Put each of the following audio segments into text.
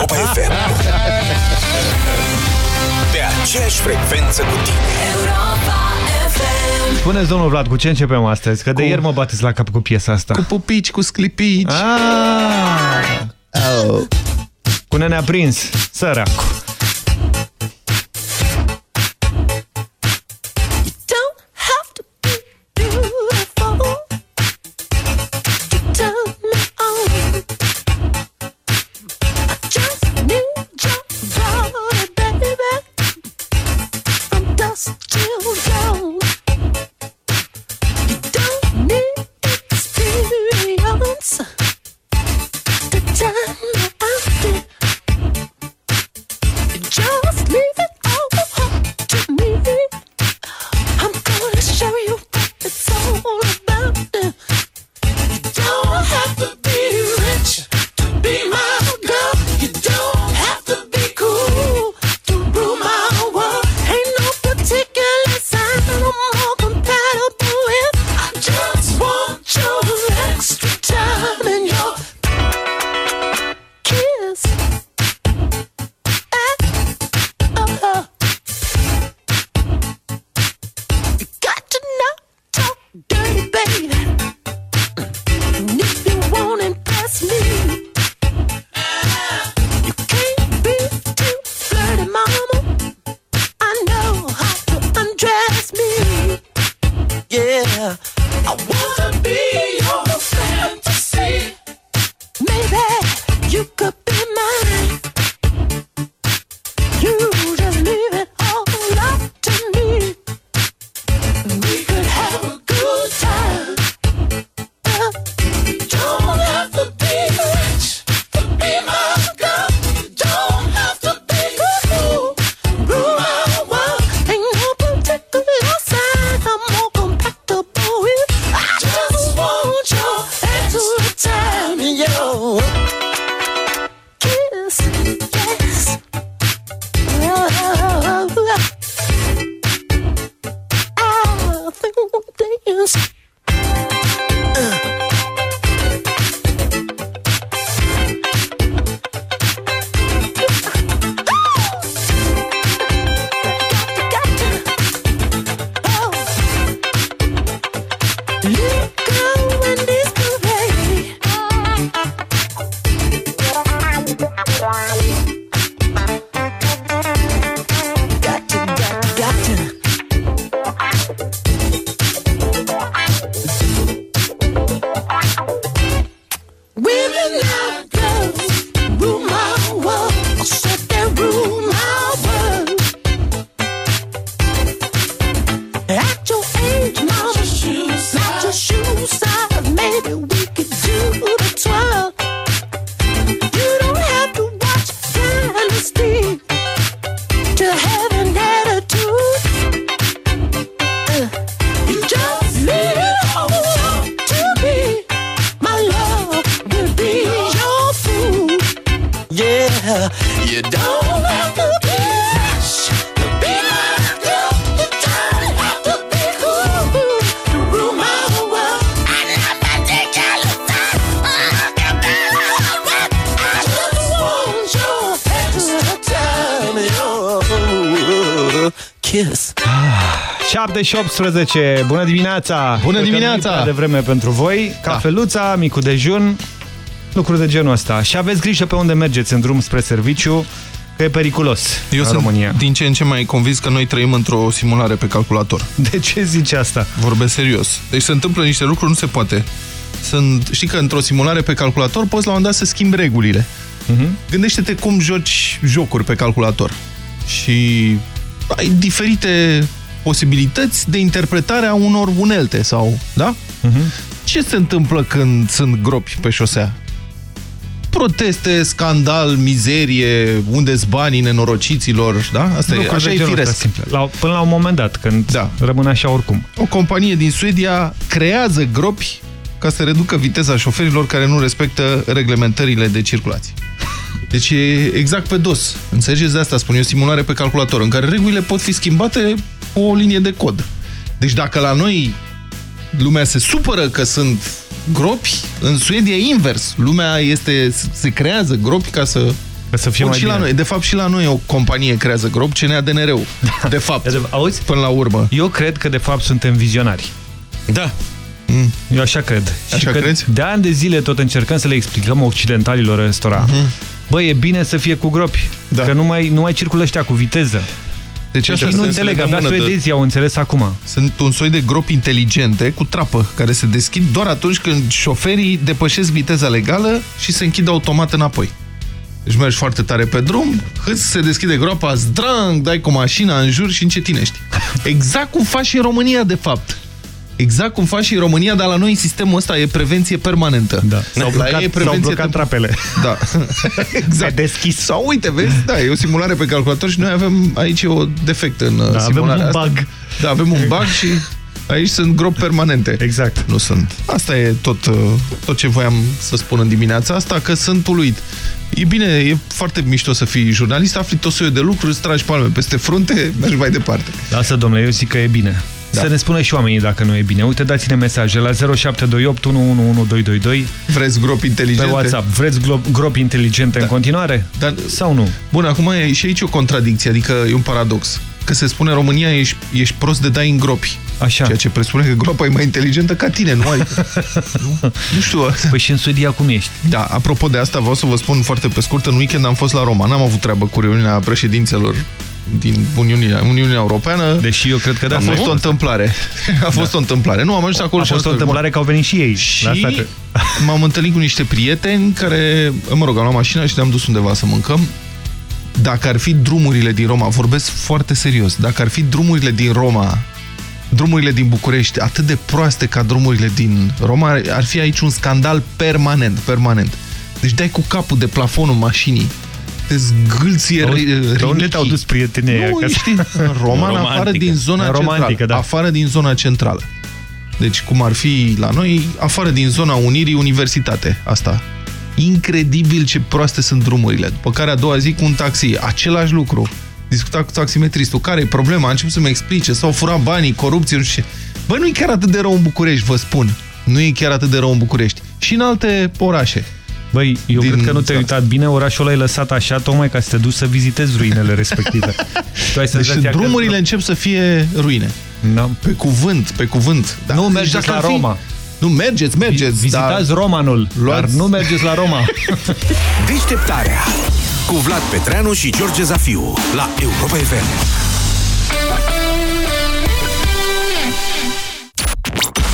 Europa FM. Pe aceeași frecvență cu tine. Europa FM. Spuneți, domnul Vlad, cu ce începem astăzi? Că de ieri mă bateți la cap cu piesa asta. Cu pupici, cu sclipici. Ah! Oh. Cu nenea prins, săracu. 7 și 18, bună dimineața! Bună Cred că dimineața! nu e prea de vreme pentru voi, cafeluța, micul dejun, lucruri de genul ăsta. Și aveți grijă pe unde mergeți în drum spre serviciu, că e periculos Eu în sunt România. din ce în ce mai convins că noi trăim într-o simulare pe calculator. De ce zici asta? Vorbesc serios. Deci se întâmplă niște lucruri, nu se poate. Sunt, știi că într-o simulare pe calculator poți la un moment dat să schimbi regulile. Mhm. Gândește-te cum joci jocuri pe calculator. Și ai diferite posibilități de interpretare a unor unelte sau, da? Mhm. Ce se întâmplă când sunt gropi pe șosea? Proteste, scandal, mizerie, unde-s banii nenorociților, da? Asta e, Lucruri așa de e genul ăsta firesc. simple. La, până la un moment dat, când Da. rămân așa oricum. O companie din Suedia creează gropi ca să reducă viteza șoferilor care nu respectă reglementările de circulație. Deci e exact pe dos. Înțelegeți de asta, spun eu, simulare pe calculator, în care regulile pot fi schimbate cu o linie de cod. Deci dacă la noi lumea se supără că sunt gropi, în Suedia e invers. Lumea este, se creează gropi ca să Ca să fie Bun, mai și bine. la noi. De fapt, și la noi o companie creează gropi, CNADNR-ul. De fapt, Auzi? până la urmă. Eu cred că de fapt suntem vizionari. Da. Eu așa cred. Așa și că crezi? de ani de zile tot încercăm să le explicăm occidentalilor ăstora. Bă, e bine să fie cu gropi, Da. că nu mai, nu mai circulă ăștia cu viteză. Deci Și asta nu să- să înțeleg, le dăm abia mână de- suedezii au înțeles acum. Sunt un soi de gropi inteligente cu trapă, care se deschid doar atunci când șoferii depășesc viteza legală și se închid automat înapoi. Deci mergi foarte tare pe drum, hâț, se deschide groapa, zdrang, dai cu mașina în jur și încetinești. Exact cum faci și în România, de fapt. Exact cum faci și în România, dar la noi sistemul ăsta e prevenție permanentă. Da. La S-au ei blocat, e s-au prevenție blocat temp- trapele. Da. exact. deschis. Sau uite, vezi, da, e o simulare pe calculator și noi avem aici o defect în Da, avem simularea un asta. bug. Da, avem un bug și aici sunt gropi permanente. Exact. Nu sunt. Asta e tot, uh, tot ce voiam să spun în dimineața asta, că sunt uluit. E bine, e foarte mișto să fii jurnalist, afli tot soiul de lucruri, îți tragi palme peste frunte, mergi mai departe. Lasă, domnule, eu zic că e bine. Da. Să ne spună și oamenii dacă nu e bine. Uite, dați-ne mesaje la 0728 111222 Vreți gropi pe inteligente? WhatsApp. Vreți glo- gropi inteligente în continuare? Dar, Sau nu? bun, acum e și aici o contradicție, adică e un paradox. Că se spune România ești, ești prost de dai în gropi. Așa. Ceea ce presupune că gropa e mai inteligentă ca tine, nu ai... nu? nu știu. Păi și în Suedia cum ești? Da, apropo de asta, vreau să vă spun foarte pe scurt, în weekend am fost la Roma, n-am avut treabă cu reuniunea președinților din Uniunea, Uniunea Europeană. Deși eu cred că da. a fost nu? o întâmplare. A fost o întâmplare. Nu, am ajuns acolo A și fost o am spus, întâmplare că au venit și ei. Și La asta te- m-am întâlnit cu niște prieteni care, mă rog, am luat mașina și ne-am dus undeva să mâncăm. Dacă ar fi drumurile din Roma, vorbesc foarte serios, dacă ar fi drumurile din Roma, drumurile din București atât de proaste ca drumurile din Roma, ar- ar fi aici un scandal permanent, permanent. Deci dai cu capul de plafonul mașinii, te zgâlție Auzi, ri- Pe unde rinichii. te-au dus prietenii aia? Nu, Ca să- știi, în Roma, în afară Romantică. din zona Romantică, centrală. da. Afară din zona centrală. Deci, cum ar fi la noi, afară din zona Unirii, Universitate. Asta. Incredibil ce proaste sunt drumurile. După care a doua zi cu un taxi. Același lucru. Discuta cu taximetristul. Care e problema? A început să-mi explice. S-au furat banii, corupție, nu știu ce. Bă, nu e chiar atât de rău în București, vă spun. Nu e chiar atât de rău în București. Și în alte orașe. Băi, eu Din cred că nu te-ai stat. uitat bine, orașul ăla e lăsat așa tocmai ca să te duci să vizitezi ruinele respective. tu ai Deci senzația că- drumurile încep să fie ruine. Da. Pe cuvânt, pe cuvânt. Da. Nu Deci mergeți dacă la ar fi- Roma. Nu, mergeți, mergeți. Vizitați dar... Romanul, Luați- dar nu mergeți la Roma. Deșteptarea cu Vlad Petreanu și George Zafiu la Europa FM.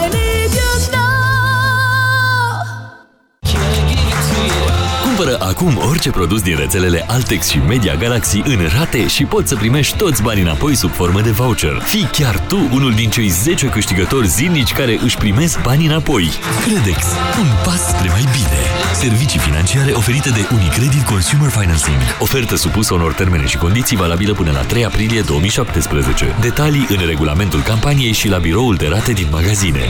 I acum orice produs din rețelele Altex și Media Galaxy în rate și poți să primești toți banii înapoi sub formă de voucher. Fii chiar tu unul din cei 10 câștigători zilnici care își primesc banii înapoi. Credex. Un pas spre mai bine. Servicii financiare oferite de Unicredit Consumer Financing. Ofertă supusă unor termene și condiții valabilă până la 3 aprilie 2017. Detalii în regulamentul campaniei și la biroul de rate din magazine.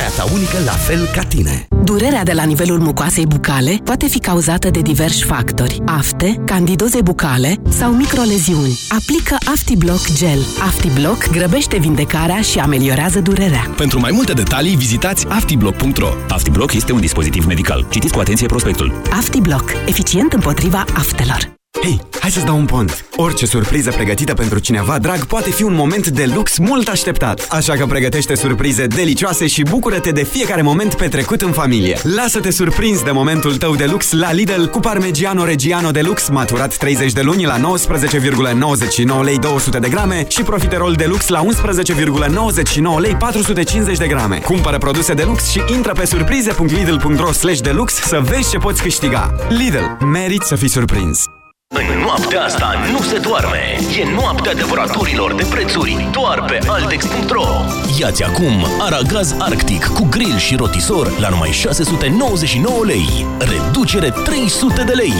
baia ta unică la fel ca tine. Durerea de la nivelul mucoasei bucale poate fi cauzată de diversi factori. Afte, candidoze bucale sau microleziuni. Aplică AftiBlock Gel. AftiBlock grăbește vindecarea și ameliorează durerea. Pentru mai multe detalii, vizitați aftiblock.ro. AftiBlock este un dispozitiv medical. Citiți cu atenție prospectul. AftiBlock. Eficient împotriva aftelor. Hei, hai să-ți dau un pont. Orice surpriză pregătită pentru cineva drag poate fi un moment de lux mult așteptat. Așa că pregătește surprize delicioase și bucură-te de fiecare moment petrecut în familie. Lasă-te surprins de momentul tău de lux la Lidl cu Parmigiano Reggiano de lux maturat 30 de luni la 19,99 lei 200 de grame și profiterol de lux la 11,99 lei 450 de grame. Cumpără produse de lux și intră pe surprize.lidl.ro de lux să vezi ce poți câștiga. Lidl. Merit să fii surprins. În noaptea asta nu se doarme. E noaptea devoratorilor de prețuri doar pe Altex.ro. Iați acum aragaz arctic cu grill și rotisor la numai 699 lei. Reducere 300 de lei.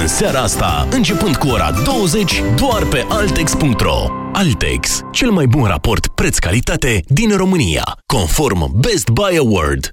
În seara asta, începând cu ora 20, doar pe Altex.ro. Altex, cel mai bun raport preț-calitate din România, conform Best Buy Award.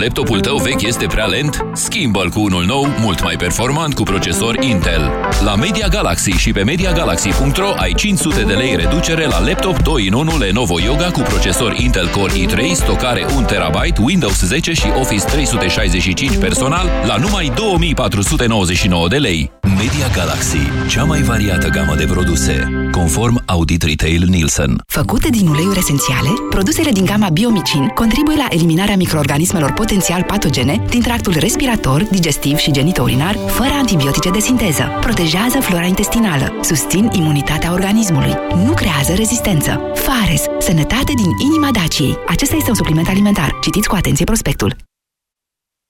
Laptopul tău vechi este prea lent? Schimbă-l cu unul nou, mult mai performant cu procesor Intel. La Media Galaxy și pe MediaGalaxy.ro ai 500 de lei reducere la laptop 2 in 1 Lenovo Yoga cu procesor Intel Core i3, stocare 1 TB, Windows 10 și Office 365 personal la numai 2499 de lei. Media Galaxy, cea mai variată gamă de produse, conform Audit Retail Nielsen. Făcute din uleiuri esențiale, produsele din gama Biomicin contribuie la eliminarea microorganismelor potențial patogene din tractul respirator, digestiv și genitourinar, fără antibiotice de sinteză. Protejează flora intestinală, susțin imunitatea organismului, nu creează rezistență. Fares, sănătate din inima Daciei. Acesta este un supliment alimentar. Citiți cu atenție prospectul.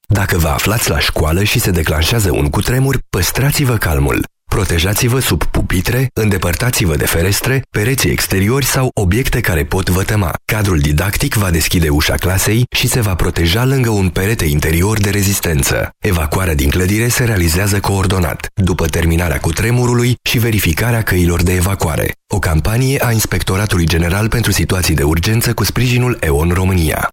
Dacă vă aflați la școală și se declanșează un cutremur, păstrați-vă calmul. Protejați-vă sub pupitre, îndepărtați-vă de ferestre, pereții exteriori sau obiecte care pot vătăma. Cadrul didactic va deschide ușa clasei și se va proteja lângă un perete interior de rezistență. Evacuarea din clădire se realizează coordonat, după terminarea cutremurului și verificarea căilor de evacuare. O campanie a Inspectoratului General pentru Situații de Urgență cu sprijinul EON România.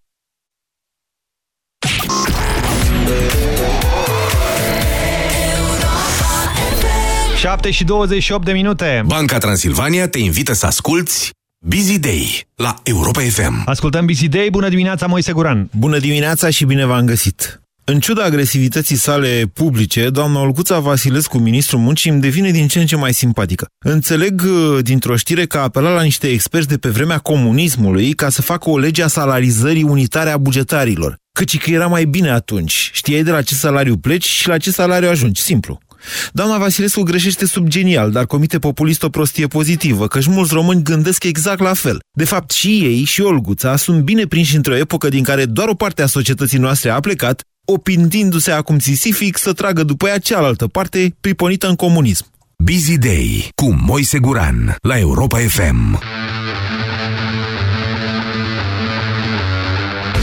7 și 28 de minute. Banca Transilvania te invită să asculti Busy Day la Europa FM. Ascultăm Busy Day. Bună dimineața, Moise Guran. Bună dimineața și bine v-am găsit. În ciuda agresivității sale publice, doamna Olguța Vasilescu, ministrul muncii, îmi devine din ce în ce mai simpatică. Înțeleg uh, dintr-o știre că a apelat la niște experți de pe vremea comunismului ca să facă o lege a salarizării unitare a bugetarilor. Căci că era mai bine atunci. Știai de la ce salariu pleci și la ce salariu ajungi. Simplu. Doamna Vasilescu greșește sub genial, dar comite populist o prostie pozitivă, căci mulți români gândesc exact la fel. De fapt, și ei și Olguța sunt bine prinși într-o epocă din care doar o parte a societății noastre a plecat, opindindu-se acum sisific să tragă după ea cealaltă parte priponită în comunism. Busy Day cu Moise Guran la Europa FM.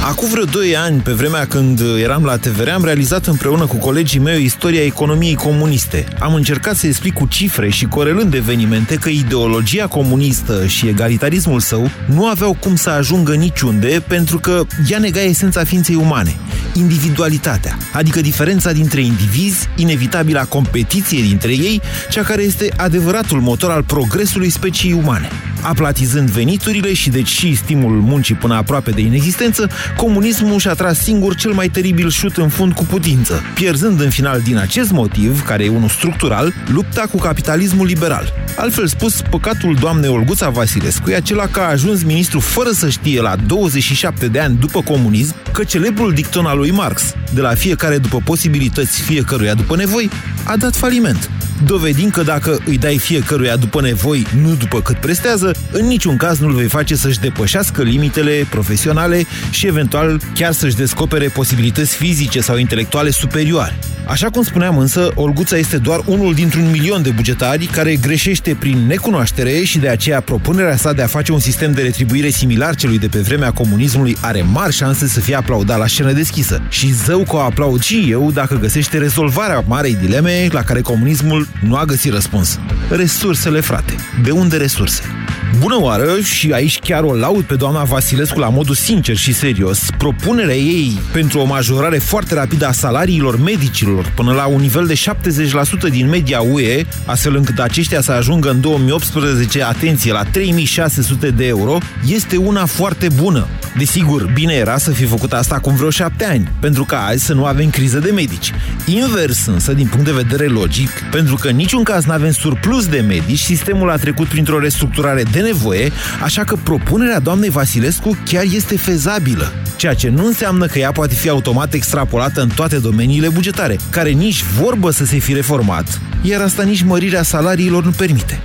Acum vreo 2 ani, pe vremea când eram la TVR, am realizat împreună cu colegii mei istoria economiei comuniste. Am încercat să explic cu cifre și corelând evenimente că ideologia comunistă și egalitarismul său nu aveau cum să ajungă niciunde pentru că ea nega esența ființei umane, individualitatea, adică diferența dintre indivizi, inevitabila competiție dintre ei, cea care este adevăratul motor al progresului speciei umane. Aplatizând veniturile și deci și stimulul muncii până aproape de inexistență, comunismul și-a tras singur cel mai teribil șut în fund cu putință, pierzând în final din acest motiv, care e unul structural, lupta cu capitalismul liberal. Altfel spus, păcatul doamnei Olguța Vasilescu e acela că a ajuns ministru fără să știe la 27 de ani după comunism că celebrul dicton al lui Marx, de la fiecare după posibilități, fiecăruia după nevoi, a dat faliment. dovedind că dacă îi dai fiecăruia după nevoi, nu după cât prestează, în niciun caz nu-l vei face să-și depășească limitele profesionale și eventual chiar să-și descopere posibilități fizice sau intelectuale superioare. Așa cum spuneam însă, Olguța este doar unul dintr-un milion de bugetari care greșește prin necunoaștere și de aceea propunerea sa de a face un sistem de retribuire similar celui de pe vremea comunismului are mari șanse să fie aplaudat la scenă deschisă. Și zău că o aplaud și eu dacă găsește rezolvarea marei dileme la care comunismul nu a găsit răspuns. Resursele, frate. De unde resurse? Bună oară și aici chiar o laud pe doamna Vasilescu la modul sincer și serios. Propunerea ei pentru o majorare foarte rapidă a salariilor medicilor până la un nivel de 70% din media UE, astfel încât aceștia să ajungă în 2018, atenție, la 3600 de euro, este una foarte bună. Desigur, bine era să fi făcut asta acum vreo șapte ani, pentru că azi să nu avem criză de medici. Invers însă, din punct de vedere logic, pentru că în niciun caz nu avem surplus de medici, sistemul a trecut printr-o restructurare de nevoie, așa că propunerea doamnei Vasilescu chiar este fezabilă. Ceea ce nu înseamnă că ea poate fi automat extrapolată în toate domeniile bugetare, care nici vorbă să se fi reformat, iar asta nici mărirea salariilor nu permite.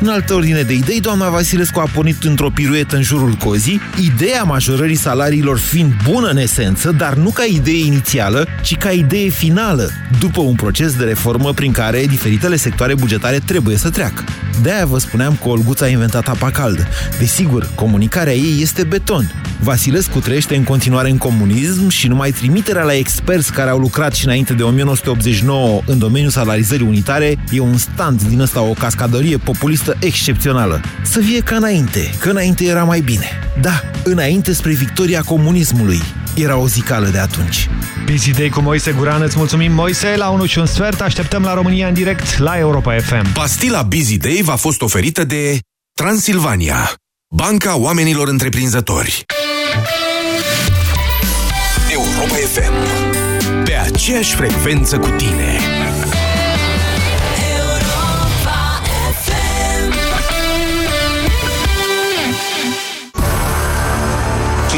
În altă ordine de idei, doamna Vasilescu a pornit într-o piruetă în jurul cozii, ideea majorării salariilor fiind bună în esență, dar nu ca idee inițială, ci ca idee finală, după un proces de reformă prin care diferitele sectoare bugetare trebuie să treacă. De-aia vă spuneam că Olguța a inventat apa caldă. Desigur, comunicarea ei este beton. Vasilescu trăiește în continuare în comunism și numai trimiterea la experți care au lucrat și înainte de 1989 în domeniul salarizării unitare e un stand din ăsta, o cascadărie populistă excepțională. Să fie ca înainte, că înainte era mai bine. Da, înainte spre victoria comunismului. Era o zicală de atunci. Busy Day cu Moise Guran, îți mulțumim Moise, la 1 și un sfert, așteptăm la România în direct la Europa FM. Pastila Busy Day v-a fost oferită de Transilvania, banca oamenilor întreprinzători. Europa FM, pe aceeași frecvență cu tine.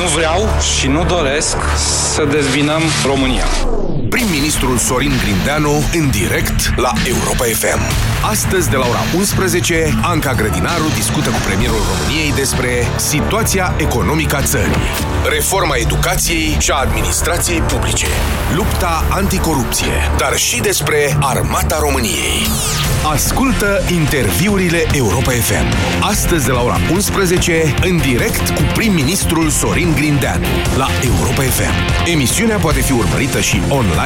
Nu vreau și nu doresc să dezbinăm România. Prim-ministrul Sorin Grindeanu în direct la Europa FM. Astăzi, de la ora 11, Anca Grădinaru discută cu premierul României despre situația economică a țării, reforma educației și a administrației publice, lupta anticorupție, dar și despre armata României. Ascultă interviurile Europa FM. Astăzi, de la ora 11, în direct cu prim-ministrul Sorin Grindeanu la Europa FM. Emisiunea poate fi urmărită și online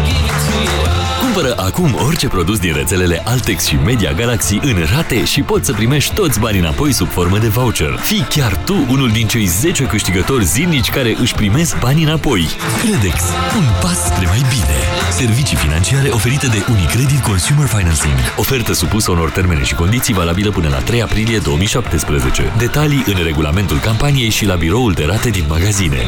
Cumpără acum orice produs din rețelele Altex și Media Galaxy în rate și poți să primești toți banii înapoi sub formă de voucher. Fii chiar tu unul din cei 10 câștigători zilnici care își primesc banii înapoi. Credex. Un pas spre mai bine. Servicii financiare oferite de Unicredit Consumer Financing. Ofertă supusă unor termene și condiții valabilă până la 3 aprilie 2017. Detalii în regulamentul campaniei și la biroul de rate din magazine.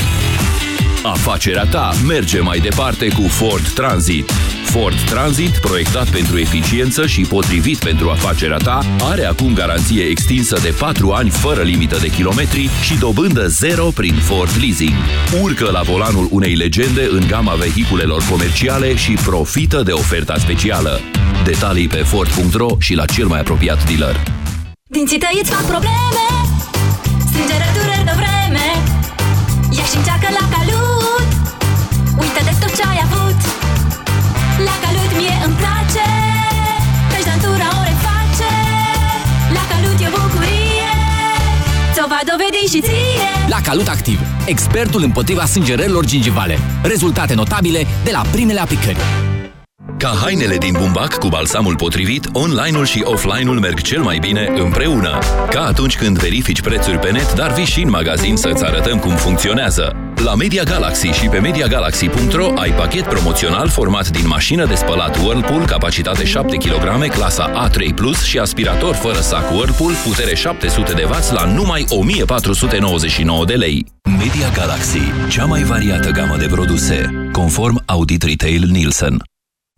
Afacerea ta merge mai departe cu Ford Transit. Ford Transit, proiectat pentru eficiență și potrivit pentru afacerea ta, are acum garanție extinsă de 4 ani fără limită de kilometri și dobândă zero prin Ford Leasing. Urcă la volanul unei legende în gama vehiculelor comerciale și profită de oferta specială. Detalii pe Ford.ro și la cel mai apropiat dealer. Dinții tăi îți fac probleme Strângere, dureri de vreme Ia și încearcă la calut Uită de tot ce ai avut. La calut mie îmi place. Treci dantura o reface. La calut e bucurie. Ți-o va dovedi și ție. La calut activ Expertul împotriva sângerărilor gingivale. Rezultate notabile de la primele aplicări. Ca hainele din bumbac cu balsamul potrivit, online-ul și offline-ul merg cel mai bine împreună. Ca atunci când verifici prețuri pe net, dar vii și în magazin să-ți arătăm cum funcționează. La Media Galaxy și pe MediaGalaxy.ro ai pachet promoțional format din mașină de spălat Whirlpool, capacitate 7 kg, clasa A3+, Plus și aspirator fără sac Whirlpool, putere 700 de W la numai 1499 de lei. Media Galaxy, cea mai variată gamă de produse, conform Audit Retail Nielsen.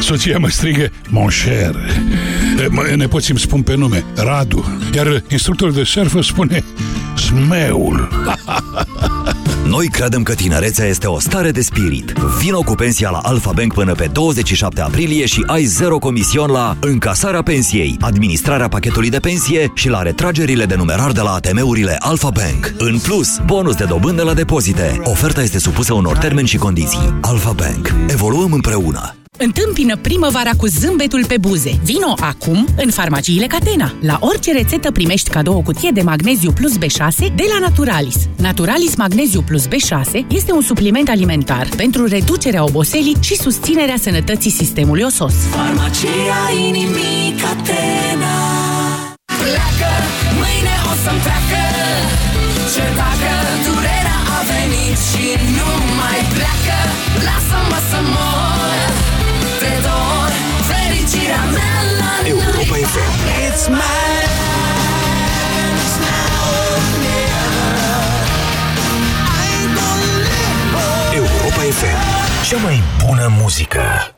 Soția mă strigă Mon cher Mă- Nepoții îmi spun pe nume Radu Iar instructorul de surf îmi spune Smeul Noi credem că tinerețea este o stare de spirit. Vino cu pensia la Alfa Bank până pe 27 aprilie și ai zero comision la încasarea pensiei, administrarea pachetului de pensie și la retragerile de numerar de la ATM-urile Alfa Bank. În plus, bonus de dobândă la depozite. Oferta este supusă unor termeni și condiții. Alfa Bank. Evoluăm împreună. Întâmpină primăvara cu zâmbetul pe buze. Vino acum în farmaciile Catena. La orice rețetă primești cadou o cutie de magneziu plus B6 de la Naturalis. Naturalis Magneziu plus B6 este un supliment alimentar pentru reducerea oboselii și susținerea sănătății sistemului osos. Farmacia inimii Catena Pleacă, mâine o să-mi treacă Ce dacă durerea a venit și nu mai pleacă Lasă-mă să mor Te dor, fericirea mea la Europa FM. It's mine It's now or never I'm gonna live Europa FM. Cea mai bună muzică.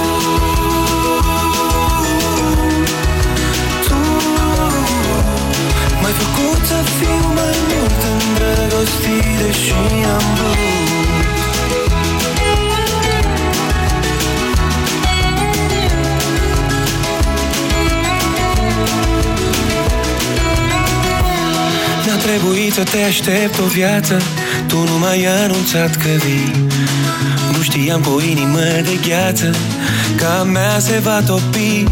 M-ai făcut să fiu mai mult îndrăgostit Deși am vrut. N-a trebuit să te aștept o viață Tu nu m-ai anunțat că vii. Nu știam cu o inimă de gheață Că a mea se va topi.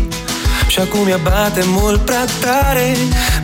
Și acum ea bate mult prea tare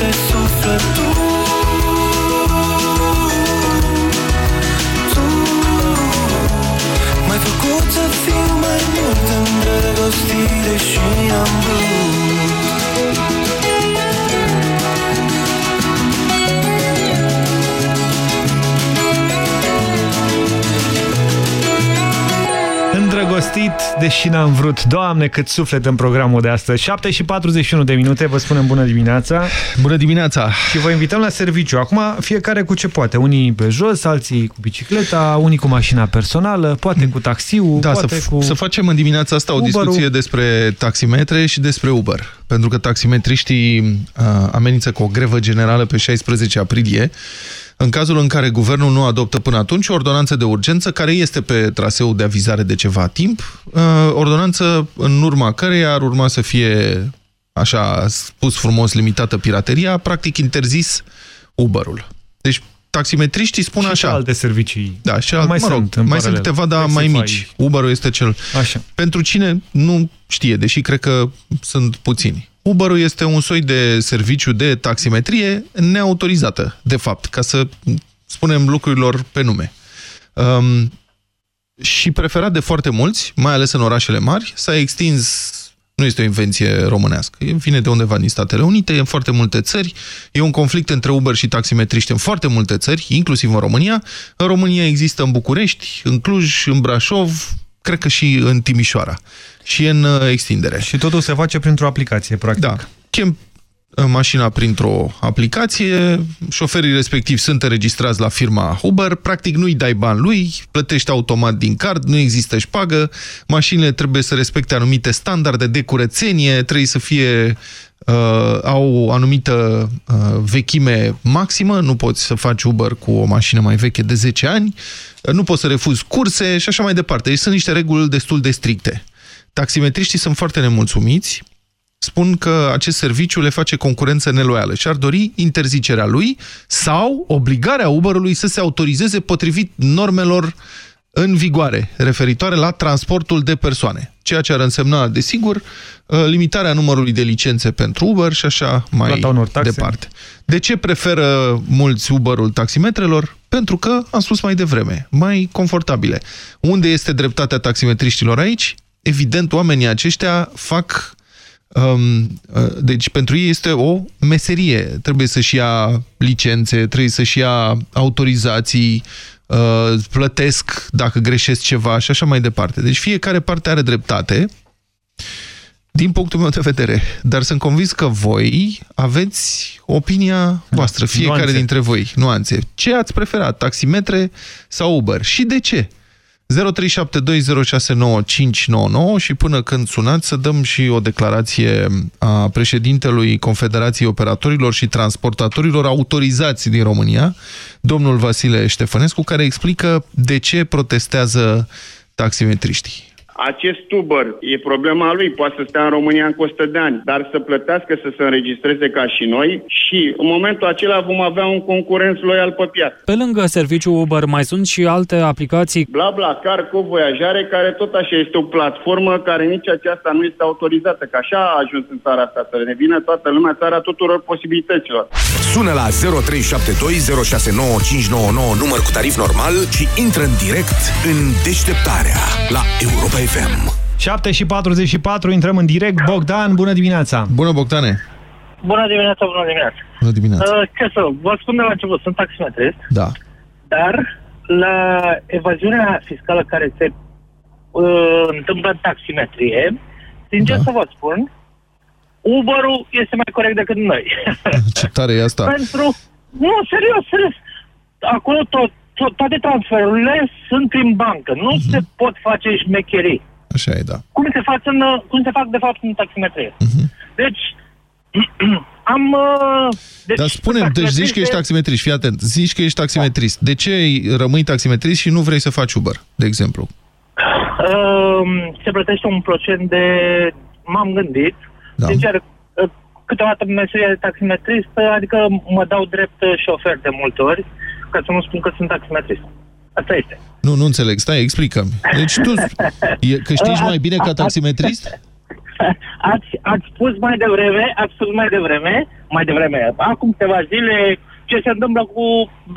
Iubește sufletul deși n-am vrut. Doamne, cât suflet în programul de astăzi. 7 și 41 de minute, vă spunem bună dimineața. Bună dimineața! Și vă invităm la serviciu. Acum, fiecare cu ce poate. Unii pe jos, alții cu bicicleta, unii cu mașina personală, poate cu taxiul, Da, poate să, cu... să facem în dimineața asta o Uber-ul. discuție despre taximetre și despre Uber. Pentru că taximetriștii uh, amenință cu o grevă generală pe 16 aprilie, în cazul în care guvernul nu adoptă până atunci o ordonanță de urgență care este pe traseul de avizare de ceva timp, uh, ordonanță în urma căreia ar urma să fie, așa spus frumos, limitată pirateria, practic interzis Uber-ul. Deci taximetriștii spun Și așa. alte servicii. Da, și Mai mă rog, sunt în mai paralel. sunt câteva, dar mai Taxify. mici. Uber-ul este cel... Așa. Pentru cine nu știe, deși cred că sunt puțini. Uber-ul este un soi de serviciu de taximetrie neautorizată, de fapt, ca să spunem lucrurilor pe nume. Um, și preferat de foarte mulți, mai ales în orașele mari, s-a extins, nu este o invenție românească, e- vine de undeva din Statele Unite, e în foarte multe țări, e un conflict între Uber și taximetriști în foarte multe țări, inclusiv în România. În România există în București, în Cluj, în Brașov, cred că și în Timișoara. Și în uh, extindere. Și totul se face printr-o aplicație, practic. Da. Chem uh, mașina printr-o aplicație, șoferii respectivi sunt înregistrați la firma Uber, practic nu-i dai bani lui, plătești automat din card, nu există șpagă, mașinile trebuie să respecte anumite standarde de curățenie, trebuie să fie uh, au o anumită uh, vechime maximă, nu poți să faci Uber cu o mașină mai veche de 10 ani, uh, nu poți să refuzi curse și așa mai departe. Deci sunt niște reguli destul de stricte. Taximetriștii sunt foarte nemulțumiți, spun că acest serviciu le face concurență neloială și ar dori interzicerea lui sau obligarea Uber-ului să se autorizeze potrivit normelor în vigoare, referitoare la transportul de persoane. Ceea ce ar însemna, desigur, uh, limitarea numărului de licențe pentru Uber și așa mai Plata unor taxe. departe. De ce preferă mulți Uber-ul taximetrelor? Pentru că, am spus mai devreme, mai confortabile. Unde este dreptatea taximetriștilor aici? Evident, oamenii aceștia fac Um, uh, deci pentru ei este o meserie. Trebuie să-și ia licențe, trebuie să-și ia autorizații, uh, plătesc dacă greșesc ceva și așa mai departe. Deci fiecare parte are dreptate din punctul meu de vedere. Dar sunt convins că voi aveți opinia voastră, fiecare nuanțe. dintre voi, nuanțe. Ce ați preferat, taximetre sau Uber? Și de ce? 0372069599 și până când sunați să dăm și o declarație a președintelui Confederației Operatorilor și Transportatorilor autorizați din România, domnul Vasile Ștefănescu, care explică de ce protestează taximetriștii. Acest Uber e problema lui, poate să stea în România încă 100 de ani, dar să plătească să se înregistreze ca și noi și în momentul acela vom avea un concurent loial pe piață. Pe lângă serviciul Uber mai sunt și alte aplicații. BlaBlaCar cu voiajare, care tot așa este o platformă care nici aceasta nu este autorizată, că așa a ajuns în țara asta, să ne vină toată lumea, țara tuturor posibilităților. Sună la 0372069599 număr cu tarif normal și intră în direct în deșteptarea la Europa FM. 7 și 44, intrăm în direct. Bogdan, bună dimineața! Bună, Bogdane! Bună dimineața, bună dimineața. Bună dimineața! Uh, ce să vă spun de la început, sunt taximetrist, Da. dar la evaziunea fiscală care se uh, întâmplă în taximetrie, sincer Da. să vă spun, Uber-ul este mai corect decât noi. Ce tare e asta! Pentru... Nu, serios, serios. Acolo tot, tot, toate transferurile sunt prin bancă. Nu Mhm. se pot face șmecherii. Așa e, da. Cum se, fac în, cum se fac, de fapt, în taximetrie. Mhm. Deci, am... Uh, deci, Dar spune deci zici că ești taximetrist, fii atent, zici că ești taximetrist. De ce rămâi taximetrist și nu vrei să faci Uber, de exemplu? Uh, se plătește un procent de... M-am gândit. Da. Sincer, uh, câteodată meseria de taximetrist, uh, adică mă dau drept uh, șofer de multe ori, ca să nu spun că sunt taximetrist. Asta este. Nu, nu înțeleg, stai, explică-mi. Deci tu e, câștigi mai bine ca taximetrist? ați, ați spus mai devreme, ați spus mai devreme, mai devreme, acum câteva zile, ce se întâmplă cu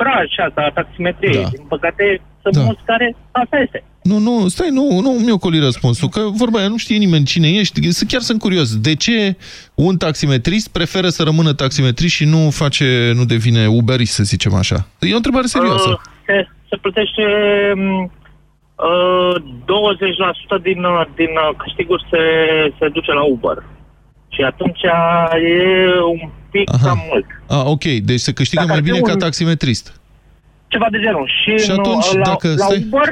branșa asta, taximetrie. Da. Din păcate, sunt Da. mulți care asta este. Nu, nu, stai, nu, nu mi-o coli răspunsul, că vorba aia nu știe nimeni cine ești. Să- Chiar sunt curios. De ce un taximetrist preferă să rămână taximetrist și nu face, nu devine uberist, să zicem așa? E o întrebare serioasă. Uh, se, se plătește um, uh, 20% din, uh, din uh, câștiguri se, se duce la Uber. Și atunci e un pic Aha. cam mult. Ah, ok, deci se câștigă Dacă mai ar fi bine ca un- taximetrist. Ceva de genul. Și, Și nu, atunci, la, dacă- la stai- Uber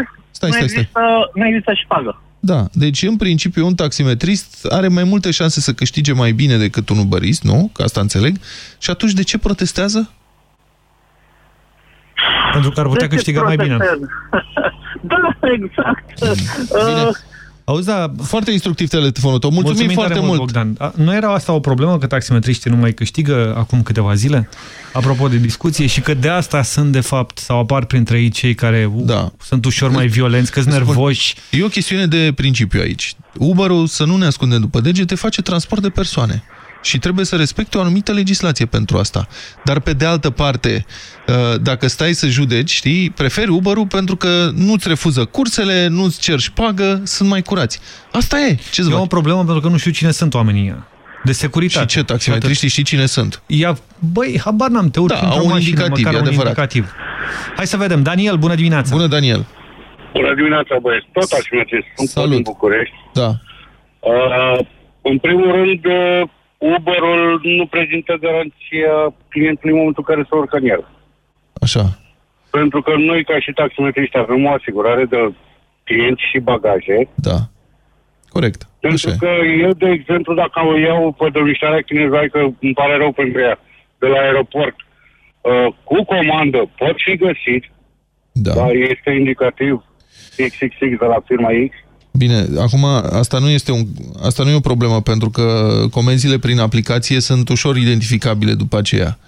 stai, nu, stai, stai. există, nu există și pagă. Da, deci în principiu un taximetrist are mai multe șanse să câștige mai bine decât un uberist, nu? Că asta înțeleg. Și atunci de ce protestează? Pentru că ar putea De ce câștiga mai bine. protestează? da, exact. Bine. Uh, Auzi, da, Foarte instructiv telefonul tău. Mulțumim, Mulțumim foarte tare mult. Bogdan. A, Nu era asta o problemă că taximetriștii nu mai câștigă acum câteva zile? Apropo de discuție și că de asta sunt de fapt sau apar printre ei cei care u, Da. sunt ușor mai violenți, că sunt nervoși. E o chestiune de principiu aici. Uber-ul, să nu ne ascundem după degete, face transport de persoane. Și trebuie să respecte o anumită legislație pentru asta. Dar pe de altă parte, uh, dacă stai să judeci, știi, preferi Uber-ul pentru că nu-ți refuză cursele, nu-ți cer și șpagă, sunt mai curați. Asta e. Ce E o problemă pentru că nu știu cine sunt oamenii ăia. De securitate. Și ce taximetriștii știi cine sunt? Ia, băi, habar n-am, te urci Da, într-o au un mașină, indicativ, măcar e un adevărat. indicativ. Hai să vedem. Daniel, bună dimineața. Bună, Daniel. Bună dimineața, băieți. Tot aș merge. Sunt tot din București. Da. Uh, în primul rând, uh, Uber-ul nu prezintă garanția clientului în momentul în care se urcă în el. Așa. Pentru că noi, ca și taximetriști, avem o asigurare de clienți și bagaje. Da. Corect. Pentru că eu, de exemplu, dacă o iau pe domnișoara chinezoaică, îmi pare rău pentru ea, de la aeroport, uh, cu comandă, pot fi găsit, da. dar este indicativ XXX de la firma X. Bine, acum asta nu este un, asta nu e o problemă pentru că comenzile prin aplicație sunt ușor identificabile după aceea.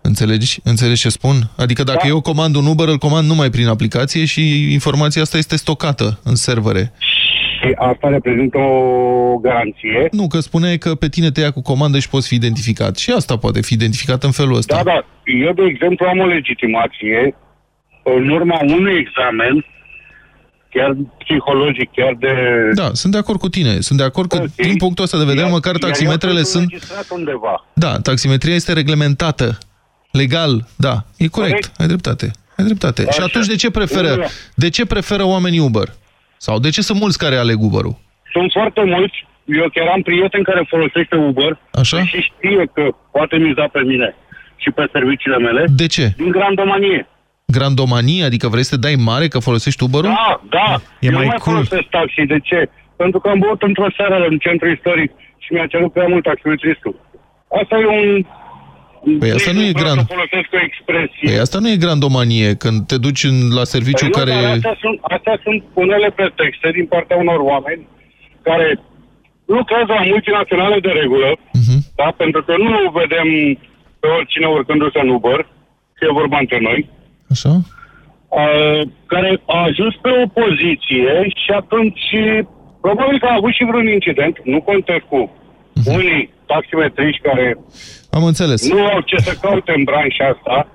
Înțelegi? Înțelegi ce spun? Adică dacă Da. eu comand un Uber, îl comand numai prin aplicație și informația asta este stocată în servere. Și asta reprezintă o garanție. Nu, că spune că pe tine te ia cu comandă și poți fi identificat. Și asta poate fi identificat în felul ăsta. Da, da. Eu, de exemplu, am o legitimație în urma unui examen, chiar psihologic, chiar de... Da, sunt de acord cu tine. Sunt de acord că Ok. din punctul ăsta de vedere, Iar- măcar iar eu taximetrele sunt... înregistrat undeva. Da, taximetria este reglementată. Legal, da. E corect. Corect. Ai dreptate. Ai dreptate. Și Așa. atunci de ce preferă? Da, da. De ce preferă oamenii Uber? Sau de ce sunt mulți care aleg Uber-ul? Sunt foarte mulți. Eu chiar am prieten care folosește Uber Așa? și știe că poate miza pe mine și pe serviciile mele. De ce? Din grandomanie. Grandomanie? Adică vrei să dai mare că folosești Uber-ul? Da, da. E eu mai nu mai cool. folosesc taxi. De ce? Pentru că am băut într-o seară în centru istoric și mi-a cerut prea mult taximetristul. Asta e un... Păi asta nu e vreau grand. să folosesc o expresie. Păi asta nu e grandomanie, când te duci în, la serviciu Păi nu, care... dar astea sunt, astea sunt unele pretexte din partea unor oameni care lucrează la multinaționale de regulă, Mhm. da? pentru că nu vedem pe oricine urcându-se în Uber, că e vorba între noi, Așa? uh, care a ajuns pe o poziție și atunci probabil că a avut și vreun incident, nu contez cu Mhm. unii taximetriști care Am înțeles. nu au ce să caute în branșa asta,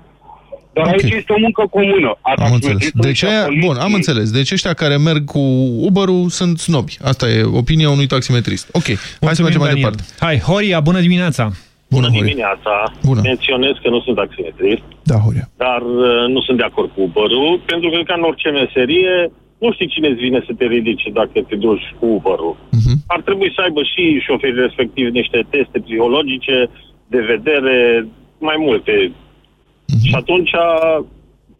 dar Ok. aici este o muncă comună a Am înțeles. taximetristului Deci și a aia, bun, am poliției. înțeles. Deci ăștia care merg cu Uber-ul sunt snobi. Asta e opinia unui taximetrist. Ok, hai să mergem mai Daniel. departe. Hai, Horia, bună dimineața! Bună, Horia. dimineața. Bună. Menționez că nu sunt taximetrist, Da, Horia. dar uh, nu sunt de acord cu Uber-ul, pentru că ca în orice meserie, nu știi cine îți vine să te ridice dacă te duci cu Uber-ul. Mhm. Ar trebui să aibă și șoferii respectiv niște teste psihologice, de vedere, mai multe. Mhm. Și atunci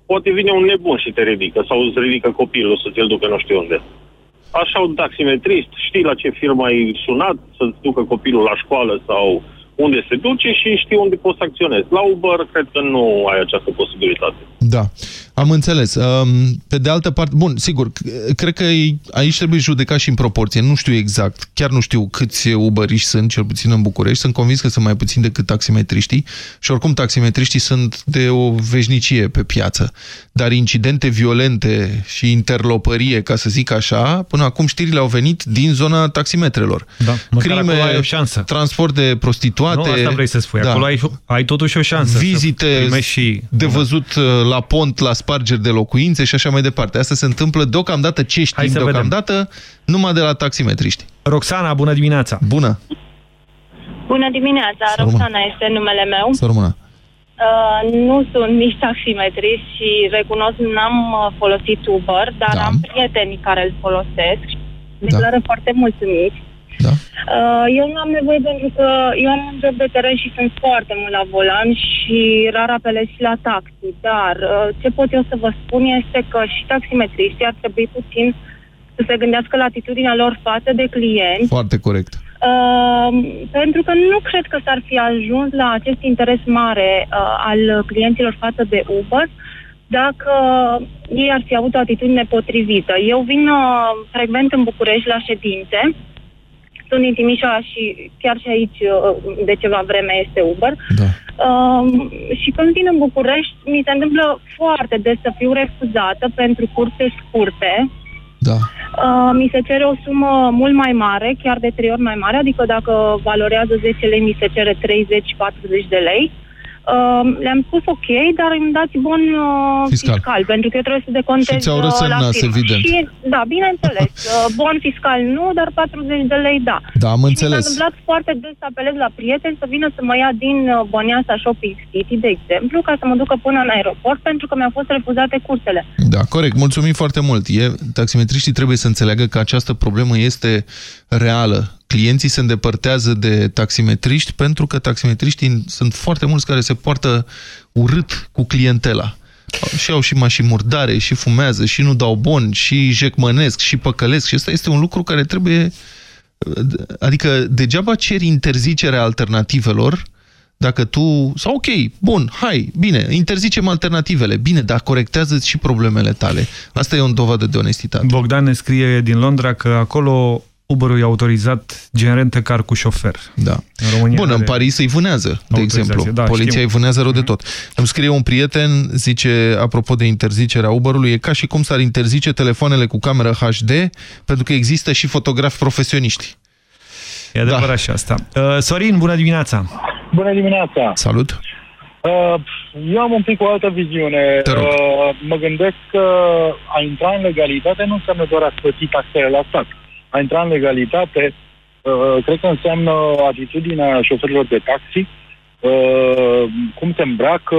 poate vine un nebun și te ridică, sau îți ridică copilul să ți-l ducă nu știu unde. Așa un taximetrist, știi la ce firmă ai sunat să-ți ducă copilul la școală sau unde se duce și știi unde poți să acționezi. La Uber cred că nu ai această posibilitate. Da, am înțeles. Um, Pe de altă parte, bun, sigur, c- cred că aici trebuie judecat și în proporție. Nu știu exact, chiar nu știu câți uberiști sunt, cel puțin în București. Sunt convins că sunt mai puțini decât taximetriștii și oricum taximetriștii sunt de o veșnicie pe piață. Dar incidente violente și interlopărie, ca să zic așa, până acum știrile au venit din zona taximetrelor. Da, măcar acolo ai o șansă. transport de prostituate. Nu, asta vrei să spui. Da. Acolo ai, ai totuși o șansă. Vizite să primești și... de văzut uh, la pont, la spargeri de locuințe și așa mai departe. Asta se întâmplă deocamdată, ce știm să vedem. deocamdată, numai de la taximetriști. Roxana, bună dimineața! Bună! Bună dimineața, Să rămână. Roxana este numele meu. Să rămână. Uh, nu sunt nici taximetrist și recunosc, n-am uh, folosit Uber, dar Da. am prieteni care îl folosesc și declară foarte mulțumiți. Da. Uh, eu nu am nevoie pentru că eu am un job de teren și sunt foarte mult la volan și rar apelez și la taxi, dar uh, ce pot eu să vă spun este că și taximetriștii ar trebui puțin să se gândească la atitudinea lor față de clienți Foarte corect. Uh, pentru că nu cred că s-ar fi ajuns la acest interes mare uh, al clienților față de Uber dacă ei ar fi avut o atitudine potrivită. Eu vin uh, frecvent în București la ședințe, sunt din Timișoara și chiar și aici uh, de ceva vreme este Uber. Da. Uh, și când vin în București, mi se întâmplă foarte des să fiu refuzată pentru curse scurte, Da. Uh, mi se cere o sumă mult mai mare, chiar de trei ori mai mare, adică dacă valorează 10 lei, mi se cere 30-40 de lei. Uh, le-am spus ok, dar îmi dați bon uh, Fiscal. fiscal. pentru că eu trebuie să decontez Și ți-au uh, răsemnat, la firmă. evident. Și, da, bineînțeles, uh, bon fiscal nu, dar 40 de lei da. Da, am Și mi s-a înțeles. întâmplat foarte des să apelez la prieteni să vină să mă ia din uh, Băneasa Shopping City, de exemplu, ca să mă ducă până în aeroport, pentru că mi-au fost refuzate cursele. Da, corect. Mulțumim foarte mult. E, taximetriștii trebuie să înțeleagă că această problemă este reală. Clienții se îndepărtează de taximetriști pentru că taximetriștii sunt foarte mulți care se poartă urât cu clientela. Și au și mașini murdare, și fumează, și nu dau bon, și jecmănesc, și păcălesc. Și ăsta este un lucru care trebuie... Adică degeaba ceri interzicerea alternativelor dacă tu... Sau ok, bun, hai, bine, interzicem alternativele. Bine, dar corectează și problemele tale. Asta e o dovadă de onestitate. Bogdan ne scrie din Londra că acolo Uber-ul e autorizat gen rentecar cu șofer. Da. În România Bun, în are- Paris îi vânează, de Autorizație, exemplu. da, Poliția știm. îi vânează rău de tot. Îmi scrie un prieten, zice, apropo de interzicerea Uber-ului, e ca și cum s-ar interzice telefoanele cu cameră HD, pentru că există și fotografi profesioniști. E adevărat da. și asta. Uh, Sorin, bună dimineața! Bună dimineața! Salut! Uh, eu am un pic o altă viziune. Te rog. Uh, mă gândesc că a intra în legalitate nu înseamnă doar a plăti taxele la stat. A intra în legalitate uh, cred că înseamnă atitudinea șoferilor de taxi, uh, cum se îmbracă,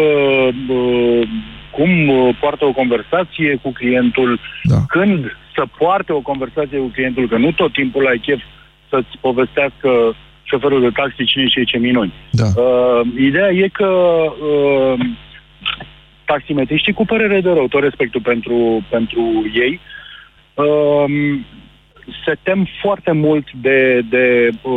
uh, cum uh, poartă o conversație cu clientul, da. când să poarte o conversație cu clientul, că nu tot timpul ai chef să-ți povestească șoferul de taxi cine și ce minuni. Da. Uh, ideea e că uh, taximetriștii cu părere de rău, tot respectul pentru, pentru ei, uh, se tem foarte mult de, de uh,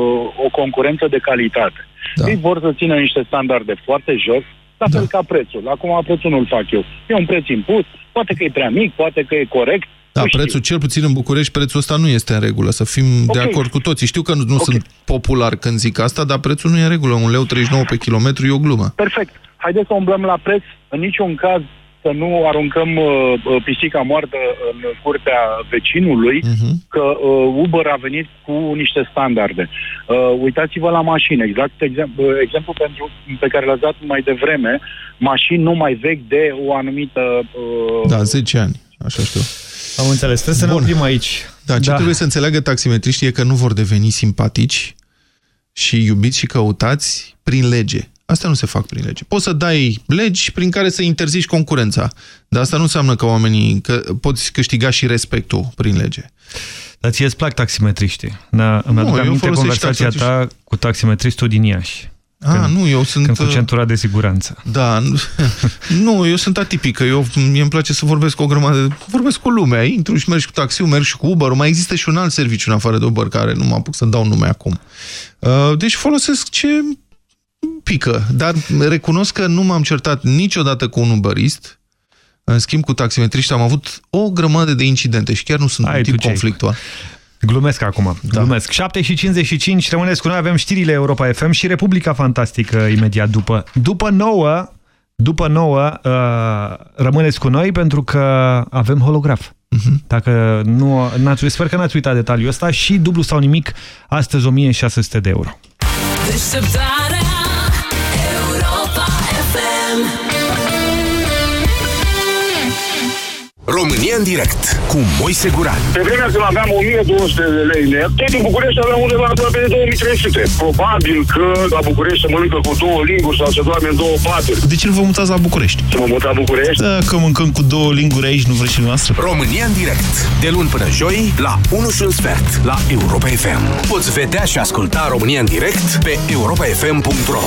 o concurență de calitate. Da. Ei vor să țină niște standarde foarte jos, la fel da. ca prețul. Acum prețul nu-l fac eu. E un preț impus, poate că e prea mic, poate că e corect, Da, prețul, cel puțin în București, prețul ăsta nu este în regulă, să fim Ok. de acord cu toții. Știu că nu, nu sunt popular când zic asta, dar prețul nu e în regulă. Un leu 39 pe kilometru e o glumă. Perfect. Haideți să umblăm la preț. În niciun caz să nu aruncăm uh, uh, pisica moartă în curtea vecinului, uh-huh. că uh, Uber a venit cu niște standarde. Uh, uitați-vă la mașini. Exact exemplu, exemplu pentru, pe care l-ați dat mai devreme, mașini nu mai vechi de o anumită... Uh, Da, 10 ani, așa știu. Am înțeles. Trebuie să ne Bun. oprim aici. Da, ce Da. trebuie să înțeleagă taximetriștii e că nu vor deveni simpatici și iubiți și căutați prin lege. Asta nu se fac prin lege. Poți să dai legi prin care să interzici concurența, dar asta nu înseamnă că oamenii că poți câștiga și respectul prin lege. Dar ție îți plac taximetriștii. Da, îmi Nu, aduc eu aminte folosesc conversația ta cu taximetristul din Iași. Ah, Când- nu, eu sunt... Când cu uh, centura de siguranță. Da, nu, nu, eu sunt atipică. Eu, mie îmi place să vorbesc cu o grămadă, vorbesc cu lumea, intru și mergi cu taxiul, merg și cu Uber. Mai există și un alt serviciu în afară de Uber, care nu mă apuc să dau nume acum. Uh, Deci folosesc ce pică, dar recunosc că nu m-am certat niciodată cu un uberist, În schimb, cu taximetriști am avut o grămadă de incidente și chiar nu sunt Ai, un tu tip ce ai? conflictual. Glumesc acum, da. glumesc. 7 și 55, rămâneți cu noi, avem știrile Europa FM și Republica Fantastică imediat după. După 9, după 9 uh, rămâneți cu noi pentru că avem holograf. Mhm. Dacă nu, n-ați, sper că n-ați uitat detaliul ăsta și dublu sau nimic, astăzi 1600 de euro. Deșteptarea Europa FM România în direct cu Moise Guran. Pe vremea când aveam 1200 de lei net, tot în București aveam undeva aproape de 2300. Probabil că la București se mănâncă cu două linguri sau se doarme în două paturi. De ce nu vă mutați la București? Să mă mut la București? Dacă mâncăm cu două linguri aici, nu vreți și noastră? România în direct, de luni până joi, la 1 și un sfert, la Europa FM. Poți vedea și asculta România în direct pe europafm.ro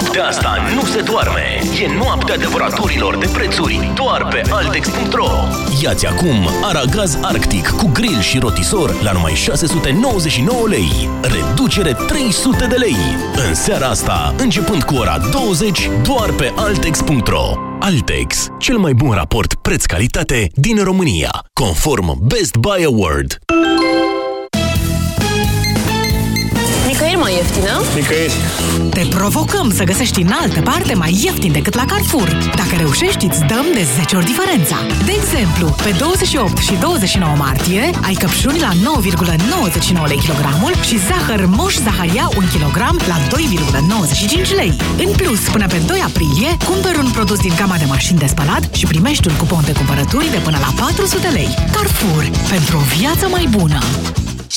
noaptea asta nu se doarme. E noaptea devoratorilor de prețuri doar pe Altex.ro. Iați acum aragaz arctic cu grill și rotisor la numai 699 lei. Reducere 300 de lei. În seara asta, începând cu ora 20, doar pe Altex.ro. Altex, cel mai bun raport preț-calitate din România, conform Best Buy Award. Mai ieftină? Nicăieri. Te provocăm să găsești în altă parte mai ieftin decât la Carrefour. Dacă reușești, îți dăm de 10 ori diferența. De exemplu, pe 28 și 29 martie ai căpșuni la 9,99 lei kilogramul și zahăr moș zaharia 1 kg la 2,95 lei. În plus, până pe 2 aprilie, cumperi un produs din gama de mașini de spălat și primești un cupon de cumpărături de până la 400 lei. Carrefour, pentru o viață mai bună!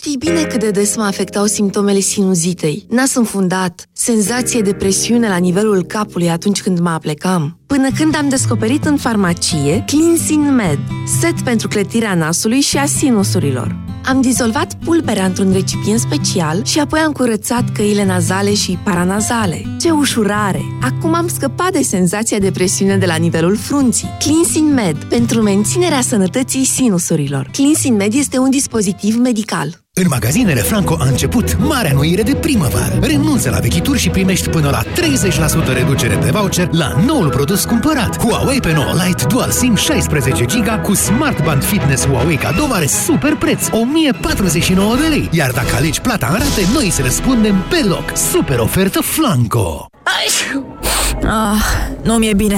Știi bine cât de des mă afectau simptomele sinuzitei. Nas înfundat, senzație de presiune la nivelul capului atunci când mă aplecam. Până când am descoperit în farmacie Cleansing Med, set pentru clătirea nasului și a sinusurilor. Am dizolvat pulberea într-un recipient special și apoi am curățat căile nazale și paranazale. Ce ușurare! Acum am scăpat de senzația de presiune de la nivelul frunții. Cleansing Med, pentru menținerea sănătății sinusurilor. Cleansing Med este un dispozitiv medical. În magazinele Franco a început marea noire de primăvară. Renunță la vechituri și primești până la 30% reducere pe voucher la noul produs cumpărat. Huawei pe 9 Lite Dual SIM 16 GB cu Smart Band Fitness Huawei cadou are super preț, 1049 de lei. Iar dacă alegi plata în rate, noi să răspundem pe loc. Super ofertă Flanco! Ah, nu mi-e bine.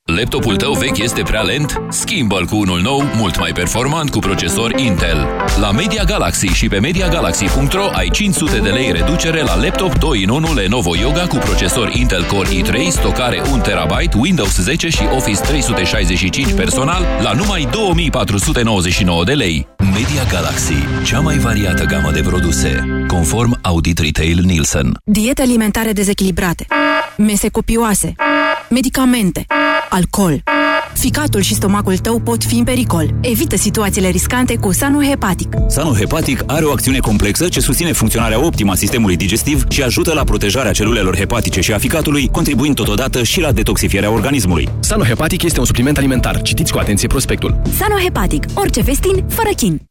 Laptopul tău vechi este prea lent? Schimbă-l cu unul nou, mult mai performant cu procesor Intel. La Media Galaxy și pe MediaGalaxy.ro ai 500 de lei reducere la laptop 2 in 1 Lenovo Yoga cu procesor Intel Core i3, stocare 1 TB, Windows 10 și Office 365 personal la numai 2499 de lei. Media Galaxy, cea mai variată gamă de produse, conform Audit Retail Nielsen. Diete alimentare dezechilibrate, mese copioase, medicamente, alcool. Ficatul și stomacul tău pot fi în pericol. Evită situațiile riscante cu Sanu Hepatic. Sanul hepatic are o acțiune complexă ce susține funcționarea optimă a sistemului digestiv și ajută la protejarea celulelor hepatice și a ficatului, contribuind totodată și la detoxifierea organismului. Sanohepatic este un supliment alimentar. Citiți cu atenție prospectul. Sano Hepatic, orice vestin, fără chin.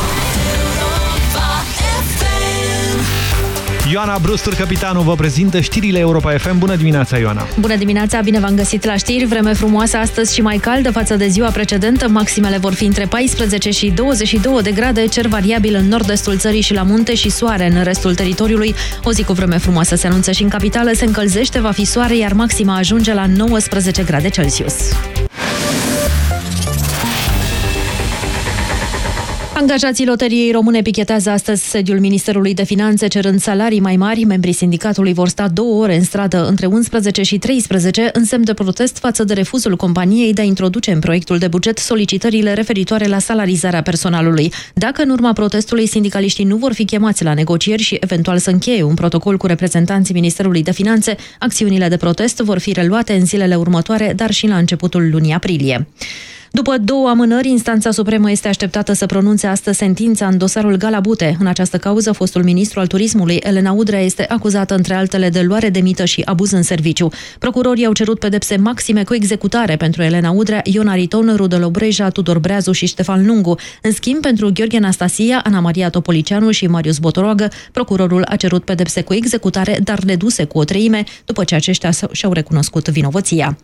Ioana Brustur, capitanul, vă prezintă știrile Europa FM. Bună dimineața, Ioana! Bună dimineața, bine v-am găsit la știri. Vreme frumoasă astăzi și mai caldă față de ziua precedentă. Maximele vor fi între 14 și 22 de grade, cer variabil în nord-estul țării și la munte și soare în restul teritoriului. O zi cu vreme frumoasă se anunță și în capitală, se încălzește, va fi soare, iar maxima ajunge la 19 grade Celsius. Angajații Loteriei Române pichetează astăzi sediul Ministerului de Finanțe cerând salarii mai mari. Membrii sindicatului vor sta două ore în stradă între 11 și 13 în semn de protest față de refuzul companiei de a introduce în proiectul de buget solicitările referitoare la salarizarea personalului. Dacă în urma protestului sindicaliștii nu vor fi chemați la negocieri și eventual să încheie un protocol cu reprezentanții Ministerului de Finanțe, acțiunile de protest vor fi reluate în zilele următoare, dar și la începutul lunii aprilie. După două amânări, instanța supremă este așteptată să pronunțe astăzi sentința în dosarul Galabute. În această cauză, fostul ministru al turismului, Elena Udrea, este acuzată între altele de luare de mită și abuz în serviciu. Procurorii au cerut pedepse maxime cu executare pentru Elena Udrea, Ion Ariton, Rudel Obreja, Tudor Breazu și Ștefan Lungu. În schimb, pentru Gheorghe Anastasia, Ana Maria Topoliceanu și Marius Botoroagă, procurorul a cerut pedepse cu executare, dar reduse cu o treime, după ce aceștia și-au recunoscut vinovăția.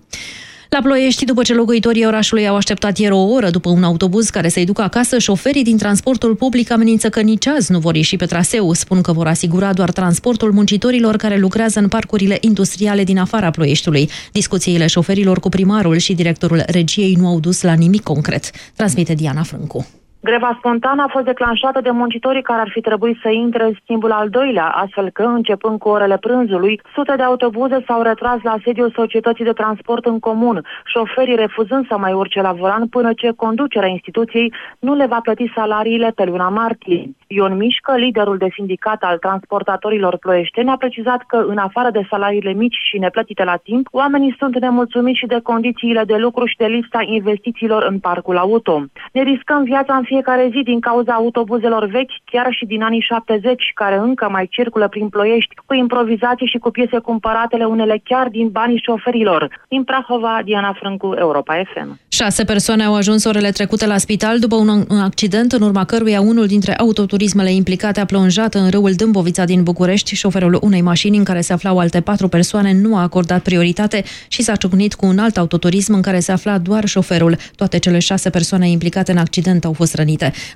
La Ploiești, după ce locuitorii orașului au așteptat ieri o oră după un autobuz care să-i ducă acasă, șoferii din transportul public amenință că nici azi nu vor ieși pe traseu. Spun că vor asigura doar transportul muncitorilor care lucrează în parcurile industriale din afara Ploieștiului. Discuțiile șoferilor cu primarul și directorul regiei nu au dus la nimic concret. Transmite Diana Frâncu. Greva spontană a fost declanșată de muncitorii care ar fi trebuit să intre în schimbul al doilea, astfel că, începând cu orele prânzului, sute de autobuze s-au retras la sediul Societății de Transport în Comun, șoferii refuzând să mai urce la volan până ce conducerea instituției nu le va plăti salariile pe luna martie. Ion Mișcă, liderul de sindicat al transportatorilor ploieșteni, a precizat că, în afară de salariile mici și neplătite la timp, oamenii sunt nemulțumiți și de condițiile de lucru și de lipsa investițiilor în parcul auto. Ne riscăm viața în fiecare zi din cauza autobuzelor vechi, chiar și din anii 70, care încă mai circulă prin ploiești, cu improvizații și cu piese cumpăratele, unele chiar din banii șoferilor. Din Prahova, Diana Frâncu, Europa FM. Șase persoane au ajuns orele trecute la spital după un accident în urma căruia unul dintre autoturismele implicate a plonjat în râul Dâmbovița din București. Șoferul unei mașini în care se aflau alte patru persoane nu a acordat prioritate și s-a ciocnit cu un alt autoturism în care se afla doar șoferul. Toate cele șase persoane implicate în accident au fost rănite.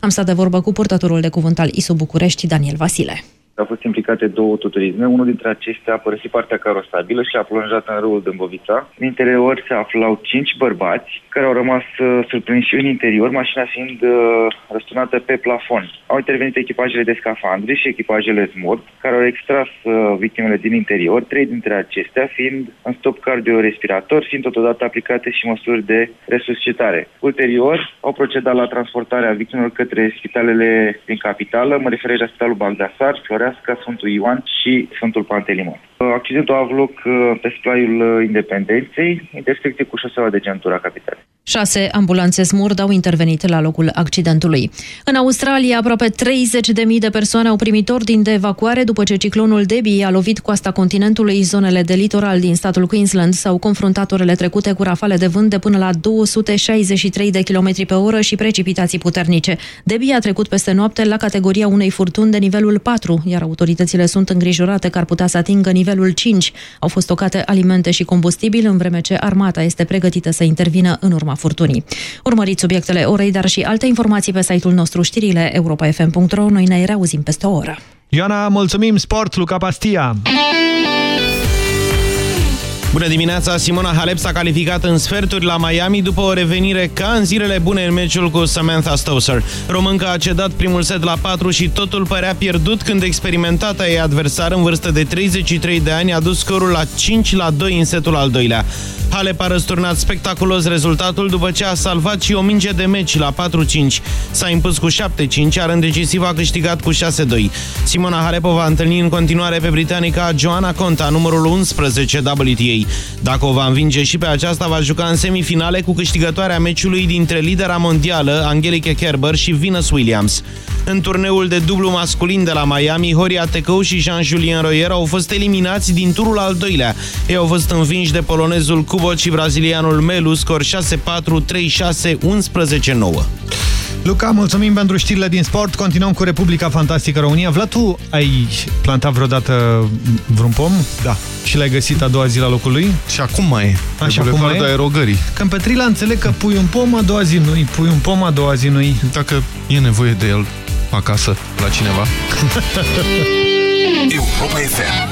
Am stat de vorbă cu purtătorul de cuvânt al ISU București, Daniel Vasile. Au fost implicate două autoturisme. Unul dintre acestea a părăsit partea carosabilă și a plonjat în râul Dâmbovița. În interior se aflau cinci bărbați care au rămas uh, surprinși și în interior, mașina fiind uh, răsturnată pe plafon. Au intervenit echipajele de scafandri și echipajele SMUR, care au extras uh, victimele din interior, trei dintre acestea fiind în stop cardiorespirator, fiind totodată aplicate și măsuri de resuscitare. Ulterior, au procedat la transportarea victimelor către spitalele din capitală, mă refer la Spitalul Bagdasar, Floreasca, Sfântul Ioan și Sfântul Pantelimon. Accidentul a avut loc pe splaiul Independenței, intersecție cu șoseaua de centura capitalei. Șase ambulanțe smurd au intervenit la locul accidentului. În Australia, aproape 30.000 de persoane au primit ordin de evacuare după ce ciclonul Debbie a lovit coasta continentului. Zonele de litoral din statul Queensland s-au confruntat orele trecute cu rafale de vânt de până la 263 de km pe oră și precipitații puternice. Debbie a trecut peste noapte la categoria unei furtuni de nivelul 4, iar iar autoritățile sunt îngrijorate că ar putea să atingă nivelul 5. Au fost tocate alimente și combustibil, în vreme ce armata este pregătită să intervină în urma furtunii. Urmăriți subiectele orei, dar și alte informații pe site-ul nostru știrile europa.fm.ro. Noi ne reauzim peste o oră. Ioana, mulțumim! Sport, Luca Pastia! Bună dimineața! Simona Halep s-a calificat în sferturi la Miami după o revenire ca în zilele bune în meciul cu Samantha Stosur. Românca a cedat primul set la 4 și totul părea pierdut când experimentata ei adversar în vârstă de 33 de ani a dus scorul la 5 la 2 în setul al doilea. Halep a răsturnat spectaculos rezultatul după ce a salvat și o minge de meci la 4-5. S-a impus cu 7-5, iar în decisiv a câștigat cu 6-2. Simona Halep o va întâlni în continuare pe britanica Joanna Conta, numărul 11 WTA. Dacă o va învinge și pe aceasta, va juca în semifinale cu câștigătoarea meciului dintre lidera mondială, Angelique Kerber și Venus Williams. În turneul de dublu masculin de la Miami, Horia Tecău și Jean-Julien Royer au fost eliminați din turul al doilea. Ei au fost învinși de polonezul Kubot și brazilianul Melu, scor 6-4, 3-6, 11-9. Luca, mulțumim pentru știrile din sport. Continuăm cu Republica Fantastică România. Vlad, tu ai plantat vreodată vreun pom? Da. Și l-ai găsit a doua zi la locul lui? Și acum mai e. Așa cum mai e? aerogării. Când Petrila înțeleg că pui un pom, a doua zi nu pui un pom, a doua zi nu Dacă e nevoie de el acasă, la cineva. Europa FM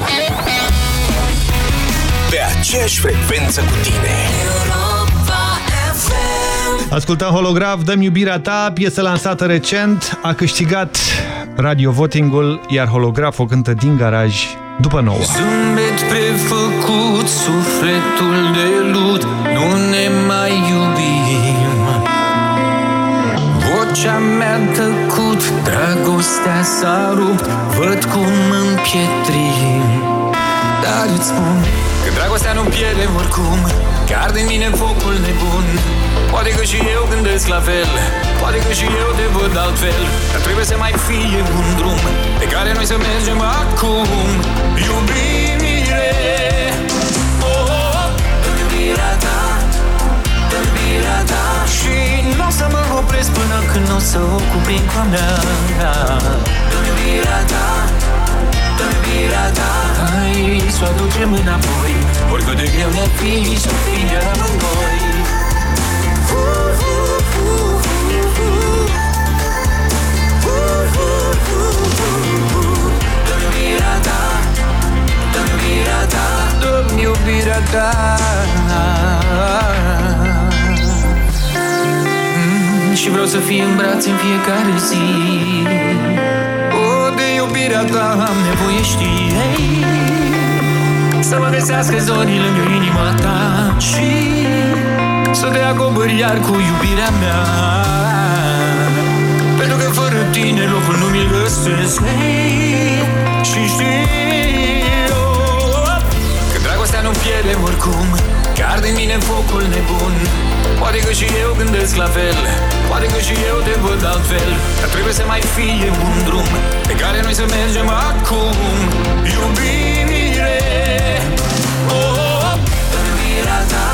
Pe aceeași frecvență cu tine Ascultăm Holograf, Dăm iubirea ta, piesă lansată recent, a câștigat radio votingul, iar Holograf o cântă din garaj după nouă. Zâmbet prefăcut, sufletul de lut, nu ne mai iubim. Vocea mea tăcut, dragostea s-a rupt, văd cum împietrim. Dar îți spun că dragostea nu pierde oricum, că arde în mine focul nebun. Poate că și eu gândesc la fel. Poate că și eu te văd altfel. Dar trebuie să mai fie un drum Pe care noi să mergem acum. Iubire. Oh, oh, Iubirea ta Iubirea ta. Și nu o să mă opresc până când o să o cuprind cu a mea. Iubirea ta Iubirea ta. Hai să o aducem înapoi. Oricât de greu ne fi să fie amândoi iubirea ta. Mm, Și vreau să fie în brațe în fiecare zi. O, de iubirea ta am nevoie, știi Să mă găsească zorii lângă inima ta Și să te acopăr iar cu iubirea mea. Pentru că fără tine locul nu mi-l găsesc Și știu Că dragostea nu pierde oricum Că arde în mine focul nebun. Poate că și eu gândesc la fel. Poate că și eu te văd altfel. Dar trebuie să mai fie un drum Pe care noi să mergem acum. Iubire. Oh, Iubirea ta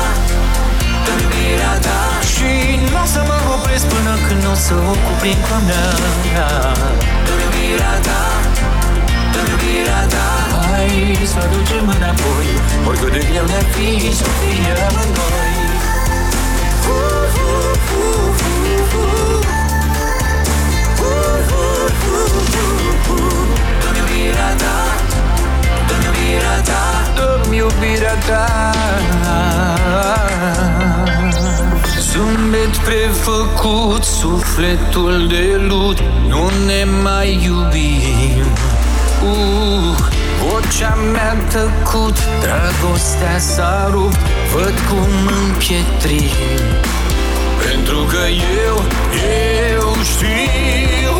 Iubirea ta. Și nu o să mă opresc până când o să o cuprind cu a mea. Iubirea ta Iubirea ta. Hai să aducem înapoi. Oricât de greu ne-ar fi să fie amândoi. Iubirea ta. Iubirea ta. Iubirea ta. Zâmbet prefăcut, sufletul de lut. Nu ne mai iubim uh, Vocea mea tăcut, dragostea s-a rupt Văd cum împietrim. Pentru că eu, eu știu.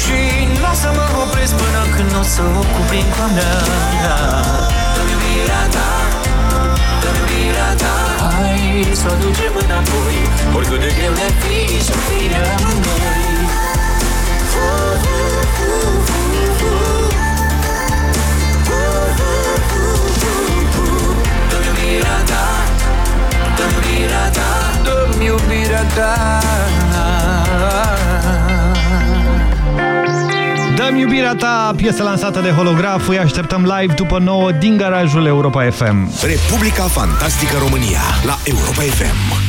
Și nu o să mă opresc până când o să o cuprind cu a mea. Iubirea ta, iubirea ta. Hai să o ducem înapoi. Oricât de greu ne fi să fie amândoi Iubirea ta, iubirea ta. Dă-mi iubirea ta iubirea ta, piesă lansată de holograf, îi așteptăm live după 9 din garajul Europa FM. Republica Fantastică România la Europa FM.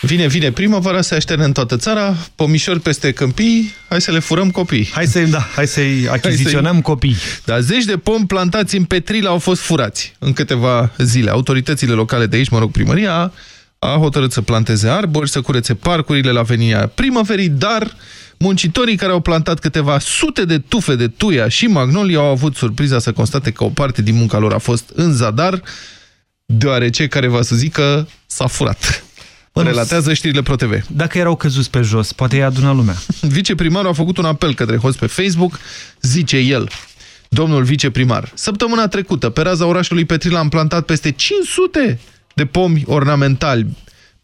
Vine, vine primăvara, se așterne în toată țara, pomișori peste câmpii, hai să le furăm copii. Hai să-i da, hai să achiziționăm să copii. Da, zeci de pomi plantați în Petrila au fost furați în câteva zile. Autoritățile locale de aici, mă rog, primăria, a hotărât să planteze arbori, să curețe parcurile la venirea primăverii, dar muncitorii care au plantat câteva sute de tufe de tuia și magnolii au avut surpriza să constate că o parte din munca lor a fost în zadar, deoarece care va să zică s-a furat. Bă, Relatează știrile ProTV. Dacă erau căzuți pe jos, poate i-a adunat lumea. Viceprimarul a făcut un apel către host pe Facebook, zice el, domnul viceprimar, săptămâna trecută, pe raza orașului Petrila am plantat peste 500 de pomi ornamentali.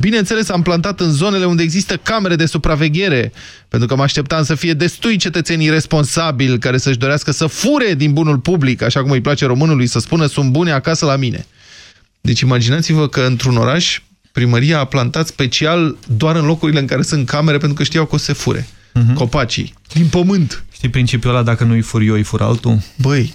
Bineînțeles, am plantat în zonele unde există camere de supraveghere, pentru că mă așteptam să fie destui cetățenii responsabili care să-și dorească să fure din bunul public, așa cum îi place românului să spună, sunt bune acasă la mine. Deci imaginați-vă că într-un oraș primăria a plantat special doar în locurile în care sunt camere pentru că știau că o să se fure. Uh mhm. -huh. Copacii. Din pământ. Știi principiul ăla, dacă nu-i fur eu, îi fur altul? Băi,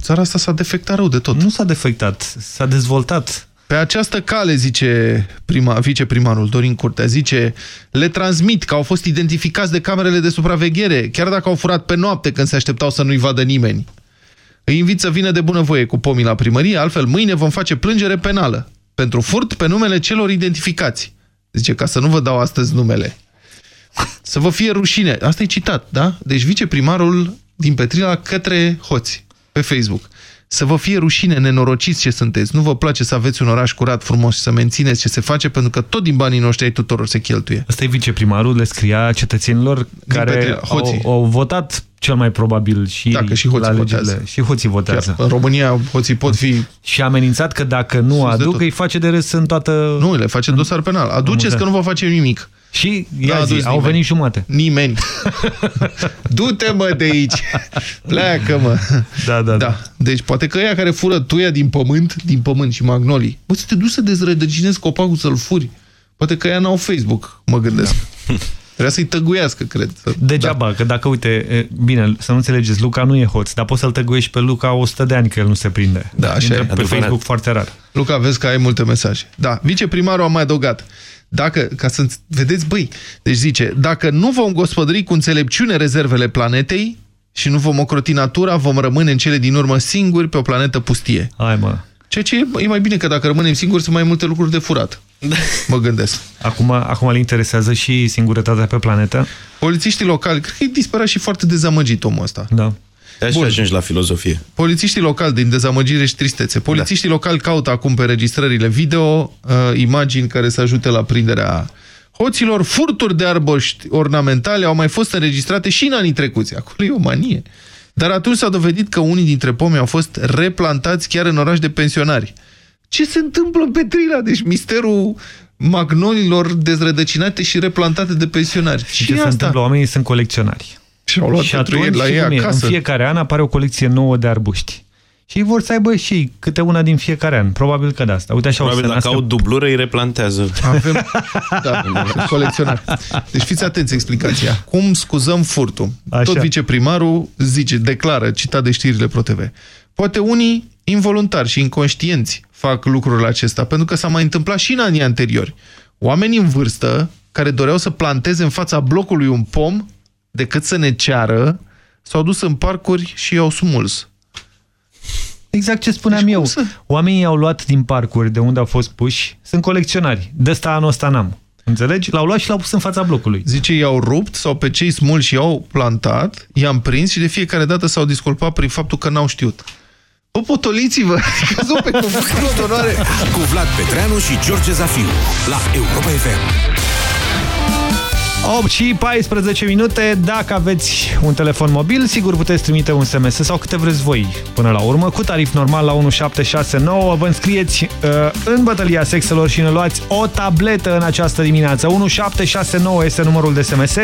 țara asta s-a defectat rău de tot. Nu s-a defectat, s-a dezvoltat. Pe această cale, zice prima, viceprimarul Dorin Curtea, zice, le transmit că au fost identificați de camerele de supraveghere, chiar dacă au furat pe noapte când se așteptau să nu-i vadă nimeni. Îi invit să vină de bunăvoie cu pomii la primărie, altfel mâine vom face plângere penală pentru furt pe numele celor identificați. Zice, ca să nu vă dau astăzi numele. Să vă fie rușine. Asta e citat, da? Deci viceprimarul din Petrila către hoți pe Facebook. Să vă fie rușine, nenorociți ce sunteți. Nu vă place să aveți un oraș curat, frumos și să mențineți ce se face, pentru că tot din banii noștri ai tuturor se cheltuie. Asta e viceprimarul, le scria cetățenilor din care Petrila, au, au votat cel mai probabil și, dacă și hoții votează. Și hoții votează. Chiar, în România hoții pot fi... Și a amenințat că dacă nu aduc, îi face de râs în toată... Nu, le face dosar penal. Aduceți că nu vă face nimic. Și ia zi, au venit jumate. Nimeni. Du-te, mă, de aici. Pleacă, mă. Da, da, da. Deci poate că ea care fură tuia din pământ, din pământ și magnolii, bă, să te duci să dezrădăcinezi copacul să-l furi. Poate că ea n-au Facebook, mă gândesc. Da. Trebuia să-i tăguiască, cred. Degeaba, da. că dacă, uite, bine, să nu înțelegeți, Luca nu e hoț, dar poți să-l tăguiești pe Luca 100 de ani că el nu se prinde. Da, așa Intră e. pe Facebook foarte rar. Luca, vezi că ai multe mesaje. Da, viceprimarul a mai adăugat. Dacă, ca să vedeți, băi, deci zice, dacă nu vom gospodări cu înțelepciune rezervele planetei și nu vom ocroti natura, vom rămâne în cele din urmă singuri pe o planetă pustie. Hai, mă. Ceea ce e, e mai bine că dacă rămânem singuri, sunt mai multe lucruri de furat. Mă gândesc. Acum, acum îl interesează și singurătatea pe planetă? Polițiștii locali, cred că e disperat și foarte dezamăgit omul ăsta. Da. Așa Bun. ajungi la filozofie. Polițiștii locali, din dezamăgire și tristețe, polițiștii da. locali caută acum pe registrările video uh, imagini care să ajute la prinderea hoților. Furturi de arboști ornamentale au mai fost înregistrate și în anii trecuți. Acolo e o manie. Dar atunci s-a dovedit că unii dintre pomi au fost replantați chiar în oraș de pensionari. Ce se întâmplă în Petrila? Deci misterul magnolilor dezrădăcinate și replantate de pensionari. Și ce, ce se întâmplă? Oamenii sunt colecționari. Și au luat și atunci, la ei acasă. În fiecare an apare o colecție nouă de arbuști. Și ei vor să aibă și câte una din fiecare an. Probabil că de asta. Uite așa Probabil dacă au dublură, îi replantează. Avem, da, colecționari. Deci fiți atenți explicația. Cum scuzăm furtul? Așa. Tot viceprimarul zice, declară, citat de știrile ProTV. Poate unii involuntari și inconștienți fac lucrul acesta, pentru că s-a mai întâmplat și în anii anteriori. Oameni în vârstă care doreau să planteze în fața blocului un pom decât să ne ceară, s-au dus în parcuri și i-au smuls. Exact ce spuneam deci eu. Să... Oamenii au luat din parcuri de unde au fost puși, sunt colecționari. De ăsta anul ăsta n-am. Înțelegi? L-au luat și l-au pus în fața blocului. Zice, i-au rupt sau pe cei smulși i-au plantat, i-am prins și de fiecare dată s-au disculpat prin faptul că n-au știut. Popotoliți-vă! Căzut pe cuvântul de onoare! Cu Vlad Petreanu și George Zafiu la Europa FM. 8 și 14 minute. Dacă aveți un telefon mobil, sigur puteți trimite un SMS sau câte vreți voi până la urmă, cu tarif normal la 1769. Vă înscrieți uh, în bătălia sexelor și ne luați o tabletă în această dimineață. 1769 este numărul de SMS.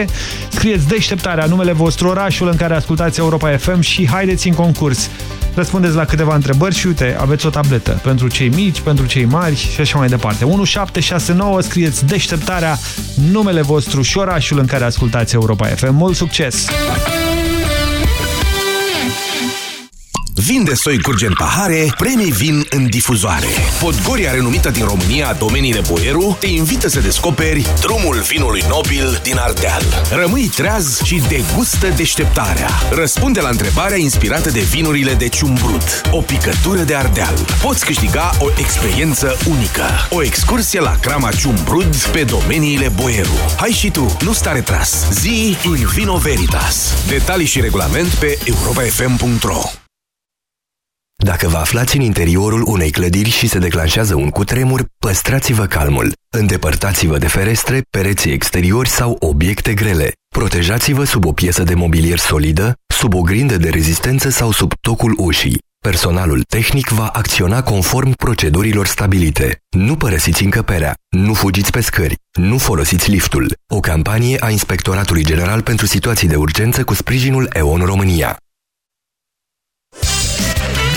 Scrieți deșteptarea, numele vostru, orașul în care ascultați Europa FM și haideți în concurs. Răspundeți la câteva întrebări și uite, aveți o tabletă pentru cei mici, pentru cei mari și așa mai departe. 1769, scrieți deșteptarea, numele vostru și orașul în care ascultați Europa FM. Mult succes! Vin de soi curge în pahare, premii vin în difuzoare. Podgoria renumită din România, domeniile Boieru, te invită să descoperi drumul vinului nobil din Ardeal. Rămâi treaz și degustă deșteptarea. Răspunde la întrebarea inspirată de vinurile de ciumbrut. O picătură de Ardeal. Poți câștiga o experiență unică. O excursie la Crama Ciumbrud pe domeniile Boieru. Hai și tu, nu sta retras. Zi in vino veritas. Detalii și regulament pe europafm.ro Dacă vă aflați în interiorul unei clădiri și se declanșează un cutremur, păstrați-vă calmul. Îndepărtați-vă de ferestre, pereții exteriori sau obiecte grele. Protejați-vă sub o piesă de mobilier solidă, sub o grindă de rezistență sau sub tocul ușii. Personalul tehnic va acționa conform procedurilor stabilite. Nu părăsiți încăperea, nu fugiți pe scări, nu folosiți liftul. O campanie a Inspectoratului General pentru Situații de Urgență cu sprijinul EON România.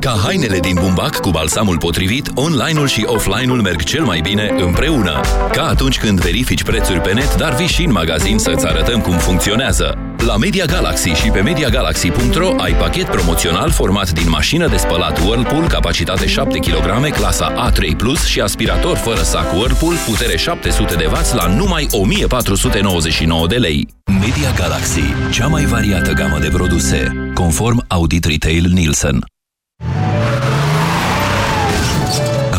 Ca hainele din bumbac cu balsamul potrivit, online-ul și offline-ul merg cel mai bine împreună. Ca atunci când verifici prețuri pe net, dar vii și în magazin să-ți arătăm cum funcționează. La Media Galaxy și pe MediaGalaxy.ro ai pachet promoțional format din mașină de spălat Whirlpool, capacitate 7 kg, clasa A3+, Plus și aspirator fără sac Whirlpool, putere 700 de W la numai 1499 de lei. Media Galaxy, cea mai variată gamă de produse, conform Audit Retail Nielsen.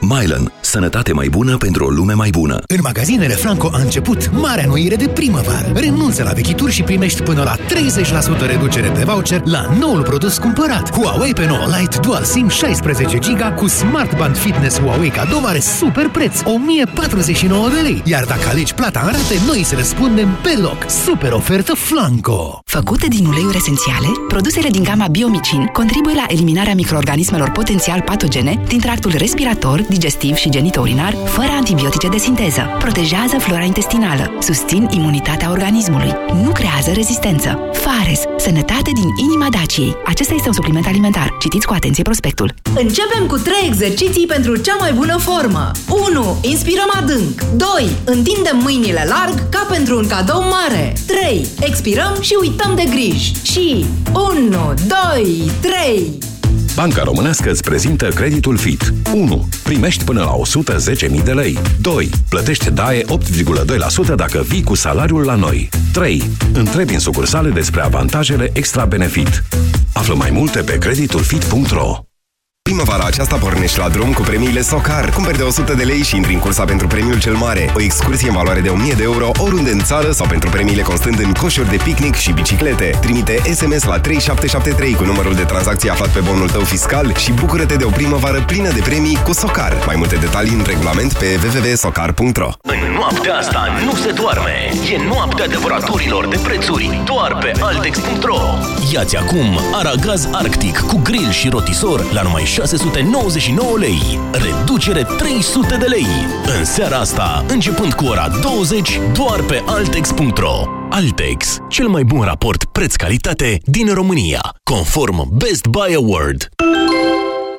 Mylan. Sănătate mai bună pentru o lume mai bună. În magazinele Flanco a început marea noire de primăvară. Renunță la vechituri și primești până la 30% reducere pe voucher la noul produs cumpărat. Huawei pe 9 Lite Dual SIM 16 GB cu Smart Band Fitness Huawei cadou are super preț, 1049 de lei. Iar dacă alegi plata în rate, noi să răspundem pe loc. Super ofertă Flanco! Făcute din uleiuri esențiale, produsele din gama Biomicin contribuie la eliminarea microorganismelor potențial patogene din tractul respirator, digestiv și genitourinar, fără antibiotice de sinteză. Protejează flora intestinală, susțin imunitatea organismului, nu creează rezistență. Fares, sănătate din inima Daciei. Acesta este un supliment alimentar. Citiți cu atenție prospectul. Începem cu 3 exerciții pentru cea mai bună formă. 1. Inspirăm adânc. 2. Întindem mâinile larg ca pentru un cadou mare. 3. Expirăm și uităm de griji. Și 1, 2, 3. Banca Românească îți prezintă creditul FIT. 1. Primești până la 110.000 de lei. 2. Plătești DAE 8,2% dacă vii cu salariul la noi. 3. Întrebi în sucursale despre avantajele extra benefit. Află mai multe pe creditulfit.ro Primăvara aceasta pornești la drum cu premiile Socar. Cumperi de 100 de lei și intri în cursa pentru premiul cel mare. O excursie în valoare de 1000 de euro oriunde în țară sau pentru premiile constând în coșuri de picnic și biciclete. Trimite SMS la 3773 cu numărul de tranzacție aflat pe bonul tău fiscal și bucură-te de o primăvară plină de premii cu Socar. Mai multe detalii în regulament pe www.socar.ro În noaptea asta nu se doarme. E noaptea devoratorilor de prețuri doar pe Altex.ro. Iați acum Aragaz Arctic cu grill și rotisor la numai 699 lei. Reducere 300 de lei. În seara asta, începând cu ora 20, doar pe Altex.ro. Altex, cel mai bun raport preț-calitate din România, conform Best Buy Award.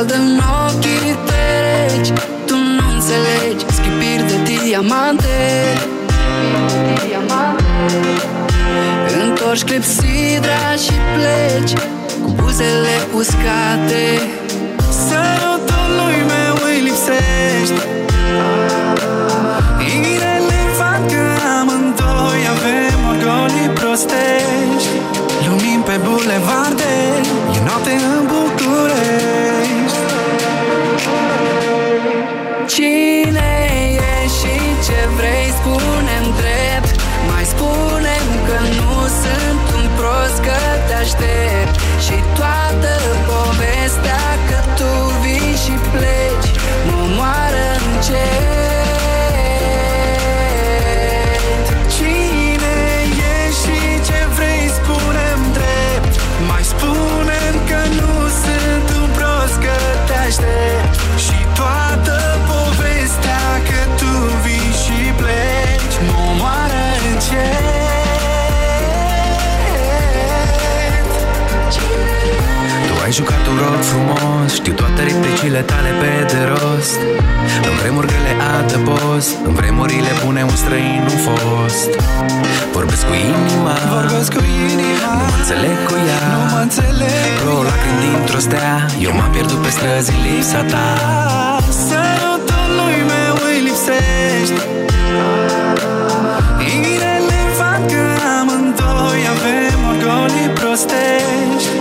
Se scaldă în ochii treci Tu nu înțelegi. Schipiri de diamante. Întorci clepsidra și pleci Cu buzele uscate. Sărutului meu îi lipsești Irelevant că amândoi avem orgolii prostești. Lumini pe bulevarde te Tu ai jucat un rol frumos. Știu toate replicile tale pe de rost. În vremuri grele adăpost În vremurile bune un străin nu fost. Vorbesc cu inima Vorbesc cu inima Nu mă înțeleg cu ea. Nu mă înțeleg Plouă lacrimi dintr-o stea Eu m-am pierdut pe străzi în lipsa ta. Sărutului meu îi lipsești Irelevant că amândoi avem orgolii prostești. Lumini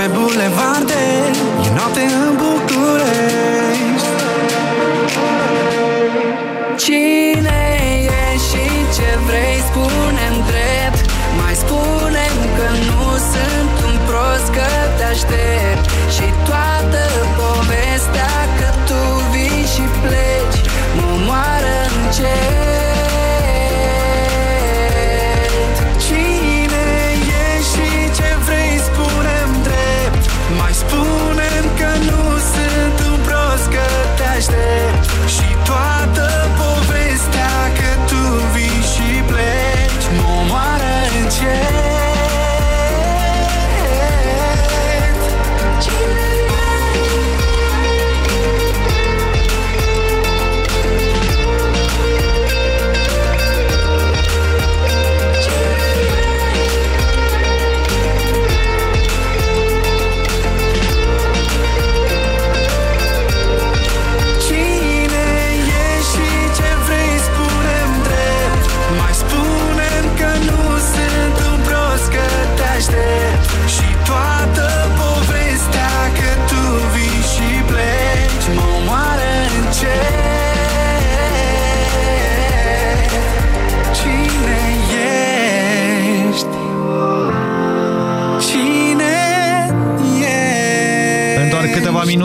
pe bulevarde E noapte în București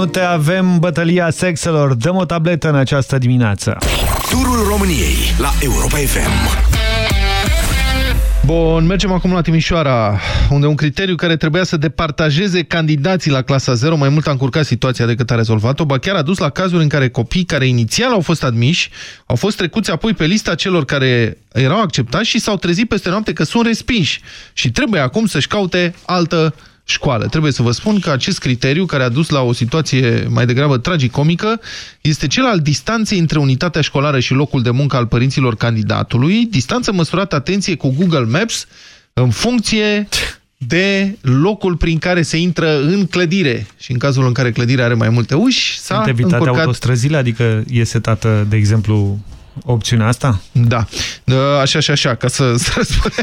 minute avem bătălia sexelor. Dăm o tabletă în această dimineață. Turul României la Europa FM. Bun, mergem acum la Timișoara, unde un criteriu care trebuia să departajeze candidații la clasa 0 mai mult a încurcat situația decât a rezolvat-o, ba chiar a dus la cazuri în care copii care inițial au fost admiși au fost trecuți apoi pe lista celor care erau acceptați și s-au trezit peste noapte că sunt respinși și trebuie acum să-și caute altă școală. Trebuie să vă spun că acest criteriu, care a dus la o situație mai degrabă tragicomică, este cel al distanței între unitatea școlară și locul de muncă al părinților candidatului, distanță măsurată, atenție, cu Google Maps, în funcție de locul prin care se intră în clădire. Și în cazul în care clădirea are mai multe uși, s-a Sunt evitate încurcat... autostrăzile, adică e setată, de exemplu, opțiunea asta? Da. Da, Așa și așa, ca să, să răspund.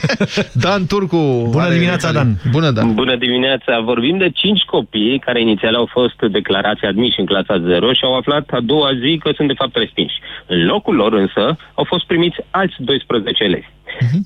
Dan Turcu. Bună are dimineața, detalii. Dan. Bună, Dan. Bună dimineața! Vorbim de 5 copii care inițial au fost declarați admiși în clasa 0 și au aflat a doua zi că sunt de fapt respinși. În locul lor însă au fost primiți alți 12 elevi.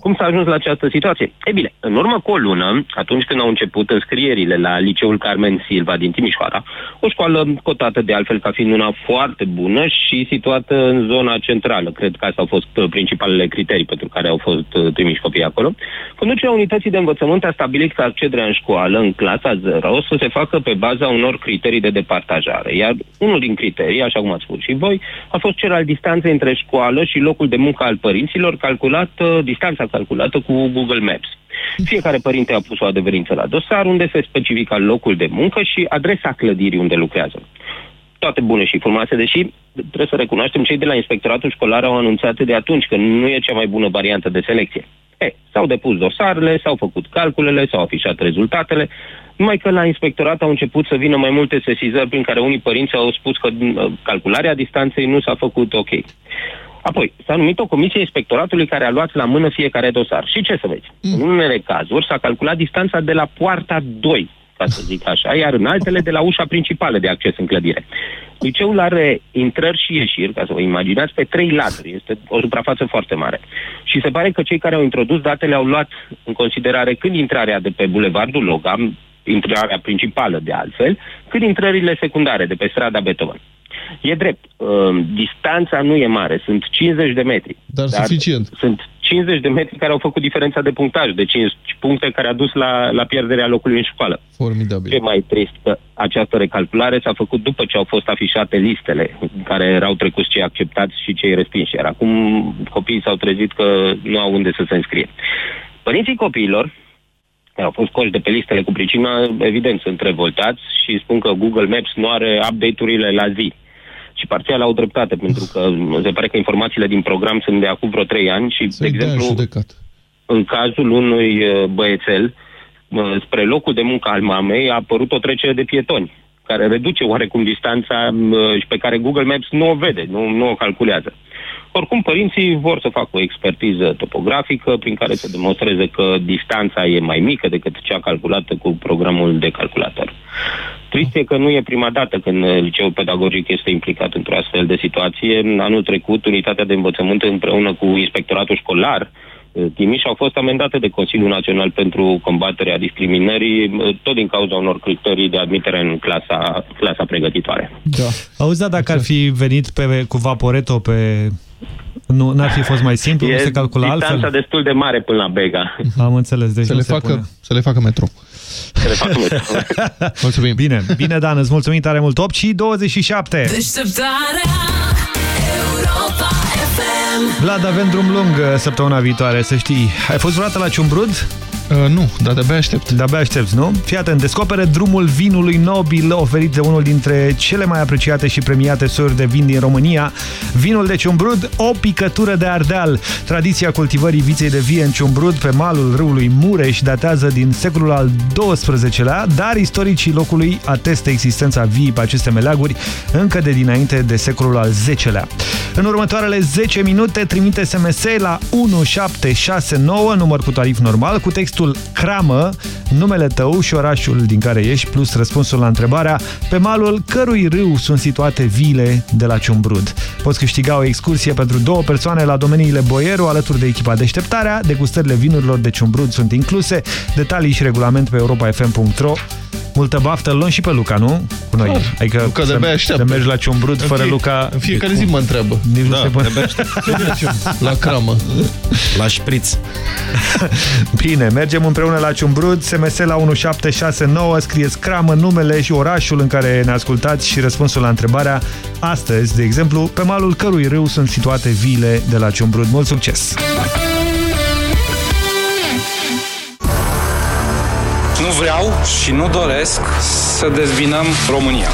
Cum s-a ajuns la această situație? E bine, în urmă cu o lună, atunci când au început înscrierile la Liceul Carmen Silva din Timișoara, o școală cotată de altfel ca fiind una foarte bună și situată în zona centrală. Cred că astea au fost uh, principalele criterii pentru care au fost uh, trimiși copiii acolo. Conducerea unității de învățământ a stabilit că accederea în școală, în clasa 0, o să se facă pe baza unor criterii de departajare. Iar unul din criterii, așa cum ați spus și voi, a fost cel al distanței între școală și locul de muncă al părinților, calculat, uh, distanța calculată cu Google Maps. Fiecare părinte a pus o adeverință la dosar, unde se specifică locul de muncă și adresa clădirii unde lucrează toate bune și frumoase, deși trebuie să recunoaștem, cei de la inspectoratul școlar au anunțat de atunci că nu e cea mai bună variantă de selecție. E, s-au depus dosarele, s-au făcut calculele, s-au afișat rezultatele, numai că la inspectorat au început să vină mai multe sesizări prin care unii părinți au spus că uh, calcularea distanței nu s-a făcut ok. Apoi, s-a numit o comisie a inspectoratului care a luat la mână fiecare dosar. Și ce să vezi? Mm. În unele cazuri s-a calculat distanța de la poarta 2, ca să zic așa, iar în altele de la ușa principală de acces în clădire. Liceul are intrări și ieșiri, ca să vă imaginați, pe trei laturi. Este o suprafață foarte mare. Și se pare că cei care au introdus datele au luat în considerare când intrarea de pe Bulevardul Logam, intrarea principală de altfel, cât intrările secundare de pe strada Beethoven. E drept, uh, distanța nu e mare, sunt 50 de metri. Dar suficient. Sunt 50 de metri care au făcut diferența de punctaj, de 5 puncte care a dus la, la pierderea locului în școală. Formidabil. Ce mai trist că această recalculare s-a făcut după ce au fost afișate listele în care erau trecuți cei acceptați și cei respinși. Iar acum copiii s-au trezit că nu au unde să se înscrie. Părinții copiilor au fost scoși de pe listele cu pricina, evident, sunt revoltați și spun că Google Maps nu are update-urile la zi. Și parțial au dreptate, pentru că se pare că informațiile din program sunt de acum vreo trei ani și, de exemplu, judecat. în cazul unui uh, băiețel, uh, spre locul de muncă al mamei a apărut o trecere de pietoni, care reduce oarecum distanța uh, și pe care Google Maps nu o vede, nu, nu o calculează. Oricum, părinții vor să facă o expertiză topografică prin care să demonstreze că distanța e mai mică decât cea calculată cu programul de calculator. Trist e că nu e prima dată când uh, liceul pedagogic este implicat într-o astfel de situație. În anul trecut, unitatea de învățământ împreună cu inspectoratul școlar uh, Timiș au fost amendate de Consiliul Național pentru combaterea discriminării, uh, tot din cauza unor criterii de admitere în clasa, clasa pregătitoare. Da. Auzi, da, dacă ar fi venit pe, cu Vaporeto pe... Nu, n-ar fi fost mai simplu, nu se calcula distanța altfel? destul de mare până la Bega. Am înțeles, deci Să nu le, se facă, pune. să le facă metro. Să le facă metro. Mulțumim. Bine, bine, Dan, îți mulțumim tare mult. 8 și 27. Deșteptarea Europa FM Vlad, avem drum lung uh, săptămâna viitoare, să știi. Ai fost vreodată la Ciumbrud? Uh, nu, dar de-abia aștept. De-abia aștepți, nu? Fii atent, descoperă drumul vinului nobil oferit de unul dintre cele mai apreciate și premiate sori de vin din România, vinul de Ciumbrud, o picătură de ardeal. Tradiția cultivării viței de vie în Ciumbrud pe malul râului Mureș datează din secolul al XII-lea, dar istoricii locului atestă existența viei pe aceste meleaguri încă de dinainte de secolul al X-lea. În următoarele 10 minute trimite SMS la 1769, număr cu tarif normal, cu textul cramă, numele tău și orașul din care ești, plus răspunsul la întrebarea pe malul cărui râu sunt situate viile de la Ciumbrud. Poți câștiga o excursie pentru două persoane la domeniile Boieru alături de echipa Deșteptarea, degustările vinurilor de Ciumbrud sunt incluse, detalii și regulament pe europafm.ro Multă baftă, îl luăm și pe Luca, nu? Cu noi. Clar. Adică Luca să, de-abia așteaptă. să mergi la Ciumbrud În fără fie- Luca... în fiecare zi mă întreabă. Nici nu Da, se poate. de-abia aștept. La cramă. La șpriț. Bine, mergem împreună la Ciumbrud, SMS la 1769, scrieți cramă, numele și orașul în care ne ascultați și răspunsul la întrebarea astăzi, de exemplu, pe malul cărui râu sunt situate viile de la Ciumbrud. Mult succes! Nu vreau și nu doresc să dezbinăm România.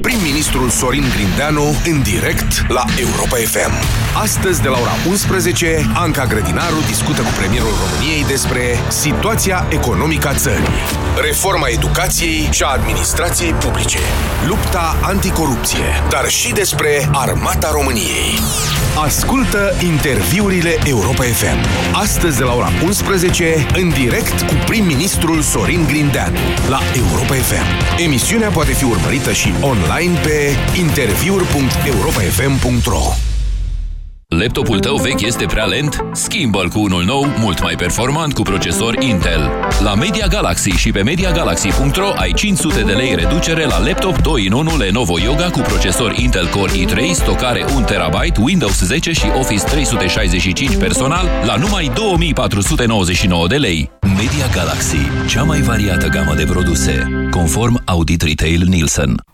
Prim-ministrul Sorin Grindeanu în direct la Europa FM. Astăzi, de la ora 11, Anca Grădinaru discută cu premierul României despre situația economică a țării. reforma educației și a administrației publice, lupta anticorupție, dar și despre armata României. Ascultă interviurile Europa FM. Astăzi de la ora 11, în direct cu prim-ministrul Sorin Grindeanu la Europa FM. Emisiunea poate fi urmărită și online pe interviuri.europafm.ro Laptopul tău vechi este prea lent? Schimbă-l cu unul nou, mult mai performant cu procesor Intel. La Media Galaxy și pe MediaGalaxy.ro ai 500 de lei reducere la laptop 2 in 1 Lenovo Yoga cu procesor Intel Core i3, stocare 1 TB, Windows 10 și Office 365 personal la numai 2499 de lei. Media Galaxy, cea mai variată gamă de produse, conform Audit Retail Nielsen.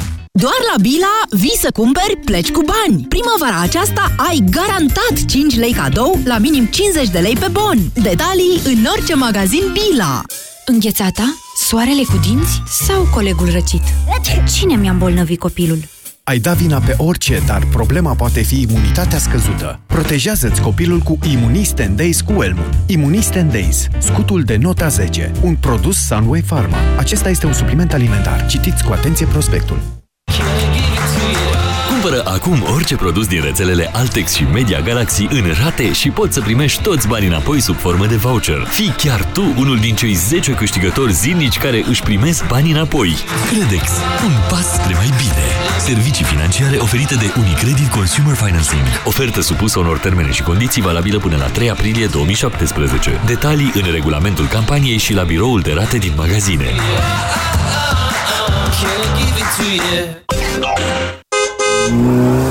Doar la Bila vii să cumperi, pleci cu bani. Primăvara aceasta ai garantat 5 lei cadou la minim 50 de lei pe bon. Detalii în orice magazin Bila. Înghețata? Soarele cu dinți? Sau colegul răcit? Cine mi-a îmbolnăvit copilul? Ai da vina pe orice, dar problema poate fi imunitatea scăzută. Protejează-ți copilul cu Immunist Days cu Elmun. Immunist Days, scutul de nota 10, un produs Sunway Pharma. Acesta este un supliment alimentar. Citiți cu atenție prospectul. Cumpără acum orice produs din rețelele Altex și Media Galaxy în rate și poți să primești toți banii înapoi sub formă de voucher. Fii chiar tu unul din cei 10 câștigători zilnici care își primesc banii înapoi. Credex. Un pas spre mai bine. Servicii financiare oferite de Unicredit Consumer Financing. Ofertă supusă unor termene și condiții valabilă până la 3 aprilie 2017. Detalii în regulamentul campaniei și la biroul de rate din magazine. Can't give it to you?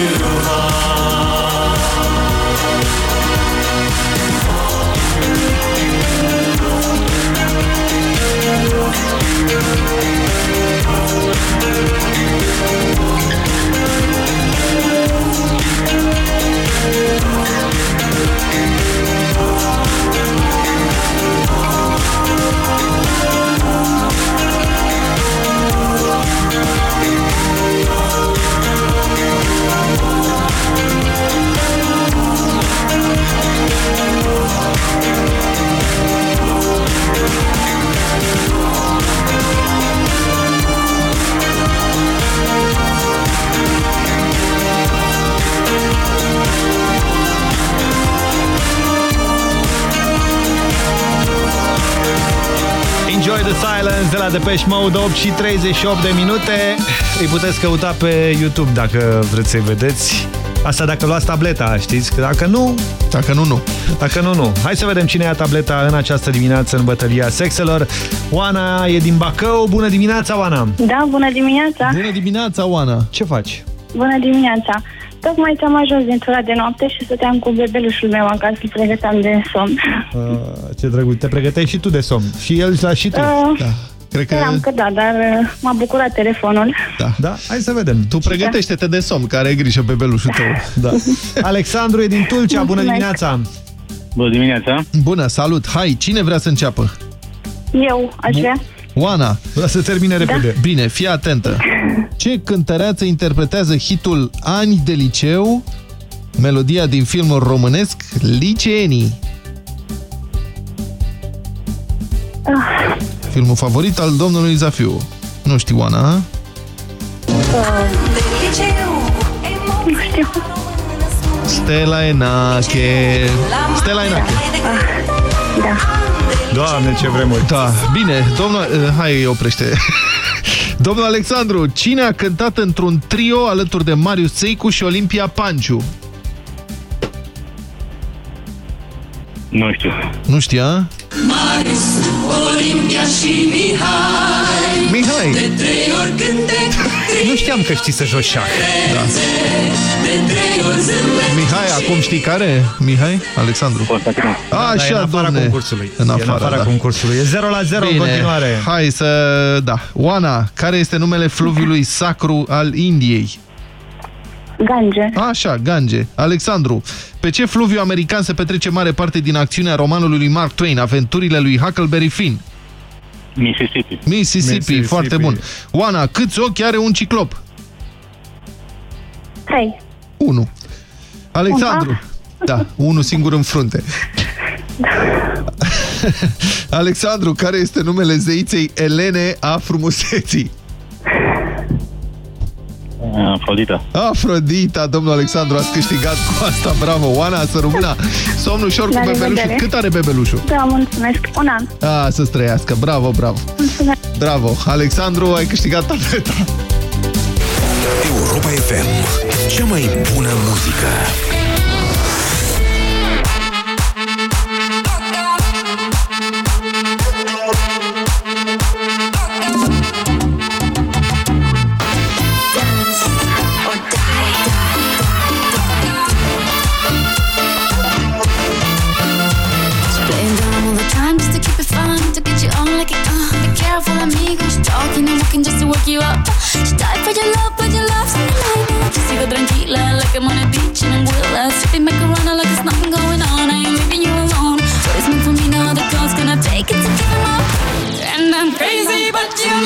you. Enjoy the silence de la Depeche Mode 8 și 38 de minute. Îi puteți căuta pe YouTube dacă vreți să-i vedeți. Asta dacă luați tableta, știți? Că Dacă nu... Dacă nu, nu. Dacă nu, nu. Hai să vedem cine ia tableta în această dimineață în bătălia sexelor. Oana e din Bacău. Bună dimineața, Oana! Da, bună dimineața! Bună dimineața, Oana! Ce faci? Bună dimineața! Tocmai ți-am ajuns din tura de noapte și stăteam cu bebelușul meu acasă, îl pregăteam de somn. Uh, ce drăguț. Te pregăteai și tu de somn. Și el la și tu. Uh, Da. Cred că... Speram că da, dar uh, m-a bucurat telefonul. Da. da, hai să vedem. Tu pregătește-te de somn, care are grijă pe belușul tău. Da. Alexandru e din Tulcea. Bună Mulțumesc. dimineața! Bună dimineața! Bună, salut! Hai, cine vrea să înceapă? Eu aș vrea. Oana. Vrea să termine repede. Bine, fii atentă. Ce cântăreață interpretează hitul Ani de liceu Melodia din filmul românesc Liceenii. Ah, Filmul favorit al domnului Zafiu. Nu știu, Oana, a? nu știu. Stella Enache. Stella Enache. Da. Doamne, ce vremuri. Da, bine, domnul... eh, Hai, oprește. Domnul Alexandru, cine a cântat într-un trio alături de Marius Țeicu și Olimpia Panciu? Nu știu. Nu știa? Marius, Olimpia și Mihai Mihai. De trei ori cântec Nu știam că știi să joci șah. Da. De trei ori zâmbet Mihai, acum știi care? Mihai? Alexandru. Constantin. Da, dar e Așa, în afara domne. concursului. În E afara, în afara da. concursului. E 0 la 0 în Bine, continuare. hai să... Da. Oana, care este numele fluviului sacru al Indiei? Gange. Așa, Gange. Alexandru, pe ce fluviu american se petrece mare parte din acțiunea romanului lui Mark Twain, aventurile lui Huckleberry Finn? Mississippi. Mississippi, Mississippi. foarte bun. Oana, câți ochi are un ciclop? Trei. 1. Alexandru. Da, unul singur în frunte. Alexandru, care este numele zeiței Elene a frumuseții? Afrodita. Afrodita, domnul Alexandru, ați câștigat cu asta, bravo. Oana, să rămână somn ușor cu La bebelușul. revedere. Cât are bebelușul? Da, mulțumesc. Un an. A, să-ți trăiască, bravo, bravo. Mulțumesc. Bravo, Alexandru, ai câștigat tableta. Europa FM. Cea mai bună muzică. You up. She died for your love, but your love's in the night. Just sigo tranquila, like I'm on a beach in Anguilla, sipping macarona like there's nothing going on. I ain't leaving you alone. What is meant for me, no other girl's gonna take it to give 'em up. And I'm crazy, but you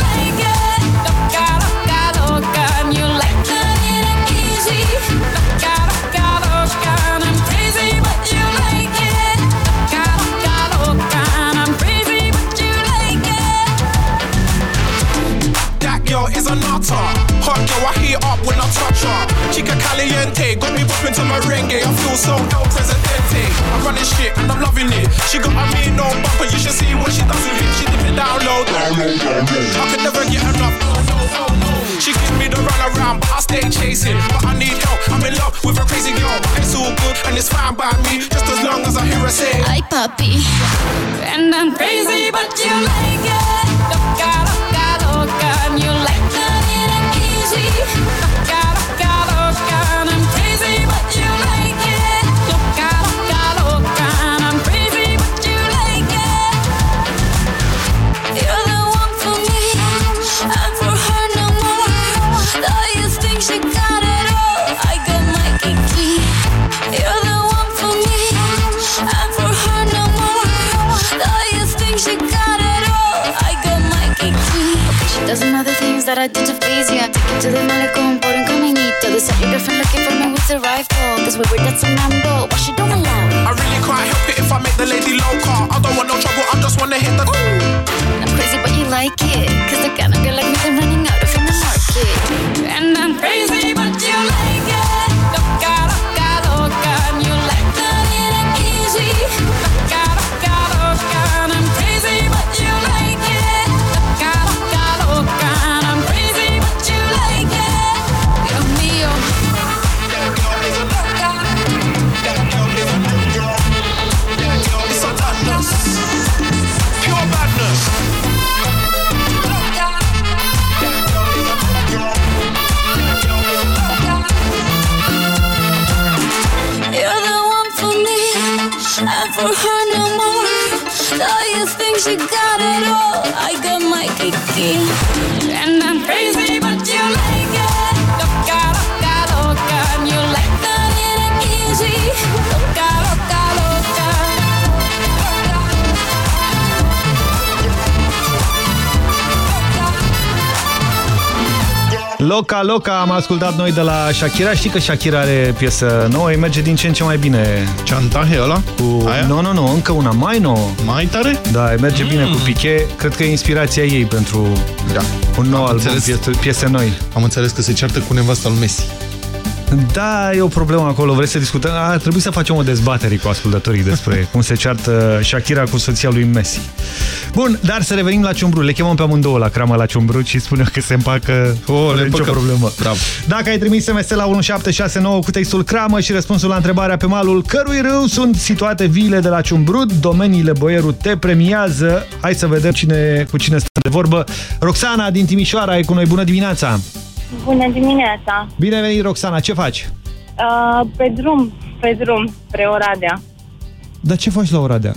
I heat up when I touch her. Chica caliente, got me bopping to merengue. Eh? I feel so El Presidente. I'm running shit and I'm loving it. She got a mean no bumper, you should see what she does with it. She dip it down low. I could never get enough. No, no, no, no. She gives me the run around, but I stay chasing. But I need help. I'm in love with a crazy girl. It's all good and it's fine by me, just as long as I hear her say. Ay, papi. And I'm crazy, but you like it. That I did to please you. It to the malecón por un caminito. This your girlfriend looking for me with a rifle. Cause we were that's a Lambo. What she don't allow? I really can't help it if I make the lady loca. I don't want no trouble, I just wanna hit the. Ooh. I'm crazy, but you like it. Cause the kind of girl like me, they're running out of in the market. And I'm crazy, but you like it. She got it all, I got my kiki. Loca, Loca am ascultat noi de la Shakira. Știi că Shakira are piesă nouă, îi merge din ce în ce mai bine. Chantaje ăla? Cu... Aia? Nu, nu, nu, încă una mai nouă. Mai tare? Da, îi merge Mm. bine cu Piqué. Cred că e inspirația ei pentru Da. un nou Am album, înțeles. piese, piese noi. Am înțeles că se ceartă cu nevasta lui Messi. Da, e o problemă acolo. Vrei să discutăm? Ar trebui să facem o dezbatere cu ascultătorii despre cum se ceartă Shakira cu soția lui Messi. Bun, dar să revenim la ciumbru. Le chemăm pe amândouă la cramă la ciumbru și spunem că se împacă o, le nicio împăcăm. problemă. Bravo. Dacă ai trimis SMS la 1769 cu textul cramă și răspunsul la întrebarea pe malul cărui râu sunt situate viile de la Ciumbrud, domeniile Boieru te premiază. Hai să vedem cine, cu cine stăm de vorbă. Roxana din Timișoara e cu noi. Bună dimineața! Bună dimineața! Bine venit, Roxana. Ce faci? Uh, pe drum, pe drum, spre Oradea. Dar ce faci la Oradea?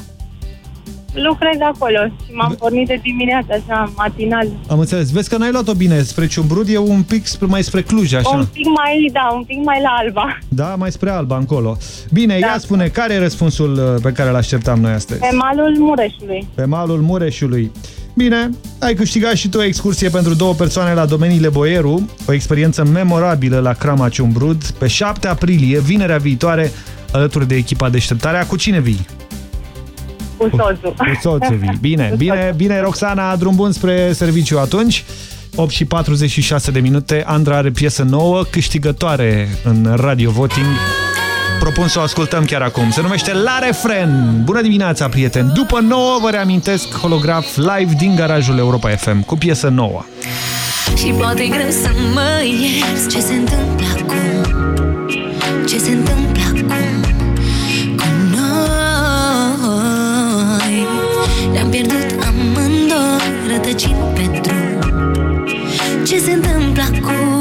Lucrez acolo și m-am pornit de dimineața, așa, matinal. Am înțeles. Vezi că n-ai luat-o bine. Spre Ciumbrud e un pic spre, mai spre Cluj, așa. Un pic mai, da, un pic mai la alba. Da, mai spre Alba, încolo. Bine, Da. ia spune, care e răspunsul uh, pe care îl așteptam noi astăzi? Pe malul Mureșului. Pe malul Mureșului. Bine, ai câștigat și tu o excursie pentru două persoane la domeniile Boieru, o experiență memorabilă la Crama Ciumbrud, pe 7 aprilie, vinerea viitoare, alături de echipa deșteptarea. Cu cine vii? Cu soțul. Cu soțul vii. Bine, bine, bine, Roxana, drum bun spre serviciu atunci. 8 și 46 de minute, Andra are piesă nouă, câștigătoare în Radio Voting. Propun să o ascultăm chiar acum. Se numește La Refren. Bună dimineața, prieteni! După 9 vă reamintesc holograf live din garajul Europa FM cu piesă nouă. Și poate e greu să mă ierți Ce se întâmplă acum Ce se întâmplă acum Cu noi Ne-am pierdut amândoi Rătăcind pe drum Ce se întâmplă acum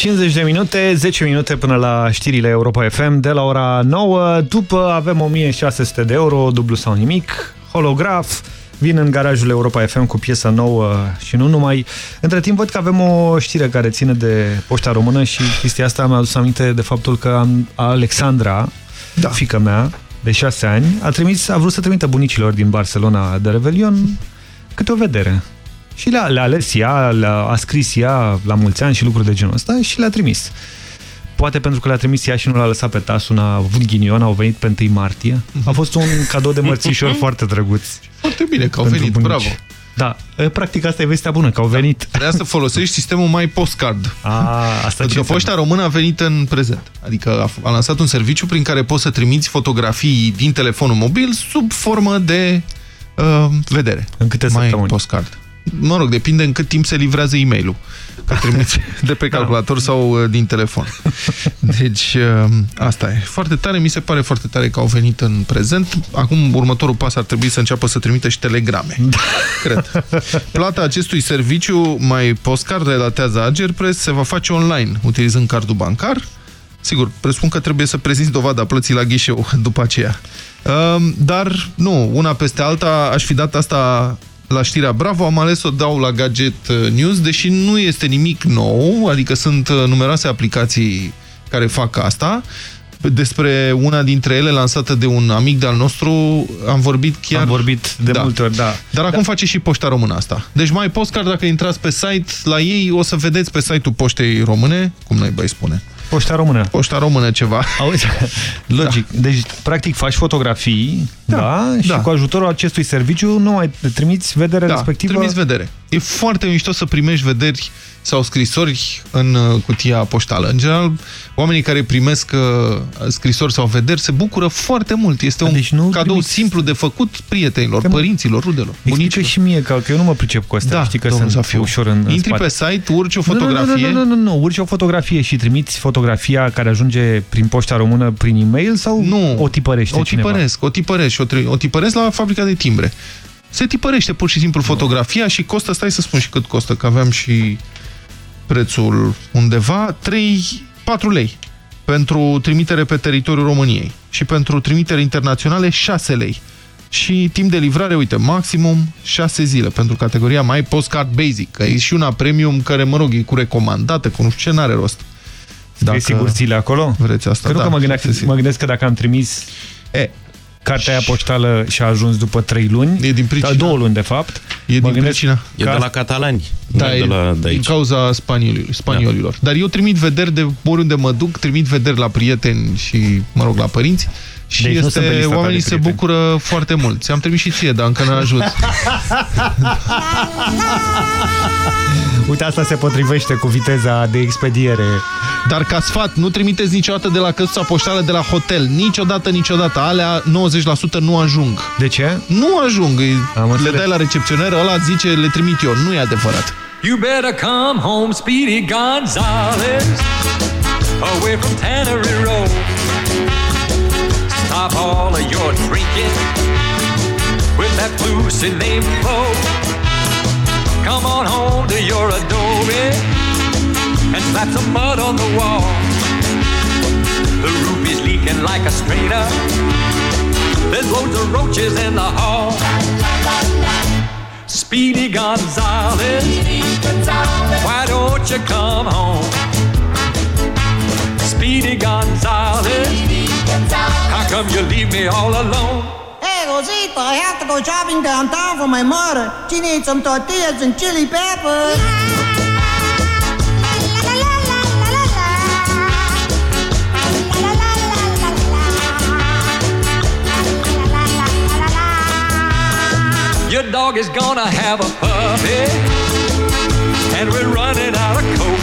50 de minute, 10 minute până la știrile Europa FM de la ora 9. După avem 1600 de euro, dublu sau nimic, holograf, vin în garajul Europa FM cu piesă nouă și nu numai. Între timp văd că avem o știre care ține de poșta română și chestia asta mi-a adus aminte de faptul că Alexandra, da. fica mea, de 6 ani, a, trimis, a vrut să trimită bunicilor din Barcelona de Revelion câte o vedere. Și le-a le ales ea, le a scris ea la mulți ani și lucruri de genul ăsta și le-a trimis. Poate pentru că le-a trimis ea și nu l-a lăsat pe tasul, a avut ghinion, au venit pe 1 martie. A fost un cadou de mărțișor foarte drăguț. Foarte bine că au venit, bunici. bravo. Da, practic asta e vestea bună, că au venit. Da. Trebuia să folosești sistemul mai postcard. A, asta Pentru că poșta română a venit în prezent. Adică a, a lansat un serviciu prin care poți să trimiți fotografii din telefonul mobil sub formă de uh, vedere. În câte mai săptămâni? postcard. Mă rog, depinde în cât timp se livrează e-mailul. Că trimiți de pe calculator da. sau uh, din telefon. Deci, uh, asta e. Foarte tare, mi se pare foarte tare că au venit în prezent. Acum, următorul pas ar trebui să înceapă să trimită și telegrame. Da. Cred. Plata acestui serviciu, mai postcard, relatează Agerpress, se va face online, utilizând cardul bancar. Sigur, presupun că trebuie să prezinți dovada plății la ghișeu după aceea. Uh, dar, nu, una peste alta, aș fi dat asta la știrea Bravo, am ales să o dau la Gadget uh, News, deși nu este nimic nou, adică sunt uh, numeroase aplicații care fac asta. Despre una dintre ele, lansată de un amic de-al nostru, am vorbit chiar... Am vorbit de da. multe ori, da. Dar acum da. face și Poșta Română asta. Deci mai postcard, dacă intrați pe site, la ei o să vedeți pe site-ul Poștei Române, cum noi bai spune. Poșta Română. Poșta Română ceva. Auzi? Logic. Da. Deci, practic, faci fotografii da, da, și da. cu ajutorul acestui serviciu nu mai trimiți vedere da, respectivă. trimiți vedere. E foarte mișto să primești vederi sau scrisori în uh, cutia poștală. În general, oamenii care primesc uh, scrisori sau vederi se bucură foarte mult. Este un deci nu cadou trimiți... simplu de făcut prietenilor, părinților, rudelor, bunicilor. și mie, că, că eu nu mă pricep cu astea. Da, Știi că sunt Zafiu. ușor în, în Intri spate. pe site, urci o fotografie. Nu, nu, nu, nu, nu, nu, urci o fotografie și trimiți fotografia care ajunge prin poșta română prin e-mail sau nu, o tipărește o cineva? tipăresc, o tipăresc și o, o tipăresc la fabrica de timbre. Se tipărește pur și simplu fotografia și costă, stai să spun și cât costă, că aveam și prețul undeva, 3, 4 lei pentru trimitere pe teritoriul României și pentru trimitere internaționale 6 lei. Și timp de livrare, uite, maximum 6 zile pentru categoria mai postcard basic, că e și una premium care, mă rog, e cu recomandată, cu nu știu ce, n-are rost. Dacă sigur țile acolo? Vreți asta, că nu da. că mă gândesc, mă gândesc că dacă am trimis e, cartea aia poștală și a ajuns după 3 luni, e din pricina. două luni de fapt, e din pricina. E de la catalani, da, de, la, de aici. din cauza spaniolilor. spaniolilor. Da. Dar eu trimit vederi de oriunde mă duc, trimit vederi la prieteni și, mă rog, la părinți și deci este, oamenii se bucură foarte mult. Ți-am trimis și ție, dar încă n-a ajuns. Uite, asta se potrivește cu viteza de expediere. Dar ca sfat, nu trimiteți niciodată de la căsuța poștală de la hotel. Niciodată, niciodată. Alea 90% nu ajung. De ce? Nu ajung. Le dai la recepționer, ăla zice, le trimit eu. Nu e adevărat. You better come home, Speedy Gonzales, away from Tannery Road. Stop all of your drinking with that Lucy Lane flow. Come on home to your adobe and slap some mud on the wall. The roof is leaking like a strainer. There's loads of roaches in the hall. Speedy Gonzales, why don't you come home? Speedy Gonzales, how come you leave me all alone? Hey Rosita, I have to go shopping downtown for my mother. She needs some tortillas and chili peppers. Your dog is gonna have a puppy, and we're running out of coke.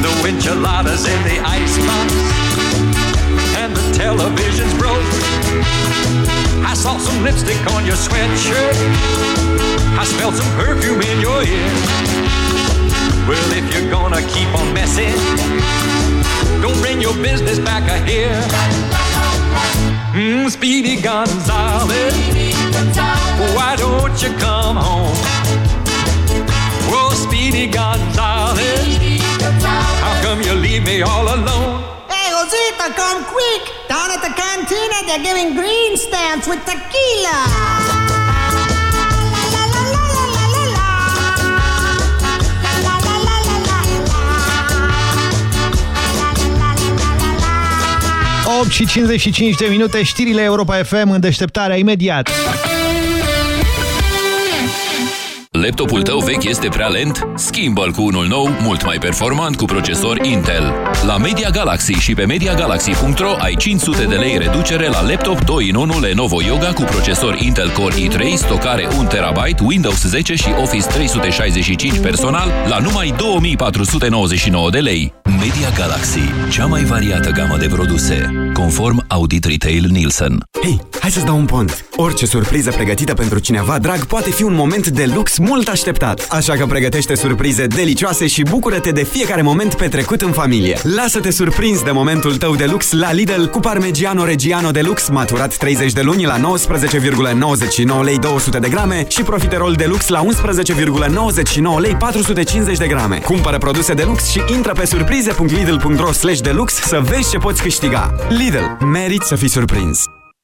The enchiladas in the icebox, and the television's broke. I saw some lipstick on your sweatshirt. I smelled some perfume in your ear. Well, if you're gonna keep on messing, don't bring your business back here. Mm, Speedy Gonzales, why don't you come home? Whoa, Speedy Gonzales, how come you leave me all alone. Hey, Rosita, come quick! Down at the cantina, they're giving green stamps with tequila! Opt și 55 de minute, știrile Europa FM în deșteptarea imediat. Laptopul tău vechi este prea lent? Schimbă-l cu unul nou, mult mai performant cu procesor Intel. La Media Galaxy și pe MediaGalaxy.ro ai 500 de lei reducere la laptop 2 in 1 Lenovo Yoga cu procesor Intel Core i3, stocare 1 TB, Windows 10 și Office 365 personal la numai 2499 de lei. Media Galaxy, cea mai variată gamă de produse, conform Audit Retail Nielsen. Hei, hai să-ți dau un pont. Orice surpriză pregătită pentru cineva drag poate fi un moment de lux mult așteptat. Așa că pregătește surprize delicioase și bucură-te de fiecare moment petrecut în familie. Lasă-te surprins de momentul tău de lux la Lidl cu Parmigiano Reggiano de lux maturat 30 de luni la 19,99 lei 200 de grame și profiterol de lux la 11,99 lei 450 de grame. Cumpără produse de lux și intră pe surprize.lidl.ro slash de lux să vezi ce poți câștiga. Lidl. Merit să fii surprins.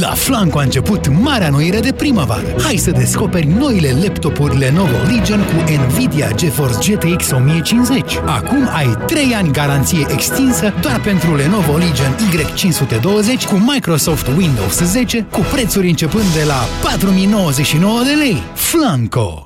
La Flanco a început marea noire de primăvară. Hai să descoperi noile laptopuri Lenovo Legion cu Nvidia GeForce GTX 1050. Acum ai 3 ani garanție extinsă doar pentru Lenovo Legion Y520 cu Microsoft Windows 10 cu prețuri începând de la 4099 de lei. Flanco!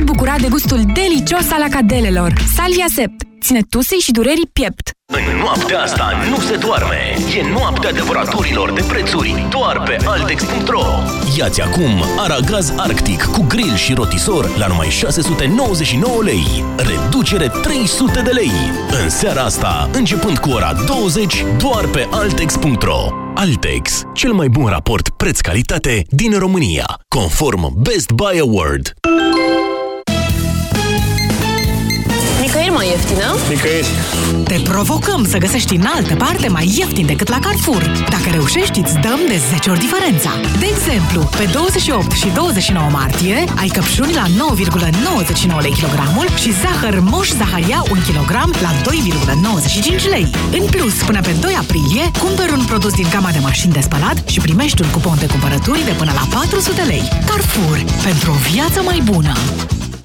pot bucura de gustul delicios al acadelelor. Salvia Sept ține tusei și durerii piept. În noaptea asta nu se doarme. E noaptea devoratorilor de prețuri doar pe Altex.ro. Iați acum aragaz arctic cu grill și rotisor la numai 699 lei. Reducere 300 de lei. În seara asta, începând cu ora 20, doar pe Altex.ro. Altex, cel mai bun raport preț-calitate din România, conform Best Buy Award. Nicăieri mai ieftină? Nicăieri. Te provocăm să găsești în altă parte mai ieftin decât la Carrefour. Dacă reușești, îți dăm de 10 ori diferența. De exemplu, pe 28 și 29 martie ai căpșuni la 9,99 lei kilogramul și zahăr moș zaharia 1 kg la 2,95 lei. În plus, până pe 2 aprilie, cumperi un produs din gama de mașini de spălat și primești un cupon de cumpărături de până la 400 lei. Carrefour. Pentru o viață mai bună.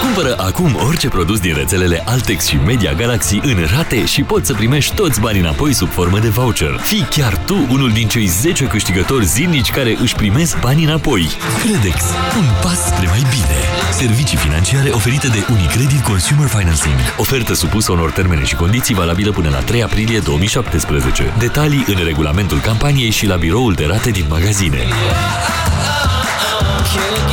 Cumpără acum orice produs din rețelele Altex și Media Galaxy în rate și poți să primești toți banii înapoi sub formă de voucher. Fii chiar tu unul din cei 10 câștigători zilnici care își primesc banii înapoi. Credex. Un pas spre mai bine. Servicii financiare oferite de Unicredit Consumer Financing. Ofertă supusă unor termene și condiții valabilă până la 3 aprilie 2017. Detalii în regulamentul campaniei și la biroul de rate din magazine.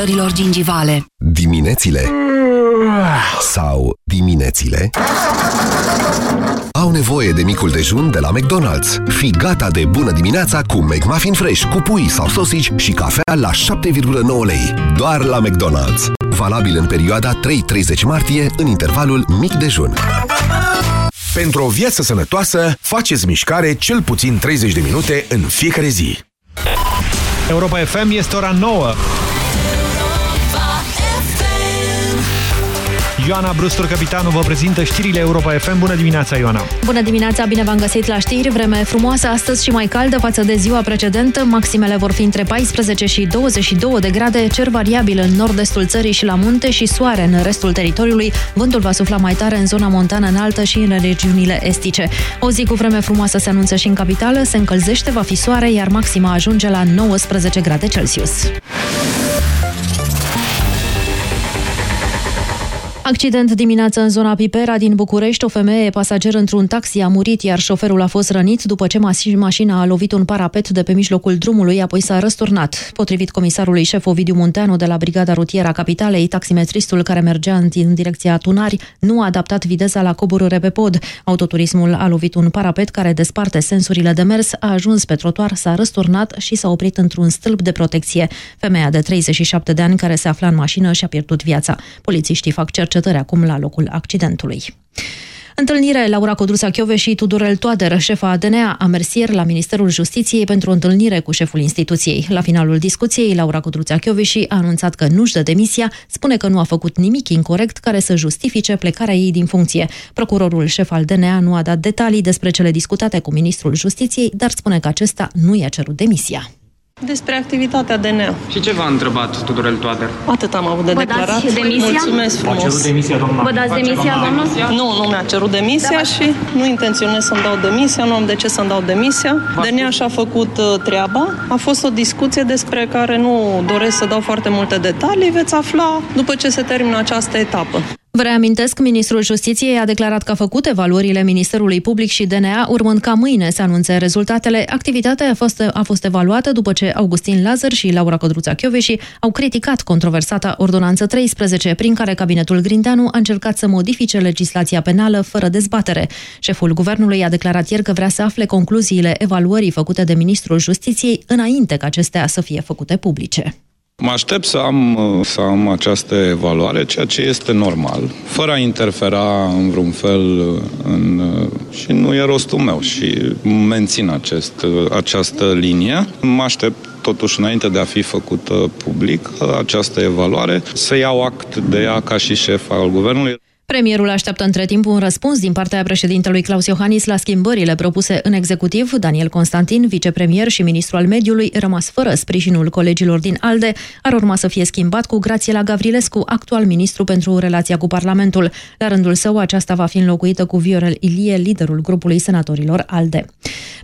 inflamărilor gingivale. Diminețile sau diminețile au nevoie de micul dejun de la McDonald's. Fi gata de bună dimineața cu McMuffin Fresh, cu pui sau sosici și cafea la 7,9 lei. Doar la McDonald's. Valabil în perioada 3-30 martie, în intervalul mic dejun. Pentru o viață sănătoasă, faceți mișcare cel puțin 30 de minute în fiecare zi. Europa FM este ora 9. Ioana Brustur, capitanul, vă prezintă știrile Europa FM. Bună dimineața, Ioana! Bună dimineața, bine v-am găsit la știri. Vreme frumoasă astăzi și mai caldă față de ziua precedentă. Maximele vor fi între 14 și 22 de grade, cer variabil în nord-estul țării și la munte și soare în restul teritoriului. Vântul va sufla mai tare în zona montană înaltă și în regiunile estice. O zi cu vreme frumoasă se anunță și în capitală, se încălzește, va fi soare, iar maxima ajunge la 19 grade Celsius. Accident dimineață în zona Pipera din București. O femeie pasager într-un taxi a murit, iar șoferul a fost rănit după ce mașina a lovit un parapet de pe mijlocul drumului, apoi s-a răsturnat. Potrivit comisarului șef Ovidiu Munteanu de la Brigada Rutieră a Capitalei, taximetristul care mergea în direcția Tunari nu a adaptat viteza la coborâre pe pod. Autoturismul a lovit un parapet care desparte sensurile de mers, a ajuns pe trotuar, s-a răsturnat și s-a oprit într-un stâlp de protecție. Femeia de 37 de ani care se afla în mașină și-a pierdut viața. Polițiștii fac cercetări acum la locul accidentului. Întâlnire Laura Codruța Chiove și Tudorel Toader, șefa ADNA, a mers ieri la Ministerul Justiției pentru o întâlnire cu șeful instituției. La finalul discuției, Laura Codruța și a anunțat că nu-și dă demisia, spune că nu a făcut nimic incorrect care să justifice plecarea ei din funcție. Procurorul șef al DNA nu a dat detalii despre cele discutate cu Ministrul Justiției, dar spune că acesta nu i-a cerut demisia. Despre activitatea DNA. Și ce v-a întrebat Tudorel Toader? Atât am avut de Vă declarat. dați demisia? Mulțumesc frumos. V-a cerut demisia, doamna? Vă dați demisia, doamnă? Nu, nu mi-a cerut demisia Da, și nu intenționez să-mi dau demisia, nu am de ce să-mi dau demisia. DNA și-a făcut uh, treaba. A fost o discuție despre care nu doresc să dau foarte multe detalii. Veți afla după ce se termină această etapă. Vă reamintesc, Ministrul Justiției a declarat că a făcut evaluările Ministerului Public și DNA, urmând ca mâine să anunțe rezultatele. Activitatea a fost, a fost evaluată după ce Augustin Lazar și Laura Codruța Chioveși au criticat controversata Ordonanță 13, prin care cabinetul Grindeanu a încercat să modifice legislația penală fără dezbatere. Șeful guvernului a declarat ieri că vrea să afle concluziile evaluării făcute de Ministrul Justiției înainte ca acestea să fie făcute publice. Mă aștept să am, să am această evaluare, ceea ce este normal, fără a interfera în vreun fel în, și nu e rostul meu și mențin acest, această linie. Mă aștept totuși înainte de a fi făcută public această evaluare, să iau act de ea ca și șef al guvernului. Premierul așteaptă între timp un răspuns din partea președintelui Claus Iohannis la schimbările propuse în executiv. Daniel Constantin, vicepremier și ministru al mediului, rămas fără sprijinul colegilor din ALDE, ar urma să fie schimbat cu Grațiela Gavrilescu, actual ministru pentru relația cu Parlamentul. La rândul său, aceasta va fi înlocuită cu Viorel Ilie, liderul grupului senatorilor ALDE.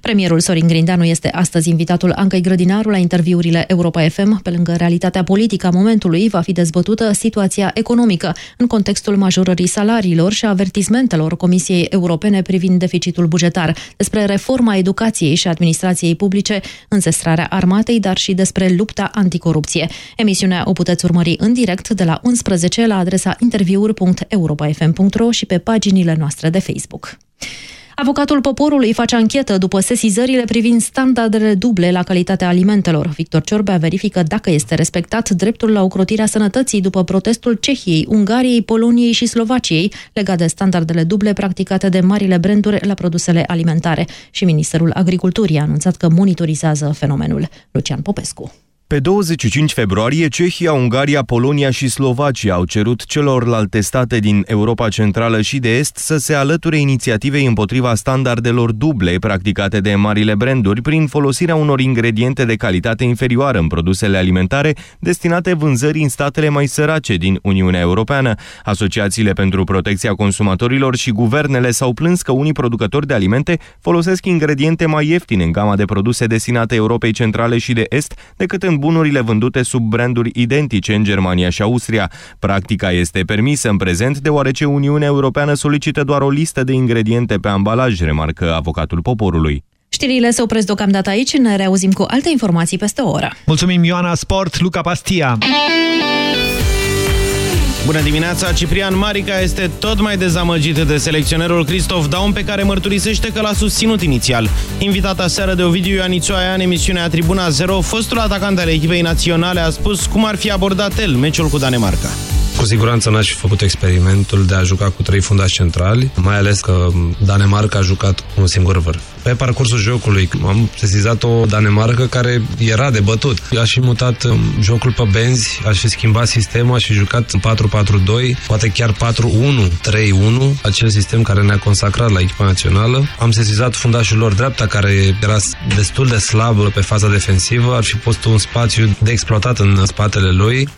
Premierul Sorin Grindeanu este astăzi invitatul Ancăi Grădinaru la interviurile Europa FM. Pe lângă realitatea politică a momentului, va fi dezbătută situația economică în contextul majorării salariilor și avertismentelor Comisiei Europene privind deficitul bugetar, despre reforma educației și administrației publice, înzestrarea armatei, dar și despre lupta anticorupție. Emisiunea o puteți urmări în direct de la 11 la adresa interviuri.europafm.ro și pe paginile noastre de Facebook. Avocatul poporului face anchetă după sesizările privind standardele duble la calitatea alimentelor. Victor Ciorbea verifică dacă este respectat dreptul la ocrotirea sănătății după protestul Cehiei, Ungariei, Poloniei și Slovaciei legat de standardele duble practicate de marile branduri la produsele alimentare. Și Ministerul Agriculturii a anunțat că monitorizează fenomenul. Lucian Popescu. Pe 25 februarie, Cehia, Ungaria, Polonia și Slovacia au cerut celorlalte state din Europa Centrală și de Est să se alăture inițiativei împotriva standardelor duble practicate de marile branduri prin folosirea unor ingrediente de calitate inferioară în produsele alimentare destinate vânzării în statele mai sărace din Uniunea Europeană. Asociațiile pentru protecția consumatorilor și guvernele s-au plâns că unii producători de alimente folosesc ingrediente mai ieftine în gama de produse destinate Europei Centrale și de Est decât în bunurile vândute sub branduri identice în Germania și Austria. Practica este permisă în prezent deoarece Uniunea Europeană solicită doar o listă de ingrediente pe ambalaj, remarcă avocatul poporului. Știrile se opresc deocamdată aici, ne reauzim cu alte informații peste o oră. Mulțumim Ioana Sport, Luca Pastia! Bună dimineața! Ciprian Marica este tot mai dezamăgit de selecționerul Cristof Daum, pe care mărturisește că l-a susținut inițial. Invitat aseară de Ovidiu Ioanițoaia în emisiunea Tribuna 0, fostul atacant al echipei naționale a spus cum ar fi abordat el meciul cu Danemarca. Cu siguranță n-aș fi făcut experimentul de a juca cu trei fundași centrali, mai ales că Danemarca a jucat un singur vârf. Pe parcursul jocului am sesizat o Danemarca care era de bătut. Aș fi mutat um, jocul pe benzi, aș fi schimbat sistemul, aș fi jucat 4-4-2, poate chiar 4-1-3-1, acel sistem care ne-a consacrat la echipa națională. Am sesizat fundașul lor dreapta, care era destul de slab pe faza defensivă, ar fi fost un spațiu de exploatat în spatele lui.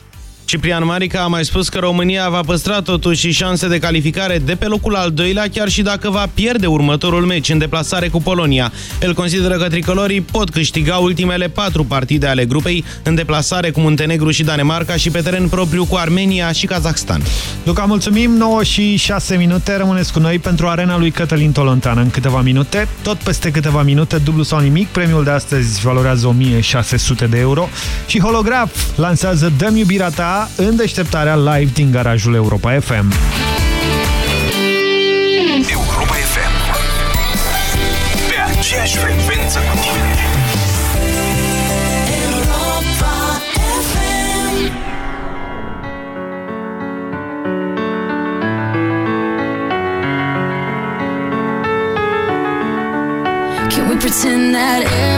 Ciprian Marica a mai spus că România va păstra totuși șanse de calificare de pe locul al doilea, chiar și dacă va pierde următorul meci în deplasare cu Polonia. El consideră că tricolorii pot câștiga ultimele patru partide ale grupei în deplasare cu Muntenegru și Danemarca și pe teren propriu cu Armenia și Kazakhstan. Luca, mulțumim! 9 și 6 minute. Rămâneți cu noi pentru arena lui Cătălin Tolontan în câteva minute. Tot peste câteva minute, dublu sau nimic. Premiul de astăzi valorează 1600 de euro. Și Holograf lansează Dăm iubirea ta în deșteptarea live din garajul Europa FM. Europa FM. Pe aceeași frecvență cu tine. Can we pretend that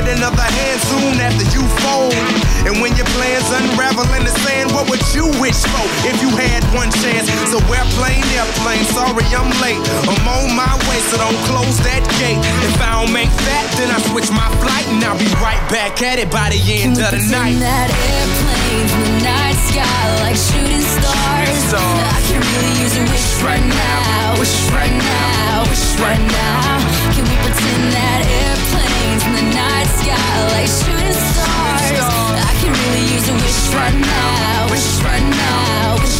Get another hand soon after you fold. And when your plans unravel in the sand, what would you wish for if you had one chance? So airplane, airplane, sorry I'm late. I'm on my way, so don't close that gate. If I don't make that, then I switch my flight and I'll be right back at it by the end of the night. that the night sky like shooting stars? I can really use a wish right now, wish right now, wish right now. Can we pretend that like shooting stars? I can really use a wish right now, wish right now, wish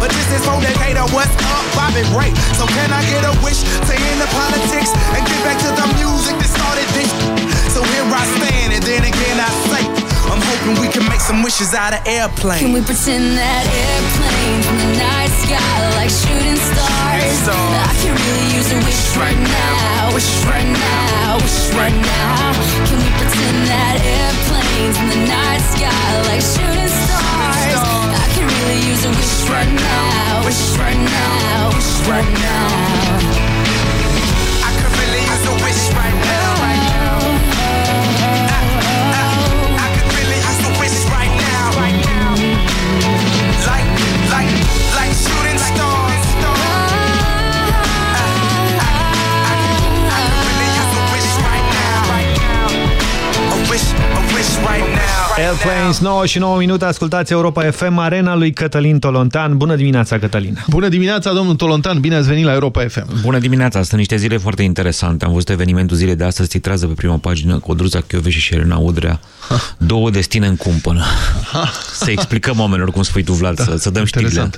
But this is for Decatur, what's up, Bobby Ray? So can I get a wish to end the politics and get back to the music that started this? So here I stand, and then again I say, I'm hoping we can make some wishes out of airplanes. Can we pretend that airplanes in the night sky like shooting stars? I can really use a wish right now, wish right now, wish right now. Can we pretend that airplanes in the night sky like shooting stars? Use a wish right now, wish right now, wish right now. Airplanes, 9 și 9 minute, ascultați Europa FM, arena lui Cătălin Tolontan. Bună dimineața, Cătălin! Bună dimineața, domnul Tolontan, bine ați venit la Europa FM. Bună dimineața, sunt niște zile foarte interesante. Am văzut evenimentul zilei de astăzi, titrează pe prima pagină Codruța Chioveși și Elena Udrea. Două destine în cumpănă. Să explicăm oamenilor cum spui tu, Vlad, da, să, să dăm știrile.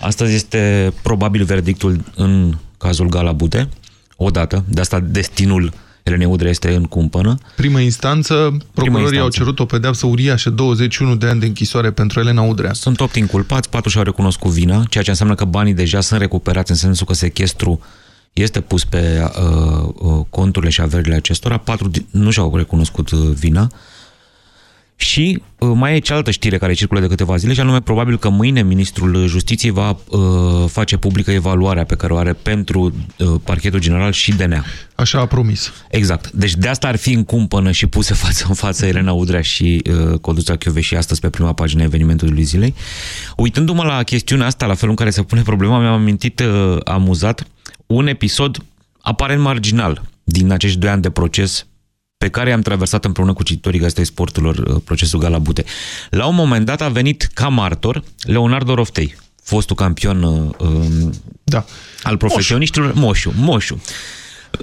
Astăzi este probabil verdictul în cazul Galabute, odată, de asta destinul Elenei Udrea este în cumpănă. Primă instanță, procurorii instanță. au cerut o pedeapsă uriașă, 21 de ani de închisoare pentru Elena Udrea. Sunt 8 inculpați, 4 și-au recunoscut vina, ceea ce înseamnă că banii deja sunt recuperați în sensul că sechestru este pus pe uh, uh, conturile și averile acestora, 4 nu și-au recunoscut uh, vina. Și uh, mai e cealaltă știre care circulă de câteva zile și anume probabil că mâine ministrul Justiției va uh, face publică evaluarea pe care o are pentru uh, parchetul general și DNA. Așa a promis. Exact. Deci de asta ar fi în cumpănă și puse față în față Elena Udrea și uh, Codruța și astăzi pe prima pagină a evenimentului zilei. Uitându-mă la chestiunea asta, la felul în care se pune problema, mi-am amintit uh, amuzat un episod aparent marginal din acești doi ani de proces pe care am traversat împreună cu cititorii Gazetei Sporturilor uh, procesul Galabute. La un moment dat a venit ca martor Leonardo Roftei, fostul campion uh, da. al profesioniștilor, Moșu. Moșu.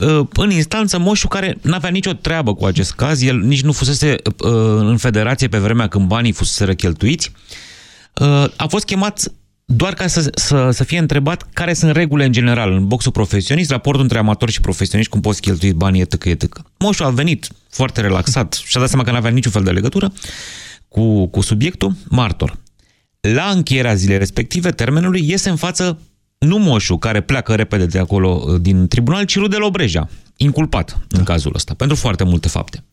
Uh, În instanță, Moșu, care n-avea nicio treabă cu acest caz, el nici nu fusese uh, în federație pe vremea când banii fusese cheltuiți, uh, a fost chemat doar ca să, să, să fie întrebat care sunt regulile în general în boxul profesionist, raportul între amatori și profesioniști, cum poți cheltui banii, etc. etc. Moșu a venit foarte relaxat și a dat seama că nu avea niciun fel de legătură cu, cu subiectul, martor. La încheierea zilei respective, termenului, iese în față nu Moșu, care pleacă repede de acolo uh, din tribunal, ci Rudel Obreja, inculpat da. în cazul ăsta, pentru foarte multe fapte.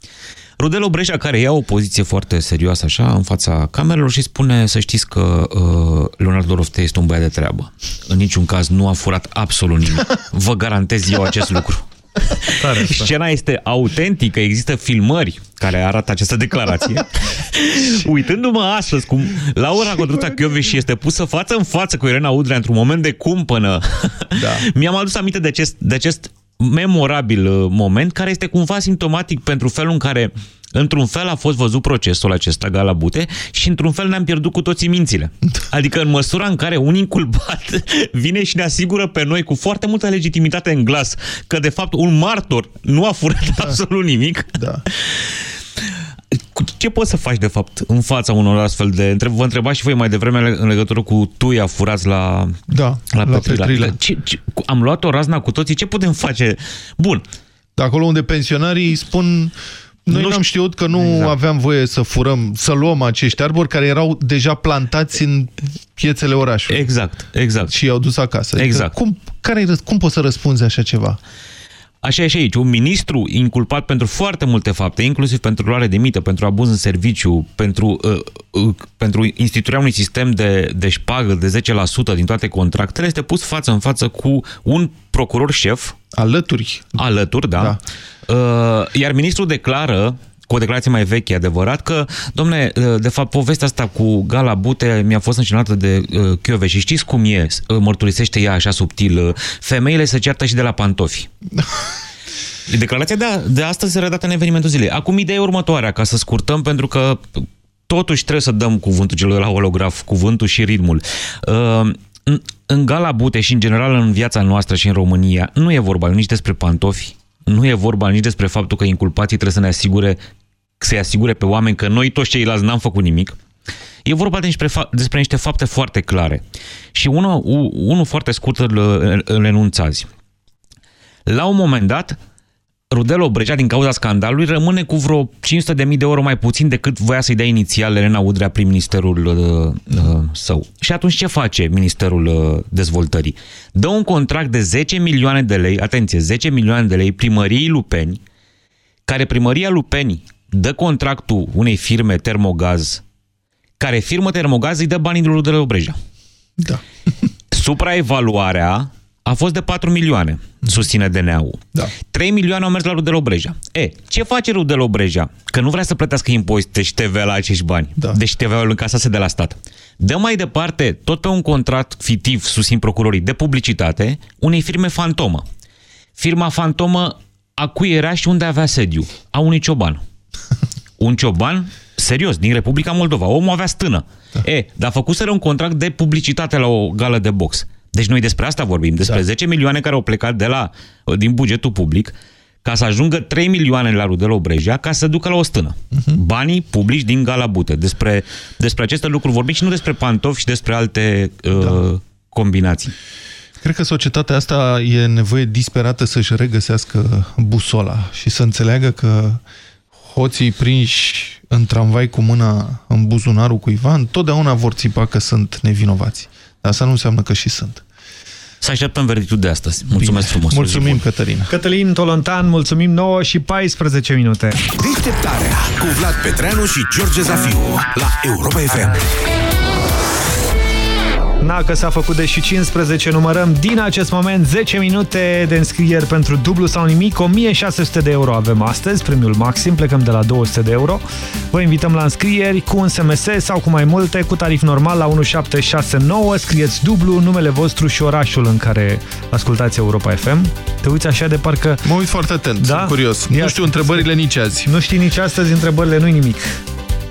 Rudel Obreja, care ia o poziție foarte serioasă așa în fața camerelor și spune să știți că uh, Leonardo Roftei este un băiat de treabă. În niciun caz nu a furat absolut nimic. Vă garantez eu acest lucru. Tare, Scena este autentică, există filmări care arată această declarație. Uitându-mă astăzi cum Laura Codruța și este pusă față în față cu Irena Udrea într-un moment de cumpănă, da. mi-am adus aminte de acest, de acest memorabil uh, moment care este cumva simptomatic pentru felul în care Într-un fel a fost văzut procesul acesta, Galabute, și într-un fel ne-am pierdut cu toții mințile. Adică în măsura în care un inculpat vine și ne asigură pe noi cu foarte multă legitimitate în glas că de fapt un martor nu a furat da. absolut nimic. Da. Ce poți să faci de fapt în fața unor astfel de... Vă întrebați și voi mai devreme în legătură cu tuia furați la, da, la, la Petrila. Petrila. Ce, ce, am luat o razna cu toții, ce putem face? Bun. De acolo unde pensionarii spun noi nu am știut că nu exact. aveam voie să furăm, să luăm acești arbori care erau deja plantați în piețele orașului. Exact, exact. Și i-au dus acasă. Adică Exact. cum, care, cum poți să răspunzi așa ceva? Așa e și aici. Un ministru inculpat pentru foarte multe fapte, inclusiv pentru luare de mită, pentru abuz în serviciu, pentru, uh, uh, pentru instituirea unui sistem de, de șpagă de 10% din toate contractele, este pus față în față cu un procuror șef. Alături. Alături, da. da. Uh, iar ministrul declară cu o declarație mai veche, adevărat, că, domne, de fapt, povestea asta cu Gala Bute mi-a fost înșinată de uh, Chiove și știți cum e, uh, mărturisește ea așa subtil, uh, femeile se ceartă și de la pantofi. Declarația de, a, de astăzi se redată în evenimentul zilei. Acum, ideea e următoarea, ca să scurtăm, pentru că totuși trebuie să dăm cuvântul celor de la holograf, cuvântul și ritmul. Uh, în, în Gala Bute și, în general, în viața noastră și în România, nu e vorba nici despre pantofi, nu e vorba nici despre faptul că inculpații trebuie să ne asigure, să-i asigure pe oameni că noi toți ceilalți n-am făcut nimic. E vorba despre, despre niște fapte foarte clare. Și unul, unul foarte scurt îl, îl enunțați. La un moment dat, Rudel Obreja, din cauza scandalului, rămâne cu vreo 500.000 de euro mai puțin decât voia să-i dea inițial Elena Udrea prin ministerul uh, uh, său. Și atunci ce face Ministerul uh, Dezvoltării? Dă un contract de 10 milioane de lei, atenție, 10 milioane de lei primăriei Lupeni, care primăria Lupeni dă contractul unei firme Termogaz, care firmă Termogaz îi dă banii lui Rudel Obreja. Da. Supraevaluarea a fost de 4 milioane, susține DNA-ul. Da. 3 milioane au mers la Rudel Obreja. E, ce face Rudel Obreja? Că nu vrea să plătească impozite și TVA la acești bani. Da. Deci TVA-ul încasase de la stat. Dă mai departe, tot pe un contract fictiv, susțin procurorii, de publicitate, unei firme fantomă. Firma fantomă a cui era și unde avea sediu. A unui cioban. un cioban serios, din Republica Moldova. Omul avea stână. Da. E, dar făcuseră un contract de publicitate la o gală de box. Deci noi despre asta vorbim, despre da. 10 milioane care au plecat de la, din bugetul public ca să ajungă 3 milioane la Rudel Obreja ca să ducă la o stână. Uh-huh. Banii publici din Galabute. Despre, despre aceste lucruri vorbim și nu despre pantofi și despre alte uh, da. combinații. Cred că societatea asta e nevoie disperată să-și regăsească busola și să înțeleagă că hoții prinși în tramvai cu mâna în buzunarul cuiva întotdeauna vor țipa că sunt nevinovați. Dar asta nu înseamnă că și sunt. Să așteptăm verdictul de astăzi. Mulțumesc Bine. frumos. Mulțumim, Cătălin. Cătălin Tolontan, mulțumim 9 și 14 minute. Deșteptarea cu Vlad Petreanu și George Zafiu la Europa FM. Na, că s-a făcut de și 15, numărăm din acest moment 10 minute de înscrieri pentru dublu sau nimic, 1600 de euro avem astăzi, premiul maxim, plecăm de la 200 de euro. Vă invităm la înscrieri cu un SMS sau cu mai multe, cu tarif normal la 1769, scrieți dublu, numele vostru și orașul în care ascultați Europa FM. Te uiți așa de parcă... Mă uit foarte atent, da? sunt curios. Ia nu știu întrebările nici azi. Nu știi nici astăzi întrebările, nu-i nimic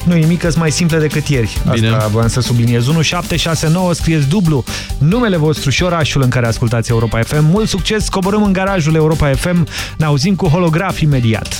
nu nimic, că mai simple decât ieri. Bine. Asta voiam să subliniez. 1769, scrieți dublu numele vostru și orașul în care ascultați Europa FM. Mult succes, coborâm în garajul Europa FM. Ne auzim cu holograf imediat.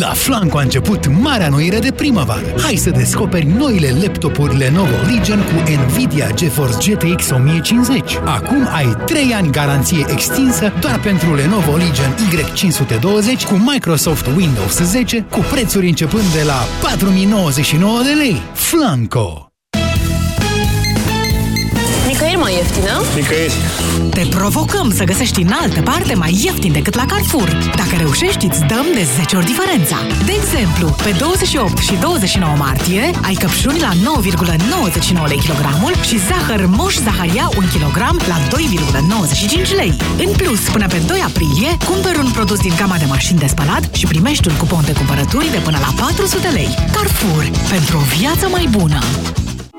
La Flanco a început marea noire de primăvară. Hai să descoperi noile laptopuri Lenovo Legion cu Nvidia GeForce GTX 1050. Acum ai 3 ani garanție extinsă doar pentru Lenovo Legion Y520 cu Microsoft Windows 10 cu prețuri începând de la 4099 de lei. Flanco! Nicăieri mai ieftină? Nicăieri. Te provocăm să găsești în altă parte mai ieftin decât la Carrefour. Dacă reușești, îți dăm de 10 ori diferența. De exemplu, pe 28 și 29 martie ai căpșuni la 9,99 lei kilogramul și zahăr Moș Zaharia 1 kg la 2,95 lei. În plus, până pe 2 aprilie, cumperi un produs din gama de mașini de spălat și primești un cupon de cumpărături de până la 400 lei. Carrefour. Pentru o viață mai bună.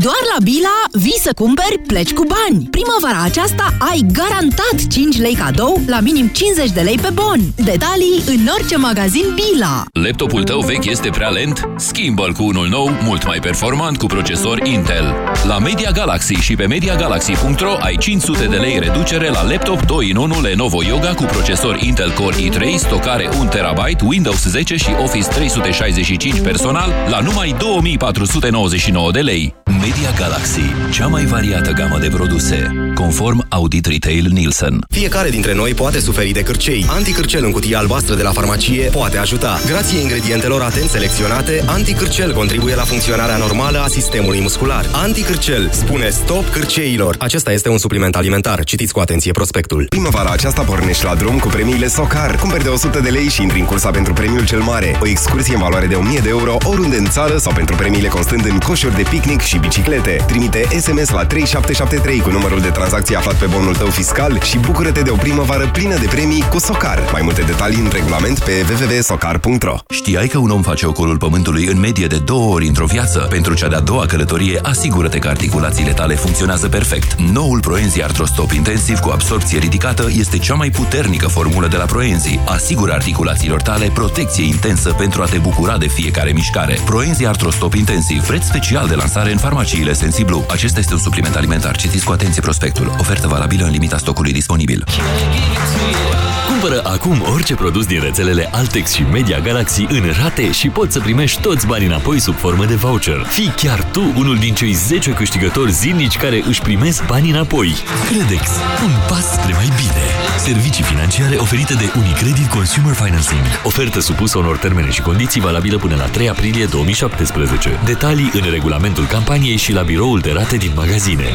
Doar la Bila vii să cumperi, pleci cu bani. Primăvara aceasta ai garantat 5 lei cadou la minim 50 de lei pe bon. Detalii în orice magazin Bila. Laptopul tău vechi este prea lent? Schimbă-l cu unul nou, mult mai performant cu procesor Intel. La Media Galaxy și pe MediaGalaxy.ro ai 500 de lei reducere la laptop 2 in 1 Lenovo Yoga cu procesor Intel Core i3, stocare 1 TB, Windows 10 și Office 365 personal la numai 2499 de lei. Media Galaxy, cea mai variată gamă de produse, conform Audit Retail Nielsen. Fiecare dintre noi poate suferi de cârcei. Anticârcel în cutie albastră de la farmacie poate ajuta. Grație ingredientelor atent selecționate, anticârcel contribuie la funcționarea normală a sistemului muscular. Anticârcel spune stop cârceilor. Acesta este un supliment alimentar. Citiți cu atenție prospectul. Primăvara aceasta pornești la drum cu premiile Socar. Cumperi de 100 de lei și intri în cursa pentru premiul cel mare. O excursie în valoare de 1000 de euro oriunde în țară sau pentru premiile constând în coșuri de picnic și biciclete. Trimite SMS la 3773 cu numărul de tranzacție aflat pe bonul tău fiscal și bucură-te de o primăvară plină de premii cu Socar. Mai multe detalii în regulament pe www.socar.ro Știai că un om face ocolul pământului în medie de două ori într-o viață? Pentru cea de-a doua călătorie, asigură-te că articulațiile tale funcționează perfect. Noul Proenzi Artrostop Intensiv cu absorpție ridicată este cea mai puternică formulă de la Proenzi. Asigură articulațiilor tale protecție intensă pentru a te bucura de fiecare mișcare. Proenzi Artrostop Intensiv, preț special de lansare în farmaciile Sensiblu. Acesta este un supliment alimentar. Citiți cu atenție prospectul. Ofertă valabilă în limita stocului disponibil. Cumpără acum orice produs din rețelele Altex și Media Galaxy în rate și poți să primești toți banii înapoi sub formă de voucher. Fii chiar tu unul din cei 10 câștigători zilnici care își primesc banii înapoi. Credex. Un pas spre mai bine. Servicii financiare oferite de Unicredit Consumer Financing. Ofertă supusă unor termene și condiții valabilă până la 3 aprilie 2017. Detalii în regulamentul campaniei și la biroul de rate din magazine.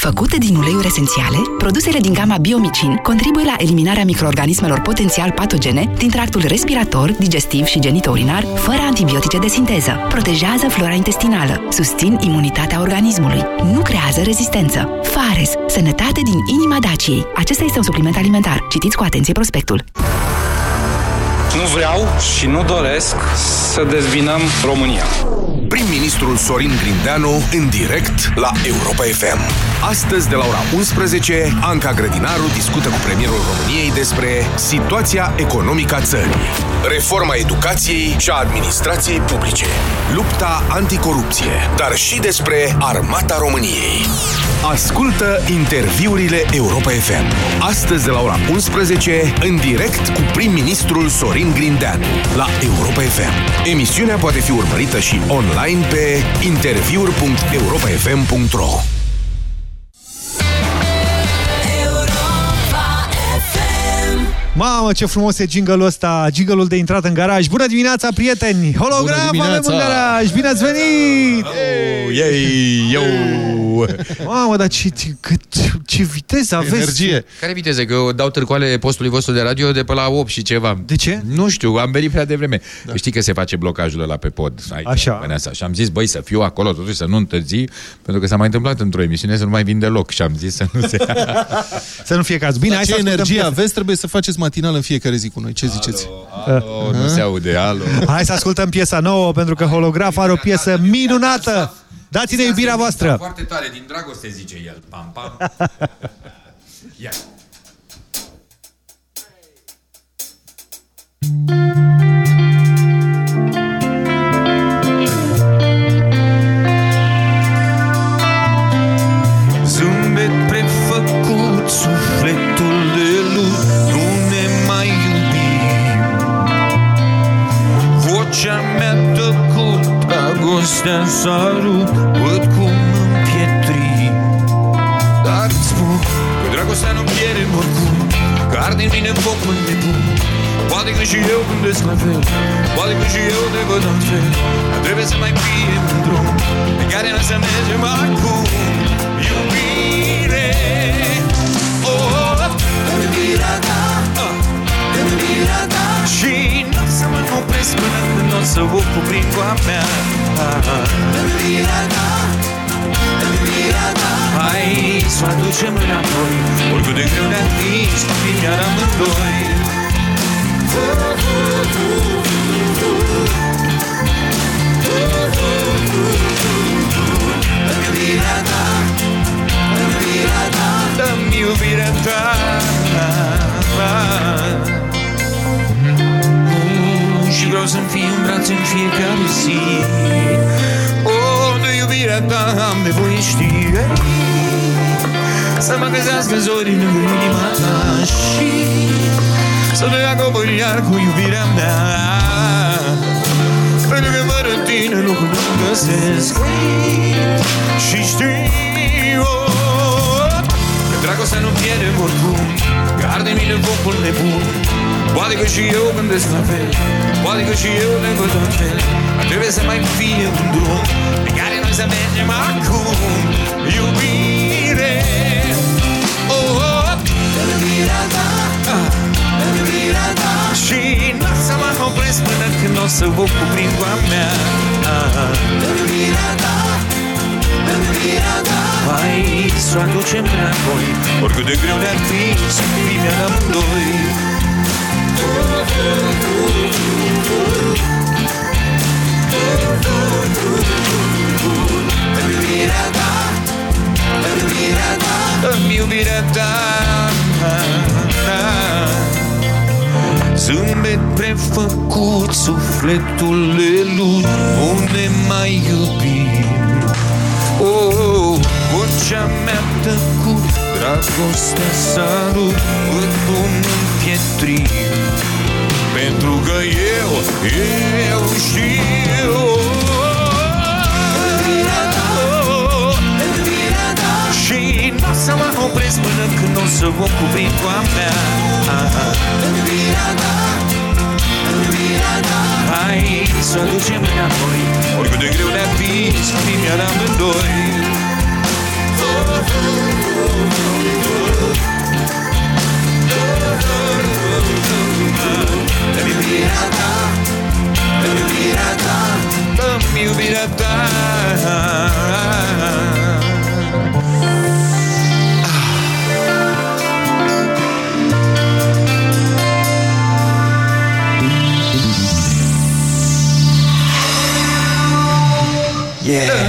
Făcute din uleiuri esențiale, produsele din gama Biomicin contribuie la eliminarea microorganismelor potențial patogene din tractul respirator, digestiv și genitourinar, fără antibiotice de sinteză. Protejează flora intestinală, susțin imunitatea organismului, nu creează rezistență. Fares, sănătate din inima Daciei. Acesta este un supliment alimentar. Citiți cu atenție prospectul. Nu vreau și nu doresc să dezbinăm România. Prim-ministrul Sorin Grindeanu în direct la Europa FM. Astăzi, de la ora 11, Anca Grădinaru discută cu premierul României despre situația economică a țării, reforma educației și a administrației publice, lupta anticorupție, dar și despre armata României. Ascultă interviurile Europa FM. Astăzi, de la ora 11, în direct cu prim-ministrul Sorin Grindeanu la Europa FM. Emisiunea poate fi urmărită și online pe interviuri.europafm.ro Mamă, ce frumos e jingle-ul ăsta, jingle de intrată în garaj. Bună dimineața, prieteni! Holograf Bună avem în garaj! Bine ați venit! Oh, yay, yo. Mamă, dar ce, ce, ce, ce viteză aveți! Energie. Care viteză? Că eu dau târcoale postului vostru de radio de pe la 8 și ceva. De ce? Nu știu, am venit prea devreme. Da. Știi că se face blocajul ăla pe pod. Aici, Așa. Așa. Și am zis, băi, să fiu acolo, totuși să nu întârzi, pentru că s-a mai întâmplat într-o emisiune să nu mai vin deloc. Și am zis să nu se... să nu fie caz. Bine, Dar hai ce să ascultăm energie piesa. aveți, trebuie să faceți matinal în fiecare zi cu noi. Ce ziceți? Alo, nu se aude, alo. Hai să ascultăm piesa nouă, pentru că Holograf are o piesă minunată! Dați-ne iubirea voastră! Foarte tare, din dragoste, zice el. Pam, pam. Ia. Zâmbet dragostea s-a rupt Văd cum împietri. Dar îți spun că dragostea nu pierde oricum Că arde în mine foc în nebun. Poate că și eu gândesc la fel Poate că și eu te văd altfel Dar trebuie să mai fie un drum Pe care noi să mergem acum mă opresc până când o să o cuprind cu a mea. Iubirea ta Iubirea ta Hai să o aducem înapoi Oricât de greu ne-a atins Fim iar amândoi. Iubirea ta Iubirea ta Dă-mi iubirea ta. Mm, Și vreau să-mi fii în brațe în fiecare zi. Oh, de iubirea ta am nevoie, știi Să mă găsească zorii lângă inima ta Și să te acopăr iar cu iubirea mea. Pentru că fără tine locul nu găsesc. Și știu Că dragostea nu pierde oricum. Că arde în mine focul nebun Poate că și eu gândesc la fel Poate că și eu le văd ochele Dar trebuie să mai fie un drum Pe care noi să mergem acum Iubire oh, oh. Iubirea ta Iubirea ta Și n-o să mă opresc până când o să vă cuprind cu a mea Iubirea ta Iubirea ta Hai să o aducem înapoi. Oricât de greu ne-ar fi să fim iar amândoi Iubirea ta Iubirea ta Iubirea ta Zâmbet prefăcut, sufletul elut Unde mai iubim Oh, vocea mea tăcut Dragostea s-a rupt Văd cum împietrim Pentru că eu, eu știu. Și n-o să mă opresc până când o să vă cuprind cu a mea Hai să o ducem înapoi. Oricât de greu ne-ar fi să fim iar amândoi Iubirea ta Iubirea ta Iubirea ta Yeah.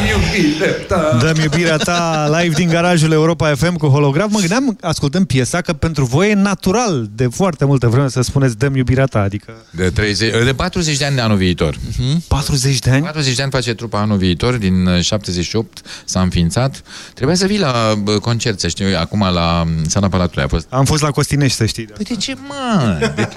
Dăm iubirea ta live din garajul Europa FM cu holograf. Mă gândeam, ascultând piesa, că pentru voi e natural de foarte multă vreme să spuneți dăm iubirea ta, adică... De, 30, de 40 de ani de anul viitor. Uh-huh. 40 de ani? 40 de ani face trupa anul viitor, din 78 s-a înființat. Trebuia să vii la bă, concert, să știu, acum la Sala Palatului. A fost... Am fost la Costinești, să știi. Da. Păi de ce, mă? De...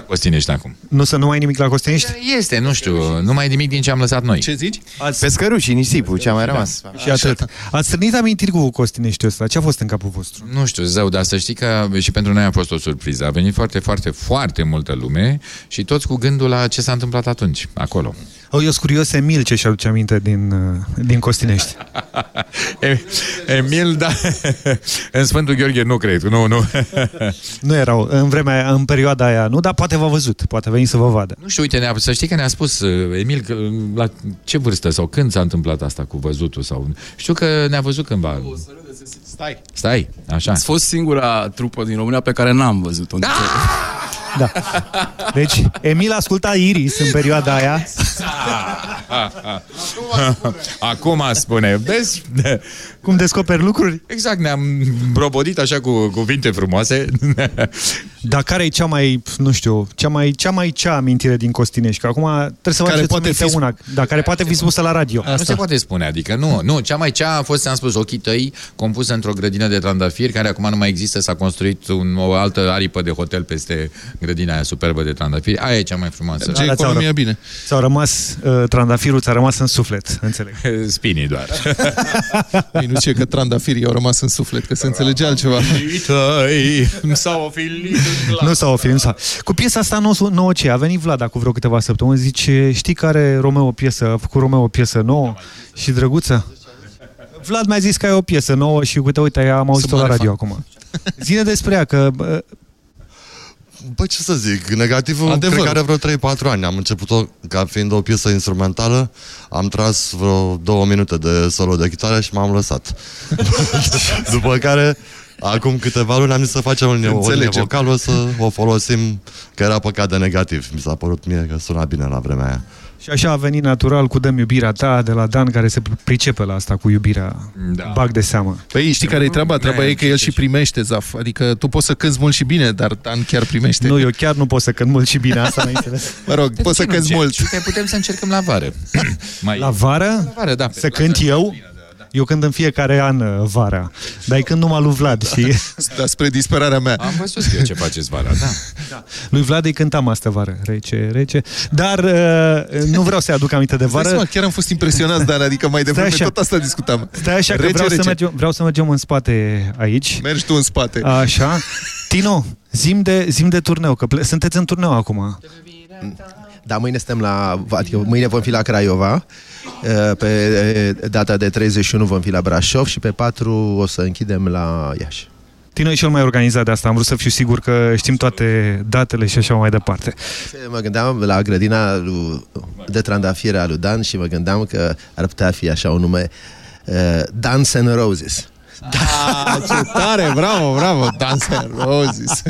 Costinești acum. Nu să nu mai ai nimic la Costinești? Este, nu știu, nu mai e nimic din ce am lăsat noi. Ce zici? Ați... Pescăruși și nisipul, ce a mai rămas. Da. Și atât. Ați strânit amintiri cu Costineștiul ăsta? Ce a fost în capul vostru? Nu știu, zău, dar să știi că și pentru noi a fost o surpriză. A venit foarte, foarte, foarte multă lume și toți cu gândul la ce s-a întâmplat atunci, acolo. Oh, eu sunt curios, Emil, ce și aduce aminte din, din Costinești. Emil, da. în Sfântul Gheorghe nu cred, nu, nu. nu erau în vremea, în perioada aia, nu, dar poate v-a văzut, poate a venit să vă vadă. Nu știu, uite, ne să știi că ne-a spus Emil că, la ce vârstă sau când s-a întâmplat asta cu văzutul sau... Știu că ne-a văzut cândva. Stai. Stai, așa. Ați fost singura trupă din România pe care n-am văzut-o. Da! Da. Deci, Emil asculta Iris în perioada aia. Acum spune, vezi? Cum descoperi lucruri? Exact, ne-am brobodit așa cu cuvinte frumoase. Dar care e cea mai, nu știu, cea mai cea, mai cea amintire din Costinești? Că acum trebuie să care poate fi una, da, care poate fi spusă la radio. Asta. Nu se poate spune, adică nu, nu, cea mai cea a fost, ți-am spus, ochii tăi, compusă într-o grădină de trandafiri, care acum nu mai există, s-a construit un, o altă aripă de hotel peste grădina aia superbă de trandafiri. Aia e cea mai frumoasă. Ce economia bine. S-au rămas, uh, trandafirul ți-a rămas în suflet, înțeleg. Spinii doar. Ei, nu ce că trandafirii au rămas în suflet, că se înțelege altceva. s-au ofilit Nu s-au ofilit. Cu piesa asta nouă, nouă ce? A venit Vlad cu vreo câteva săptămâni, zice, știi care Romeo o piesă, a făcut Romeo o piesă nouă și drăguță? Vlad mi-a zis că ai o piesă nouă și uite, uite, am auzit-o la radio acum. Zine despre ea, că Băi, ce să zic, negativul Adevăr. cred că are vreo 3-4 ani. Am început-o ca fiind o piesă instrumentală, am tras vreo două minute de solo de chitară și m-am lăsat. După care, acum câteva luni am zis să facem o linie vocală, o să o folosim, că era păcat de negativ. Mi s-a părut mie că suna bine la vremea aia. Și așa a venit natural cu Dăm iubirea ta de la Dan, care se pricepe la asta cu iubirea. Da. Bag de seamă. Păi știi care e treaba? Treaba e că el și primește, Zaf. Adică tu poți să cânti mult și bine, dar Dan chiar primește. Nu, eu chiar nu pot să cânt mult și bine, asta n înțeles. Mă rog, De poți ce să nu cânti încerci? mult. Uite, putem să încercăm la vară. Mai... La vară? La vară, da. Să cânt eu? Eu cânt în fiecare an uh, vara. Dar e când numai lui Vlad, și Da, spre disperarea mea. Am văzut eu ce faceți vara, da. da. Lui Vlad îi cântam astă vară. Rece, rece. Dar uh, nu vreau să-i aduc aminte de vară. Stai, chiar am fost impresionat, Dan, adică mai devreme așa. tot asta discutam. Stai așa că Rece, vreau, rece. Să mergem, vreau să mergem în spate aici. Mergi tu în spate. Așa. Tino, Zim de, zim de turneu, că ple- sunteți în turneu acum. Da, mâine suntem la, adică mâine vom fi la Craiova, uh, pe uh, data de 31 vom fi la Brașov și pe 4 o să închidem la Iași. Tine e cel mai organizat de asta, am vrut să fiu sigur că știm toate datele și așa mai departe. Mă gândeam la grădina lui- de trandafire a lui Dan și mă gândeam că ar putea fi așa un nume uh, Dance and Roses. Ah, ce tare, bravo, bravo, Dance and Roses.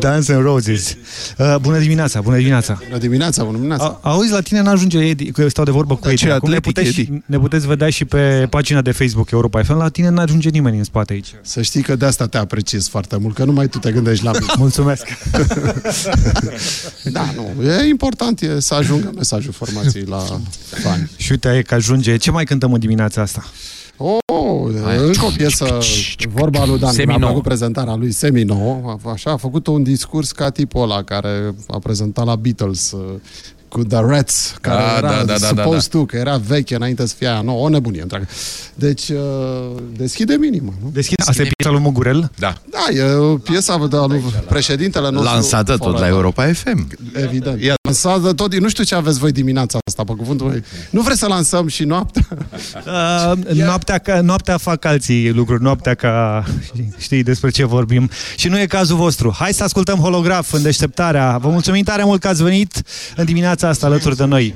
Dance and Roses. Uh, bună dimineața, bună dimineața. Bună dimineața, bună dimineața. A, auzi, la tine n-ajunge Edi, că eu stau de vorbă cu Edi. ce Acum ne atletic, puteți, Edi. ne puteți vedea și pe pagina de Facebook Europa FM. La tine n-ajunge nimeni în spate aici. Să știi că de asta te apreciez foarte mult, că numai tu te gândești la mine. Mulțumesc. da, nu, e important e să ajungă mesajul formației la fani. Și uite, e că ajunge. Ce mai cântăm în dimineața asta? Oh, încă o piesă, vorba lui Dan, mi-a Semi-nouă. plăcut prezentarea lui, semi-nouă, așa, a făcut un discurs ca tipul ăla care a prezentat la Beatles uh, cu The Rats, care Ah, era da, da, da, da, supposed to, că era veche înainte să fie aia nouă, o nebunie întreagă. Deci, uh, deschide minimă, nu? Deschide. Asta e piesa lui Mugurel? Da. Da, e o piesă de lui președintele nostru. Lansată tot la Foloda. Europa FM. Evident. E lansată tot. Nu știu ce aveți voi dimineața asta, pe cuvântul meu. Nu vreți să lansăm și noaptea? Uh, noaptea, ca, noaptea fac alții lucruri, noaptea ca... Știi despre ce vorbim. Și nu e cazul vostru. Hai să ascultăm holograf în deșteptarea. Vă mulțumim tare mult că ați venit în dimineața asta alături de noi.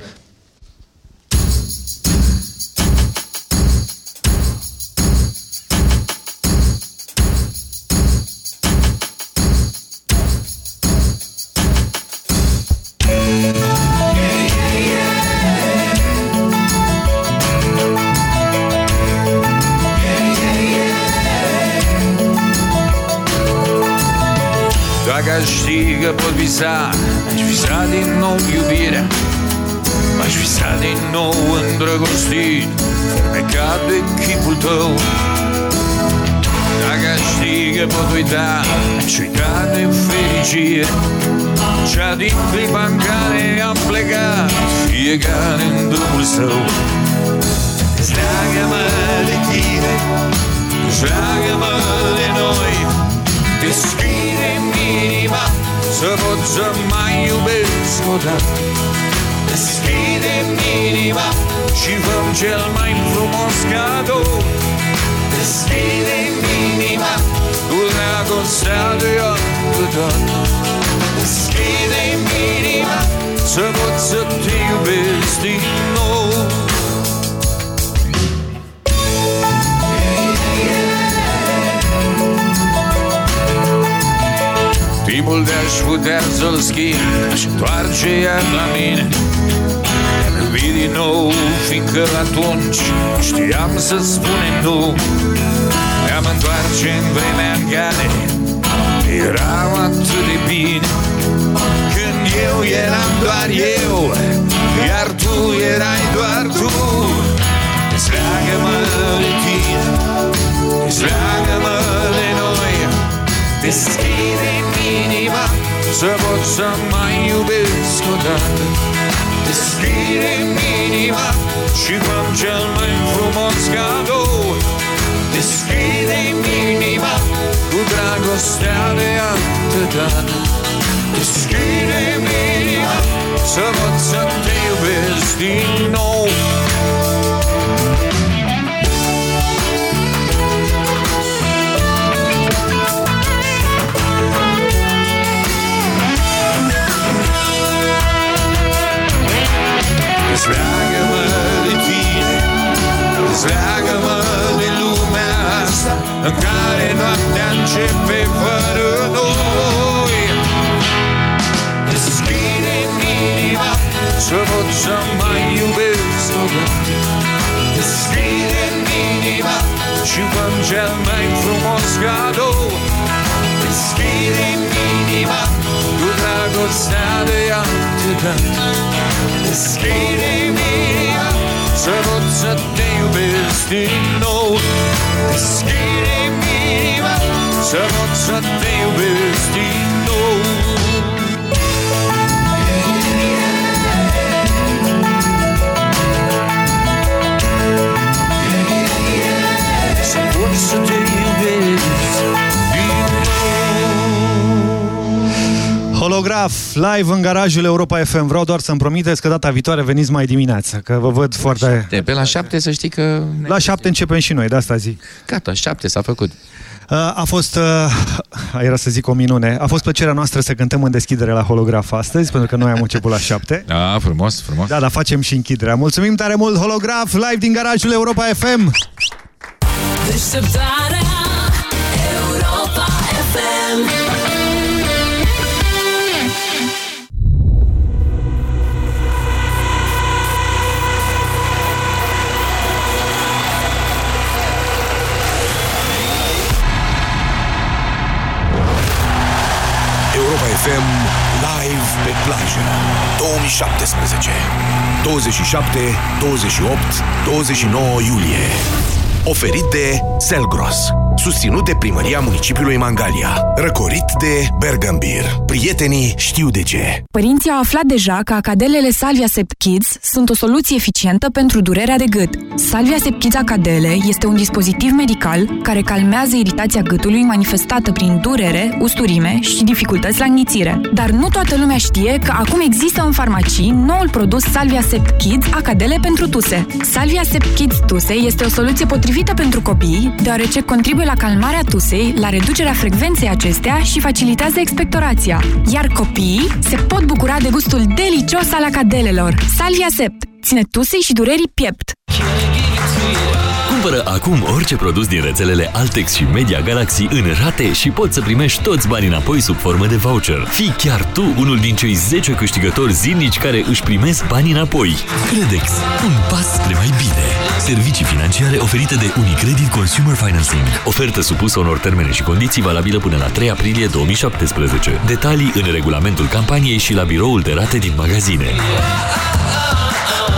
Ști că pot visa Aș visa din nou iubirea. Aș visa din nou îndrăgostit Fermecat de chipul tău. Dacă aș ști că pot uita Aș uita de fericire. Cea din clipa în care am plecat Fiecare în drumul său. Dezleagă-mă de tine Dezleagă-mă de noi Deschide-mi inima Să pot să mai iubesc odată. Deschide-mi inima Și fă cel mai frumos cadou. Deschide-mi inima Cu dragostea de atât Deschide-mi inima Să pot să te iubesc din nou Timpul de-aș putea să-l schimb. Aș întoarce iar la mine. Am iubit din nou Fiindcă atunci Știam să spunem nu. Ne-am întoarce în vremea în care Eram atât de bine. Când eu eram doar eu Iar tu erai doar tu. Dezleagă-mă de tine Dezleagă-mă de noi Deschide-mi inima Să pot să mai iubesc odată. Deschide-mi inima Și fă cel mai frumos cadou. Deschide-mi inima Cu dragostea de atât Deschide-mi inima Să pot să te iubesc din nou Dezleagă-mă de lumea asta În care noaptea începe fără noi. Deschide-mi inima Să pot să mai iubesc odată Deschide-mi inima Și fă cel mai frumos cadou. Deschide-mi inima Cu dragostea de atât Deschide-mi inima Să pot să te iubesc din nou Deschide-mi inima Să pot să te iubesc din nou Să pot să te iubesc din Holograf, live în garajul Europa FM. Vreau doar să-mi promiteți că data viitoare veniți mai dimineață, că vă văd foarte... De pe la șapte să știi că... La șapte începem și noi, de asta zic. Gata, șapte s-a făcut. Uh, A fost, uh, era să zic o minune, a fost plăcerea noastră să cântăm în deschidere la Holograf astăzi, pentru că noi am început la șapte. Da, frumos, frumos. Da, dar facem și închiderea. Mulțumim tare mult, Holograf, live din garajul Europa FM. Deșteptarea Europa FM FM live pe plajă. 2017 27, 28, 29 iulie Oferit de Selgros Susținut de Primăria Municipiului Mangalia Răcorit de Bergambir Prietenii știu de ce Părinții au aflat deja că acadelele Salvia Sept Kids sunt o soluție eficientă pentru durerea de gât. Salvia Sept Kids Acadele este un dispozitiv medical care calmează iritația gâtului manifestată prin durere, usturime și dificultăți la înghițire. Dar nu toată lumea știe că acum există în farmacii noul produs Salvia Sept Kids Acadele pentru tuse. Salvia Sept Kids Tuse este o soluție potrivită pentru copii, deoarece contribuie la calmarea tusei, la reducerea frecvenței acestea și facilitează expectorația. Iar copiii se pot bucura de gustul delicios al acadelelor. Salvia Sept ține tusei și durerii piept. Cumpără acum orice produs din rețelele Altex și Media Galaxy în rate și poți să primești toți banii înapoi sub formă de voucher. Fii chiar tu unul din cei 10 câștigători zilnici care își primesc banii înapoi. Credex. Un pas spre mai bine. Servicii financiare oferite de Unicredit Consumer Financing. Ofertă supusă unor termene și condiții valabilă până la 3 aprilie 2017. Detalii în regulamentul campaniei și la biroul de rate din magazine.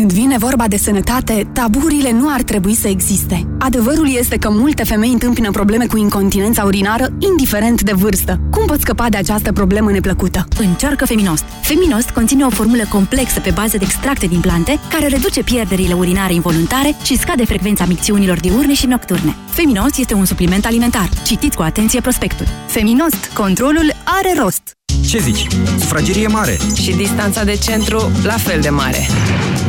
Când vine vorba de sănătate, taburile nu ar trebui să existe. Adevărul este că multe femei întâmpină probleme cu incontinența urinară, indiferent de vârstă. Cum poți scăpa de această problemă neplăcută? Încearcă Feminost. Feminost conține o formulă complexă pe bază de extracte din plante care reduce pierderile urinare involuntare și scade frecvența micțiunilor diurne și nocturne. Feminost este un supliment alimentar. Citiți cu atenție prospectul. Feminost. Controlul are rost. Ce zici? Sufragerie mare. Și distanța de centru la fel de mare.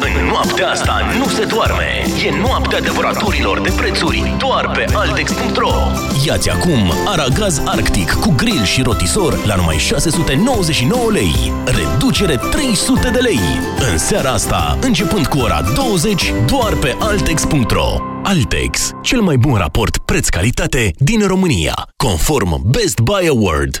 În noaptea asta nu se doarme. E noaptea devoratorilor de prețuri doar pe Altex.ro. Iați acum Aragaz Arctic cu grill și rotisor la numai 699 lei. Reducere 300 de lei. În seara asta, începând cu ora 20, doar pe Altex.ro. Altex, cel mai bun raport preț-calitate din România, conform Best Buy Award.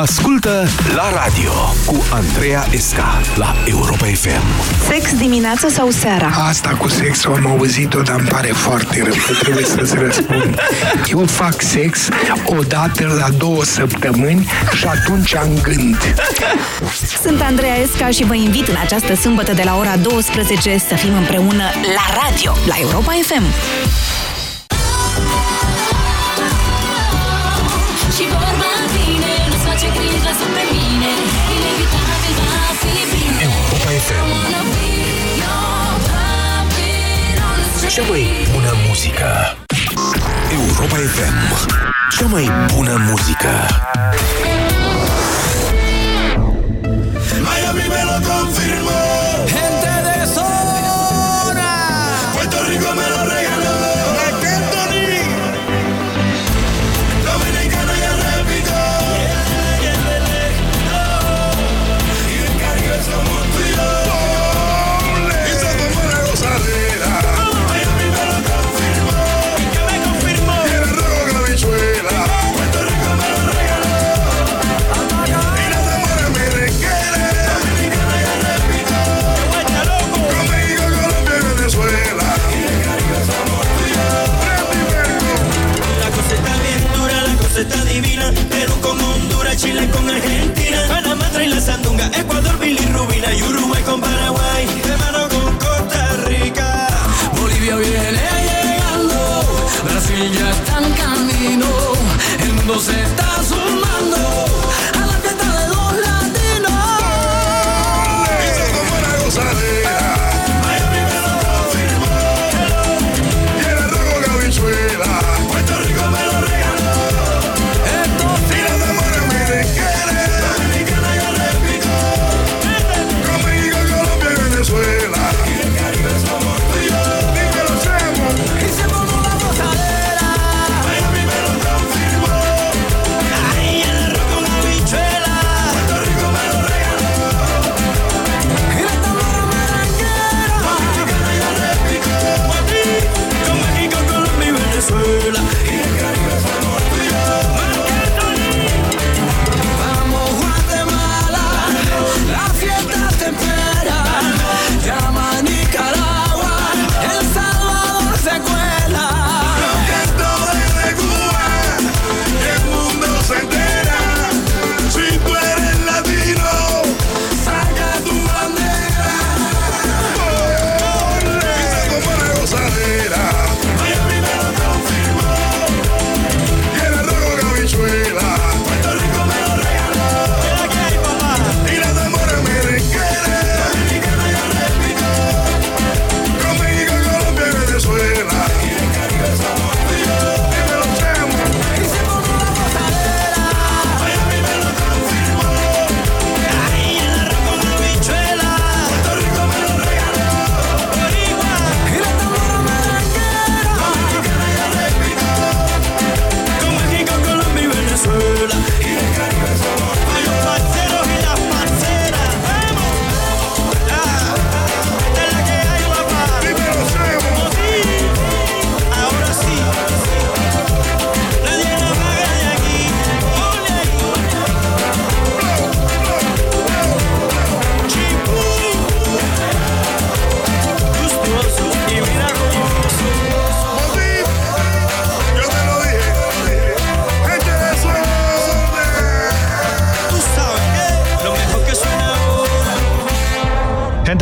Ascultă la radio cu Andreea Esca la Europa FM. Sex dimineața sau seara? Asta cu sex am auzit-o, dar îmi pare foarte rău că trebuie să-ți răspund. Eu fac sex o dată la două săptămâni și atunci am gând. Sunt Andreea Esca și vă invit în această sâmbătă de la ora 12 să fim împreună la radio, la Europa FM. Cea mai bună muzică. Europa FM. Cea mai bună muzică. luces.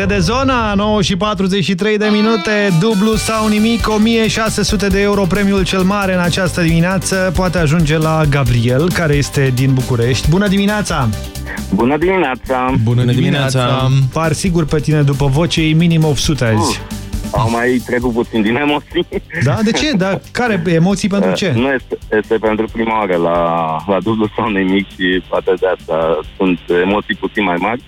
De zona, 9 și 43 de minute, dublu sau nimic, 1600 de euro premiul cel mare în această dimineață, poate ajunge la Gabriel, care este din București. Bună dimineața! Bună dimineața! Bună dimineața! Par sigur pe tine după voce, e minim 800 azi. Uh, au mai trecut puțin din emoții. Da? De ce? Dar care emoții pentru ce? Nu este, este pentru prima oară la, la dublu sau nimic și poate de asta sunt emoții puțin mai mari.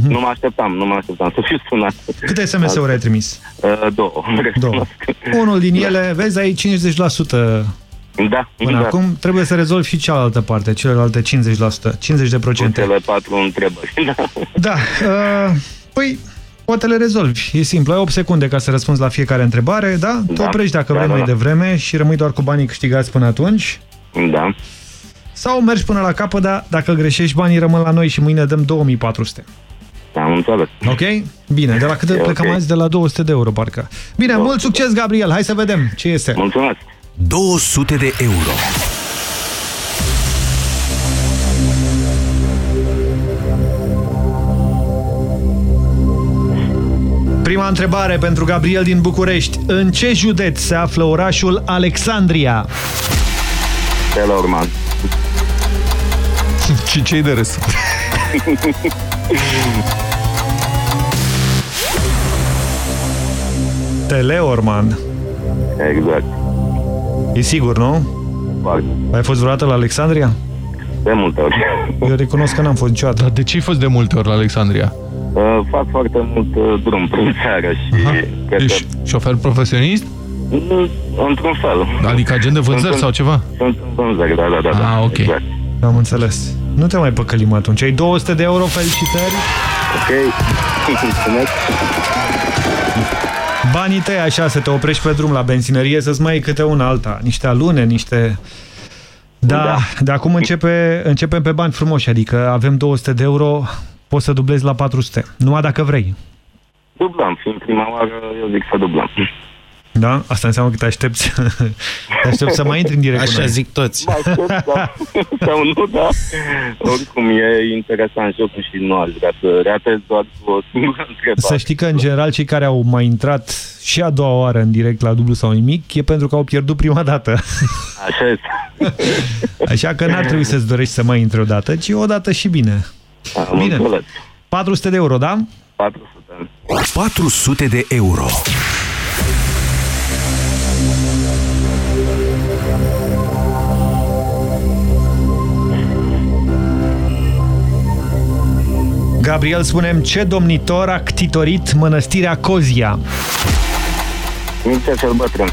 Mhm. Nu mă așteptam, nu mă așteptam să fiu sunat. Câte SMS-uri ai trimis? Uh, două. Două. Unul din ele, vezi, ai 50% Da, până da. acum. Trebuie să rezolvi și cealaltă parte, celelalte 50%, 50%. Cele patru întrebări. Da. Da. Uh, păi, poate le rezolvi. E simplu. Ai 8 secunde ca să răspunzi la fiecare întrebare, da? Te Da. oprești dacă Da, vrei da, mai da. devreme și rămâi doar cu banii câștigați până atunci. Da. Sau mergi până la capăt, dar dacă greșești, banii rămân la noi și mâine dăm 2400. Am înțeles. Ok? Bine, de la cât E plecăm ok. azi? De la 200 de euro, parcă. Bine, mult succes, Gabriel! Hai să vedem ce este. Mulțumesc! 200 de euro. Prima întrebare pentru Gabriel din București. În ce județ se află orașul Alexandria? Telorman. Și ce-i de râs? Teleorman. Exact. E sigur, nu? Foarte. Ai fost vreodată la Alexandria? De multe ori. Eu recunosc că n-am fost niciodată. Dar de ce ai fost de multe ori la Alexandria? Uh, fac foarte mult uh, drum prin țară și cred că Ești șofer profesionist? Mm, într-un fel. Adică agent de vânzări Sunt sau în- ceva? Sunt în vânzări, da, da, da. Ah, da. ok. Exact. Am înțeles. Nu te mai păcălim atunci. Ai 200 de euro, felicitări. Ok. Mulțumesc. Banii tăi așa, să te oprești pe drum la benzinărie, să-ți mai iei câte una alta. Niște alune, niște... Da, da. de acum începe, începem pe bani frumoși, adică avem 200 de euro, poți să dublezi la 400. Numai dacă vrei. Dublăm. Fiind prima oară, eu zic să dublăm. Da? Asta înseamnă că te aștepți, te aștepți să mai intri în direct cu Așa noi. zic toți. Mă aștept, da. Sau nu, da. Oricum, e interesant jocul și nu aș vrea să ratez doar cu o singură întrebare. Să știi că, în general, cei care au mai intrat și a doua oară în direct la dublu sau nimic, e pentru că au pierdut prima dată. Așa este. Așa că n-ar trebui să-ți dorești să mai intri o dată, ci o dată și bine. Am Bine. înțeles. 400 de euro, da? 400. 400 de euro. Gabriel, spunem ce domnitor a ctitorit mănăstirea Cozia? Mircea cel bătrân.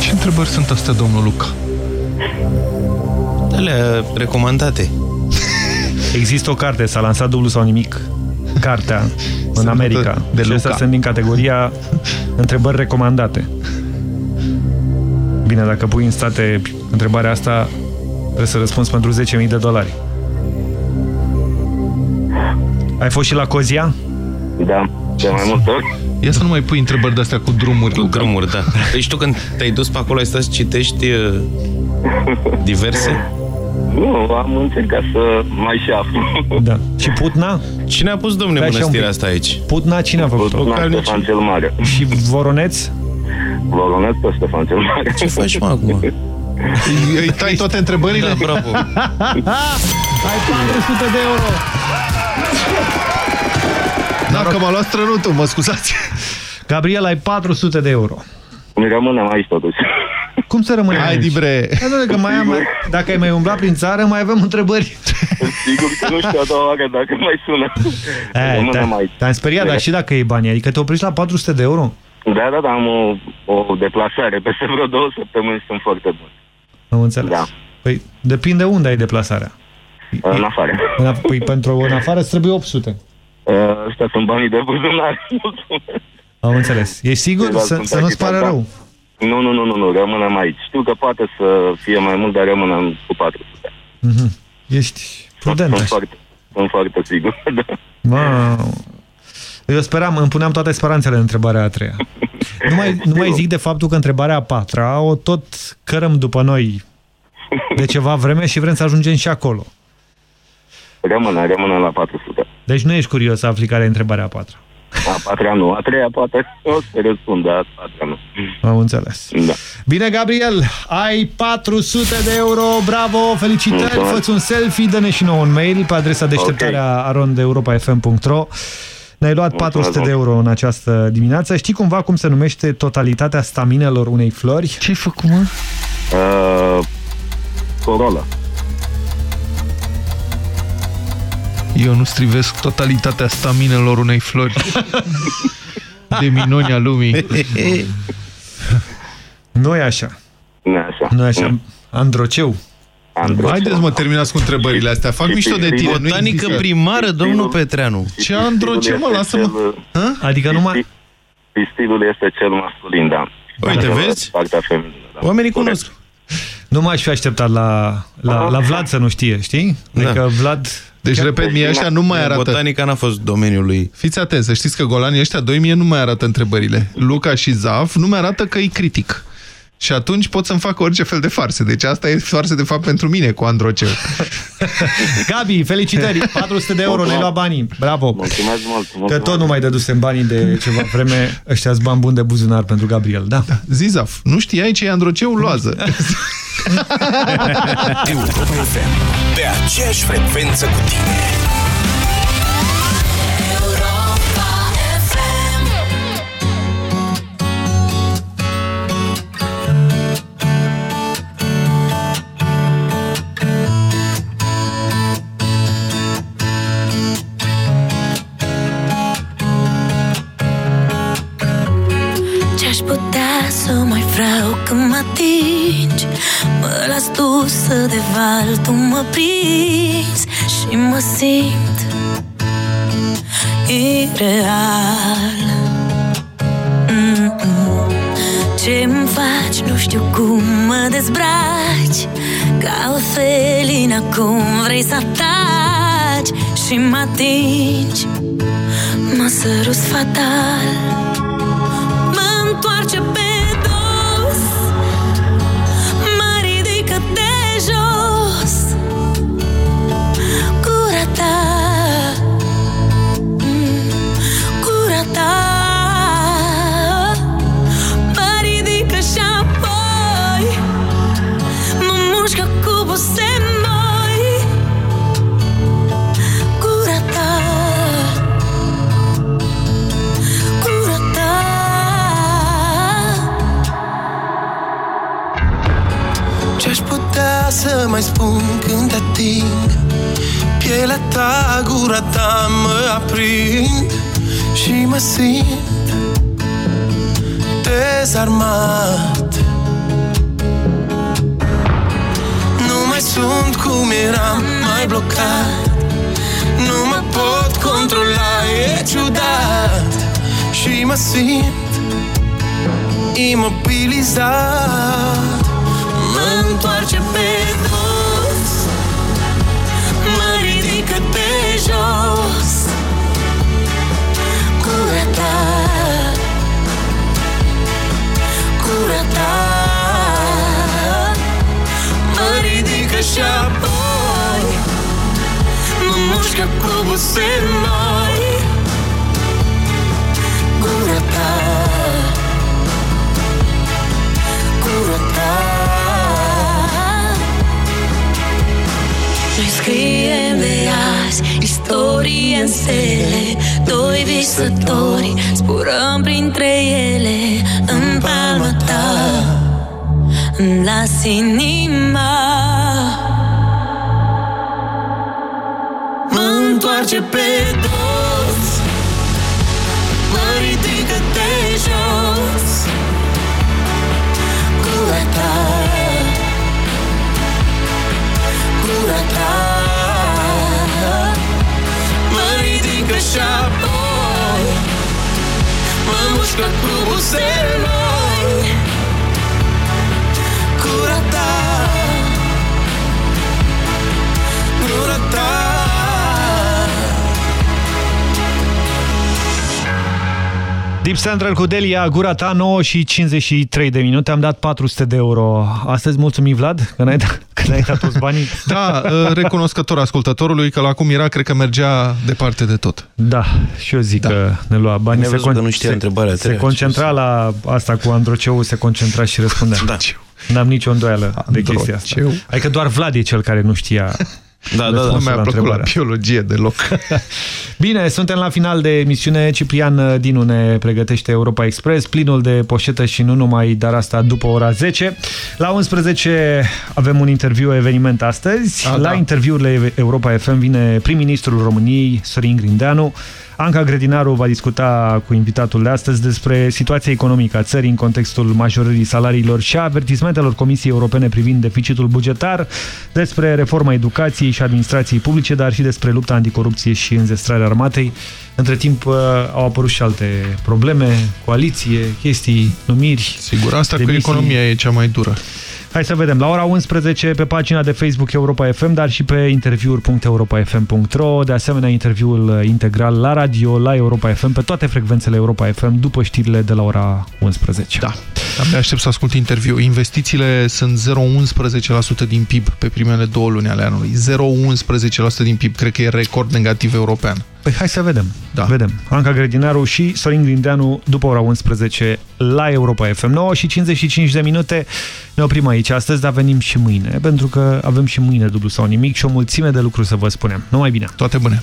Ce întrebări sunt astea, domnul Luca? Alea recomandate. Există o carte, s-a lansat dublu sau nimic. Cartea în America. de și astea Luca. sunt din categoria întrebări recomandate. Bine, dacă pui în state întrebarea asta, trebuie să răspunzi pentru 10.000 de dolari. Ai fost și la Cozia? Da, de mai multe ori. Ia să nu mai pui întrebări de-astea cu drumuri. Cu drumuri, da. Păi și tu când te-ai dus pe acolo ai stat să citești uh, diverse? Nu, am încercat să mai și aflu. Da. Și Putna? Cine a pus, domnule, Stai așa un mănăstirea pic. asta aici? Putna cine a făcut-o? Putna Ștefan cel Mare. Și Voroneț? Voroneț pe Ștefan cel Mare. Ce faci, mă, acum? Îi tai toate întrebările? Da, bravo. Ai 400 de euro! Da, că m-a luat strănutul, mă scuzați. Gabriel, ai 400 de euro. Mi rămânem aici totuși. Cum să rămânem Hai, aici? Dibre. Da, doamne, că mai am, dacă ai mai umblat prin țară, mai avem întrebări. Sigur că nu știu a doua oară dacă mai sună. E, Rămânem te- aici. Te-am speriat, dar și dacă e bani, adică te oprești la 400 de euro? Da, da, da, am o, o deplasare. Peste vreo două săptămâni sunt foarte bun. Am înțeles. Da. Păi, depinde unde ai deplasarea. În afară. În af- Păi, pentru în afară îți trebuie 800. Uh, Ăștia sunt banii de buzunar. Mulțumesc. Am înțeles. Ești sigur? Ceilalți Să, sunt să nu-ți achitați, pară da. rău. Nu, nu, nu, nu, nu, rămânem aici. Știu că poate să fie mai mult, dar rămânem cu 400. Mhm. Ești prudent. Sunt așa. foarte, sunt foarte sigur. Da. Wow. Eu speram, îmi puneam toate speranțele în întrebarea a treia. Nu mai, nu mai zic de faptul că întrebarea a patra o tot cărăm după noi de ceva vreme și vrem să ajungem și acolo. Rămână, rămână la 400. Deci nu ești curios să afli care e întrebarea a patra. A patra nu, a treia poate o să răspund, dar a patra nu. Am înțeles. Da. Bine, Gabriel, ai 400 de euro, bravo, felicitări, Mulțumesc. fă un selfie, dă-ne și nouă un mail pe adresa deșteptarea arondeuropa.fm.ro Ne-ai luat 400 de euro în această dimineață. Știi cumva cum se numește totalitatea staminelor unei flori? Ce-ai făcut, mă? Uh, Corolla. Eu nu strivesc totalitatea staminelor unei flori de minuni a lumii. Nu e așa. Nu e așa. Nu e așa. Androceu. Haideți mă, terminați cu întrebările astea. Fac mișto de tine. nu Botanică există. primară, domnul Petreanu. Ce androce, mă, lasă-mă. Adică numai... Stilul este cel masculin, da. Uite, Dar vezi? Partea feminină. Da. Oamenii cunosc. Nu m-aș fi așteptat la, la, la Vlad să nu știe, știi? Adică Vlad... Deci, chiar- repet, mie ăștia nu mai arată. Botanica n-a fost domeniul lui. Fiți atenți, să știți că golanii ăștia doi mie nu mai arată întrebările. Luca și Zaf nu mai arată că e critic. Și atunci pot să-mi fac orice fel de farse. Deci asta e farse de fapt pentru mine cu Androceu. Gabi, felicitări! 400 de euro, ne-ai luat banii. Bravo! Mulțumesc mult. Că tot nu mai dădusem banii de ceva vreme. ăștia bani buni de buzunar pentru Gabriel, da? da. Zizaf, nu știai ce e Androceu? Loază. Europa FM. Pe aceeași frecvență cu tine. Să mai vreau când mă atingi. Mă las dusă de val, tu mă prinzi Și mă simt ireal. Mm-mm. Ce-mi faci, nu știu cum mă dezbraci. Ca o felină cum vrei să ataci Și mă atingi. Mă săruți fatal. Mă întoarce pe să mai spun când te ating. Pielea ta, gura ta mă aprind Și mă simt dezarmat. Nu mai sunt cum eram, mai blocat. Nu mă pot controla, e ciudat. Și mă simt imobilizat. Mă întoarce pe Mă ridică și apoi Mă mușcă cu buze noi Gura ta Gura azi istorie în stele Doi visători zburăm printre ele În palma ta. Îmi las inima. Mă întoarce pe dos. Mă ridică de jos. Gura ta și apoi Mă mușcă cu buze noi Deep Central cu Delia, gura ta, 9 și 53 de minute. Am dat 400 de euro. Astăzi mulțumim, Vlad, că n-ai dat, că ai dat toți banii. Da, uh, recunoscător ascultătorului că la cum era, cred că mergea departe de tot. Da, și eu zic da. că ne lua bani. Ne văzut că nu știa se, întrebarea Se concentra la asta cu Androceu, se concentra și răspundea. Da. N-am nicio îndoială de chestia asta. Adică doar Vlad e cel care nu știa Da, da, da. Nu mi-a plăcut la biologie deloc. Bine, suntem la final de emisiune. Ciprian Dinu ne pregătește Europa Express, plinul de poșetă și nu numai, dar asta după ora 10. La 11 avem un interviu eveniment astăzi. A, la da. interviurile Europa FM vine prim-ministrul României, Sorin Grindeanu. Anca Grădinaru va discuta cu invitatul de astăzi despre situația economică a țării în contextul majorării salariilor și a avertismentelor Comisiei Europene privind deficitul bugetar, despre reforma educației și administrației publice, dar și despre lupta anticorupție și înzestrarea armatei. Între timp uh, au apărut și alte probleme, coaliție, chestii, numiri. Sigur, asta demisii. cu economia e cea mai dură. Hai să vedem. La ora 11 pe pagina de Facebook Europa FM, dar și pe interviuri.europafm.ro. De asemenea, interviul integral la radio, la Europa FM, pe toate frecvențele Europa FM, după știrile de la ora 11. Da. Abia aștept să ascult interviu. Investițiile sunt 0,11% din PIB pe primele două luni ale anului. 0,11% din PIB. Cred că e record negativ european. Păi hai să vedem. Da. Vedem. Anca Grădinaru și Sorin Grindeanu după ora 11 la Europa FM. 9 și 55 de minute. Ne oprim aici astăzi, dar venim și mâine, pentru că avem și mâine dublu sau nimic și o mulțime de lucruri să vă spunem. Numai bine! Toate bune!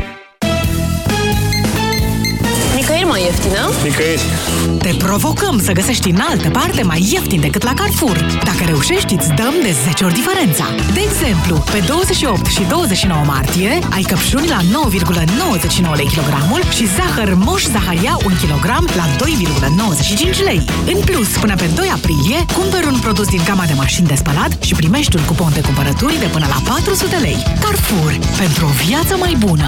ieftină? Nicăieri. Te provocăm să găsești în altă parte mai ieftin decât la Carrefour. Dacă reușești, îți dăm de 10 ori diferența. De exemplu, pe 28 și 29 martie ai căpșuni la 9,99 lei kilogramul și zahăr moș zaharia 1 kg la 2,95 lei. În plus, până pe 2 aprilie, cumperi un produs din gama de mașini de spălat și primești un cupon de cumpărături de până la 400 lei. Carrefour. Pentru o viață mai bună.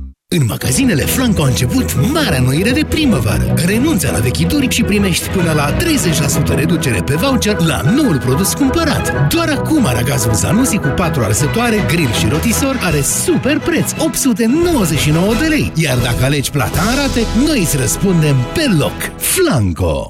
În magazinele Flanco a început marea noire de primăvară. Renunță la vechituri și primești până la 30% reducere pe voucher la noul produs cumpărat. Doar acum aragazul Zanussi cu 4 arsătoare, grill și rotisor are super preț, 899 de lei. Iar dacă alegi plata în rate, noi îți răspundem pe loc. Flanco!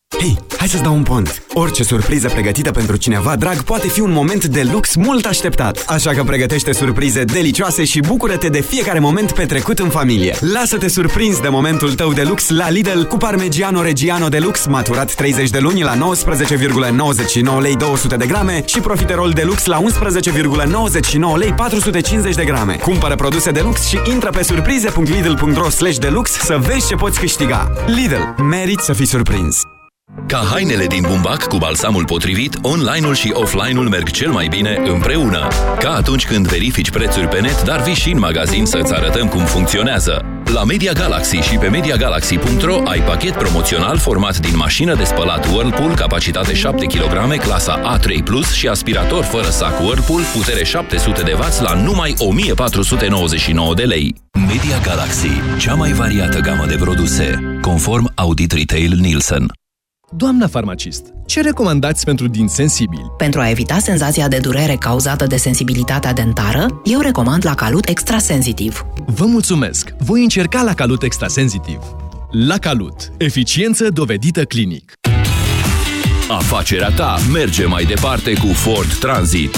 Hei, hai să-ți dau un pont! Orice surpriză pregătită pentru cineva drag poate fi un moment de lux mult așteptat. Așa că pregătește surprize delicioase și bucură-te de fiecare moment petrecut în familie. Lasă-te surprins de momentul tău de lux la Lidl cu Parmigiano Reggiano de lux maturat 30 de luni la 19,99 lei 200 de grame și profiterol de lux la 11,99 lei 450 de grame. Cumpără produse de lux și intră pe surprize.lidl.ro slash deluxe să vezi ce poți câștiga. Lidl. Merit să fii surprins. Ca hainele din bumbac cu balsamul potrivit, online-ul și offline-ul merg cel mai bine împreună. Ca atunci când verifici prețuri pe net, dar vii și în magazin să-ți arătăm cum funcționează. La Media Galaxy și pe MediaGalaxy.ro ai pachet promoțional format din mașină de spălat Whirlpool, capacitate 7 kg, clasa A3+, Plus și aspirator fără sac Whirlpool, putere 700 de W la numai 1499 de lei. Media Galaxy, cea mai variată gamă de produse, conform Audit Retail Nielsen. Doamna farmacist, ce recomandați pentru din sensibili? Pentru a evita senzația de durere cauzată de sensibilitatea dentară, eu recomand la Calut Extra Sensitiv. Vă mulțumesc! Voi încerca la Calut Extra Sensitiv. La Calut. Eficiență dovedită clinic. Afacerea ta merge mai departe cu Ford Transit.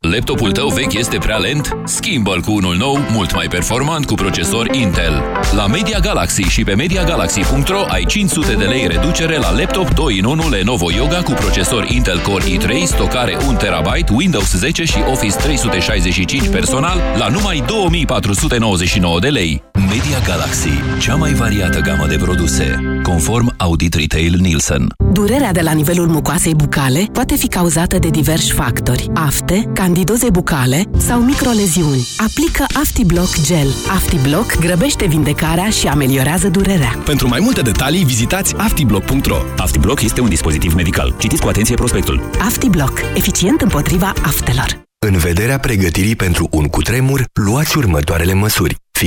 Laptopul tău vechi este prea lent? Schimbă-l cu unul nou, mult mai performant cu procesor Intel. La Media Galaxy și pe MediaGalaxy.ro ai 500 de lei reducere la laptop 2 in 1 Lenovo Yoga cu procesor Intel Core i3, stocare 1 TB, Windows 10 și Office 365 personal la numai 2499 de lei. Media Galaxy, cea mai variată gamă de produse, conform Audit Retail Nielsen. Durerea de la nivelul mucoasei bucale poate fi cauzată de diversi factori. Afte, candidoze bucale sau microleziuni. Aplică AftiBlock Gel. AftiBlock grăbește vindecarea și ameliorează durerea. Pentru mai multe detalii, vizitați aftiblock.ro. AftiBlock este un dispozitiv medical. Citiți cu atenție prospectul. AftiBlock. Eficient împotriva aftelor. În vederea pregătirii pentru un cutremur, luați următoarele măsuri.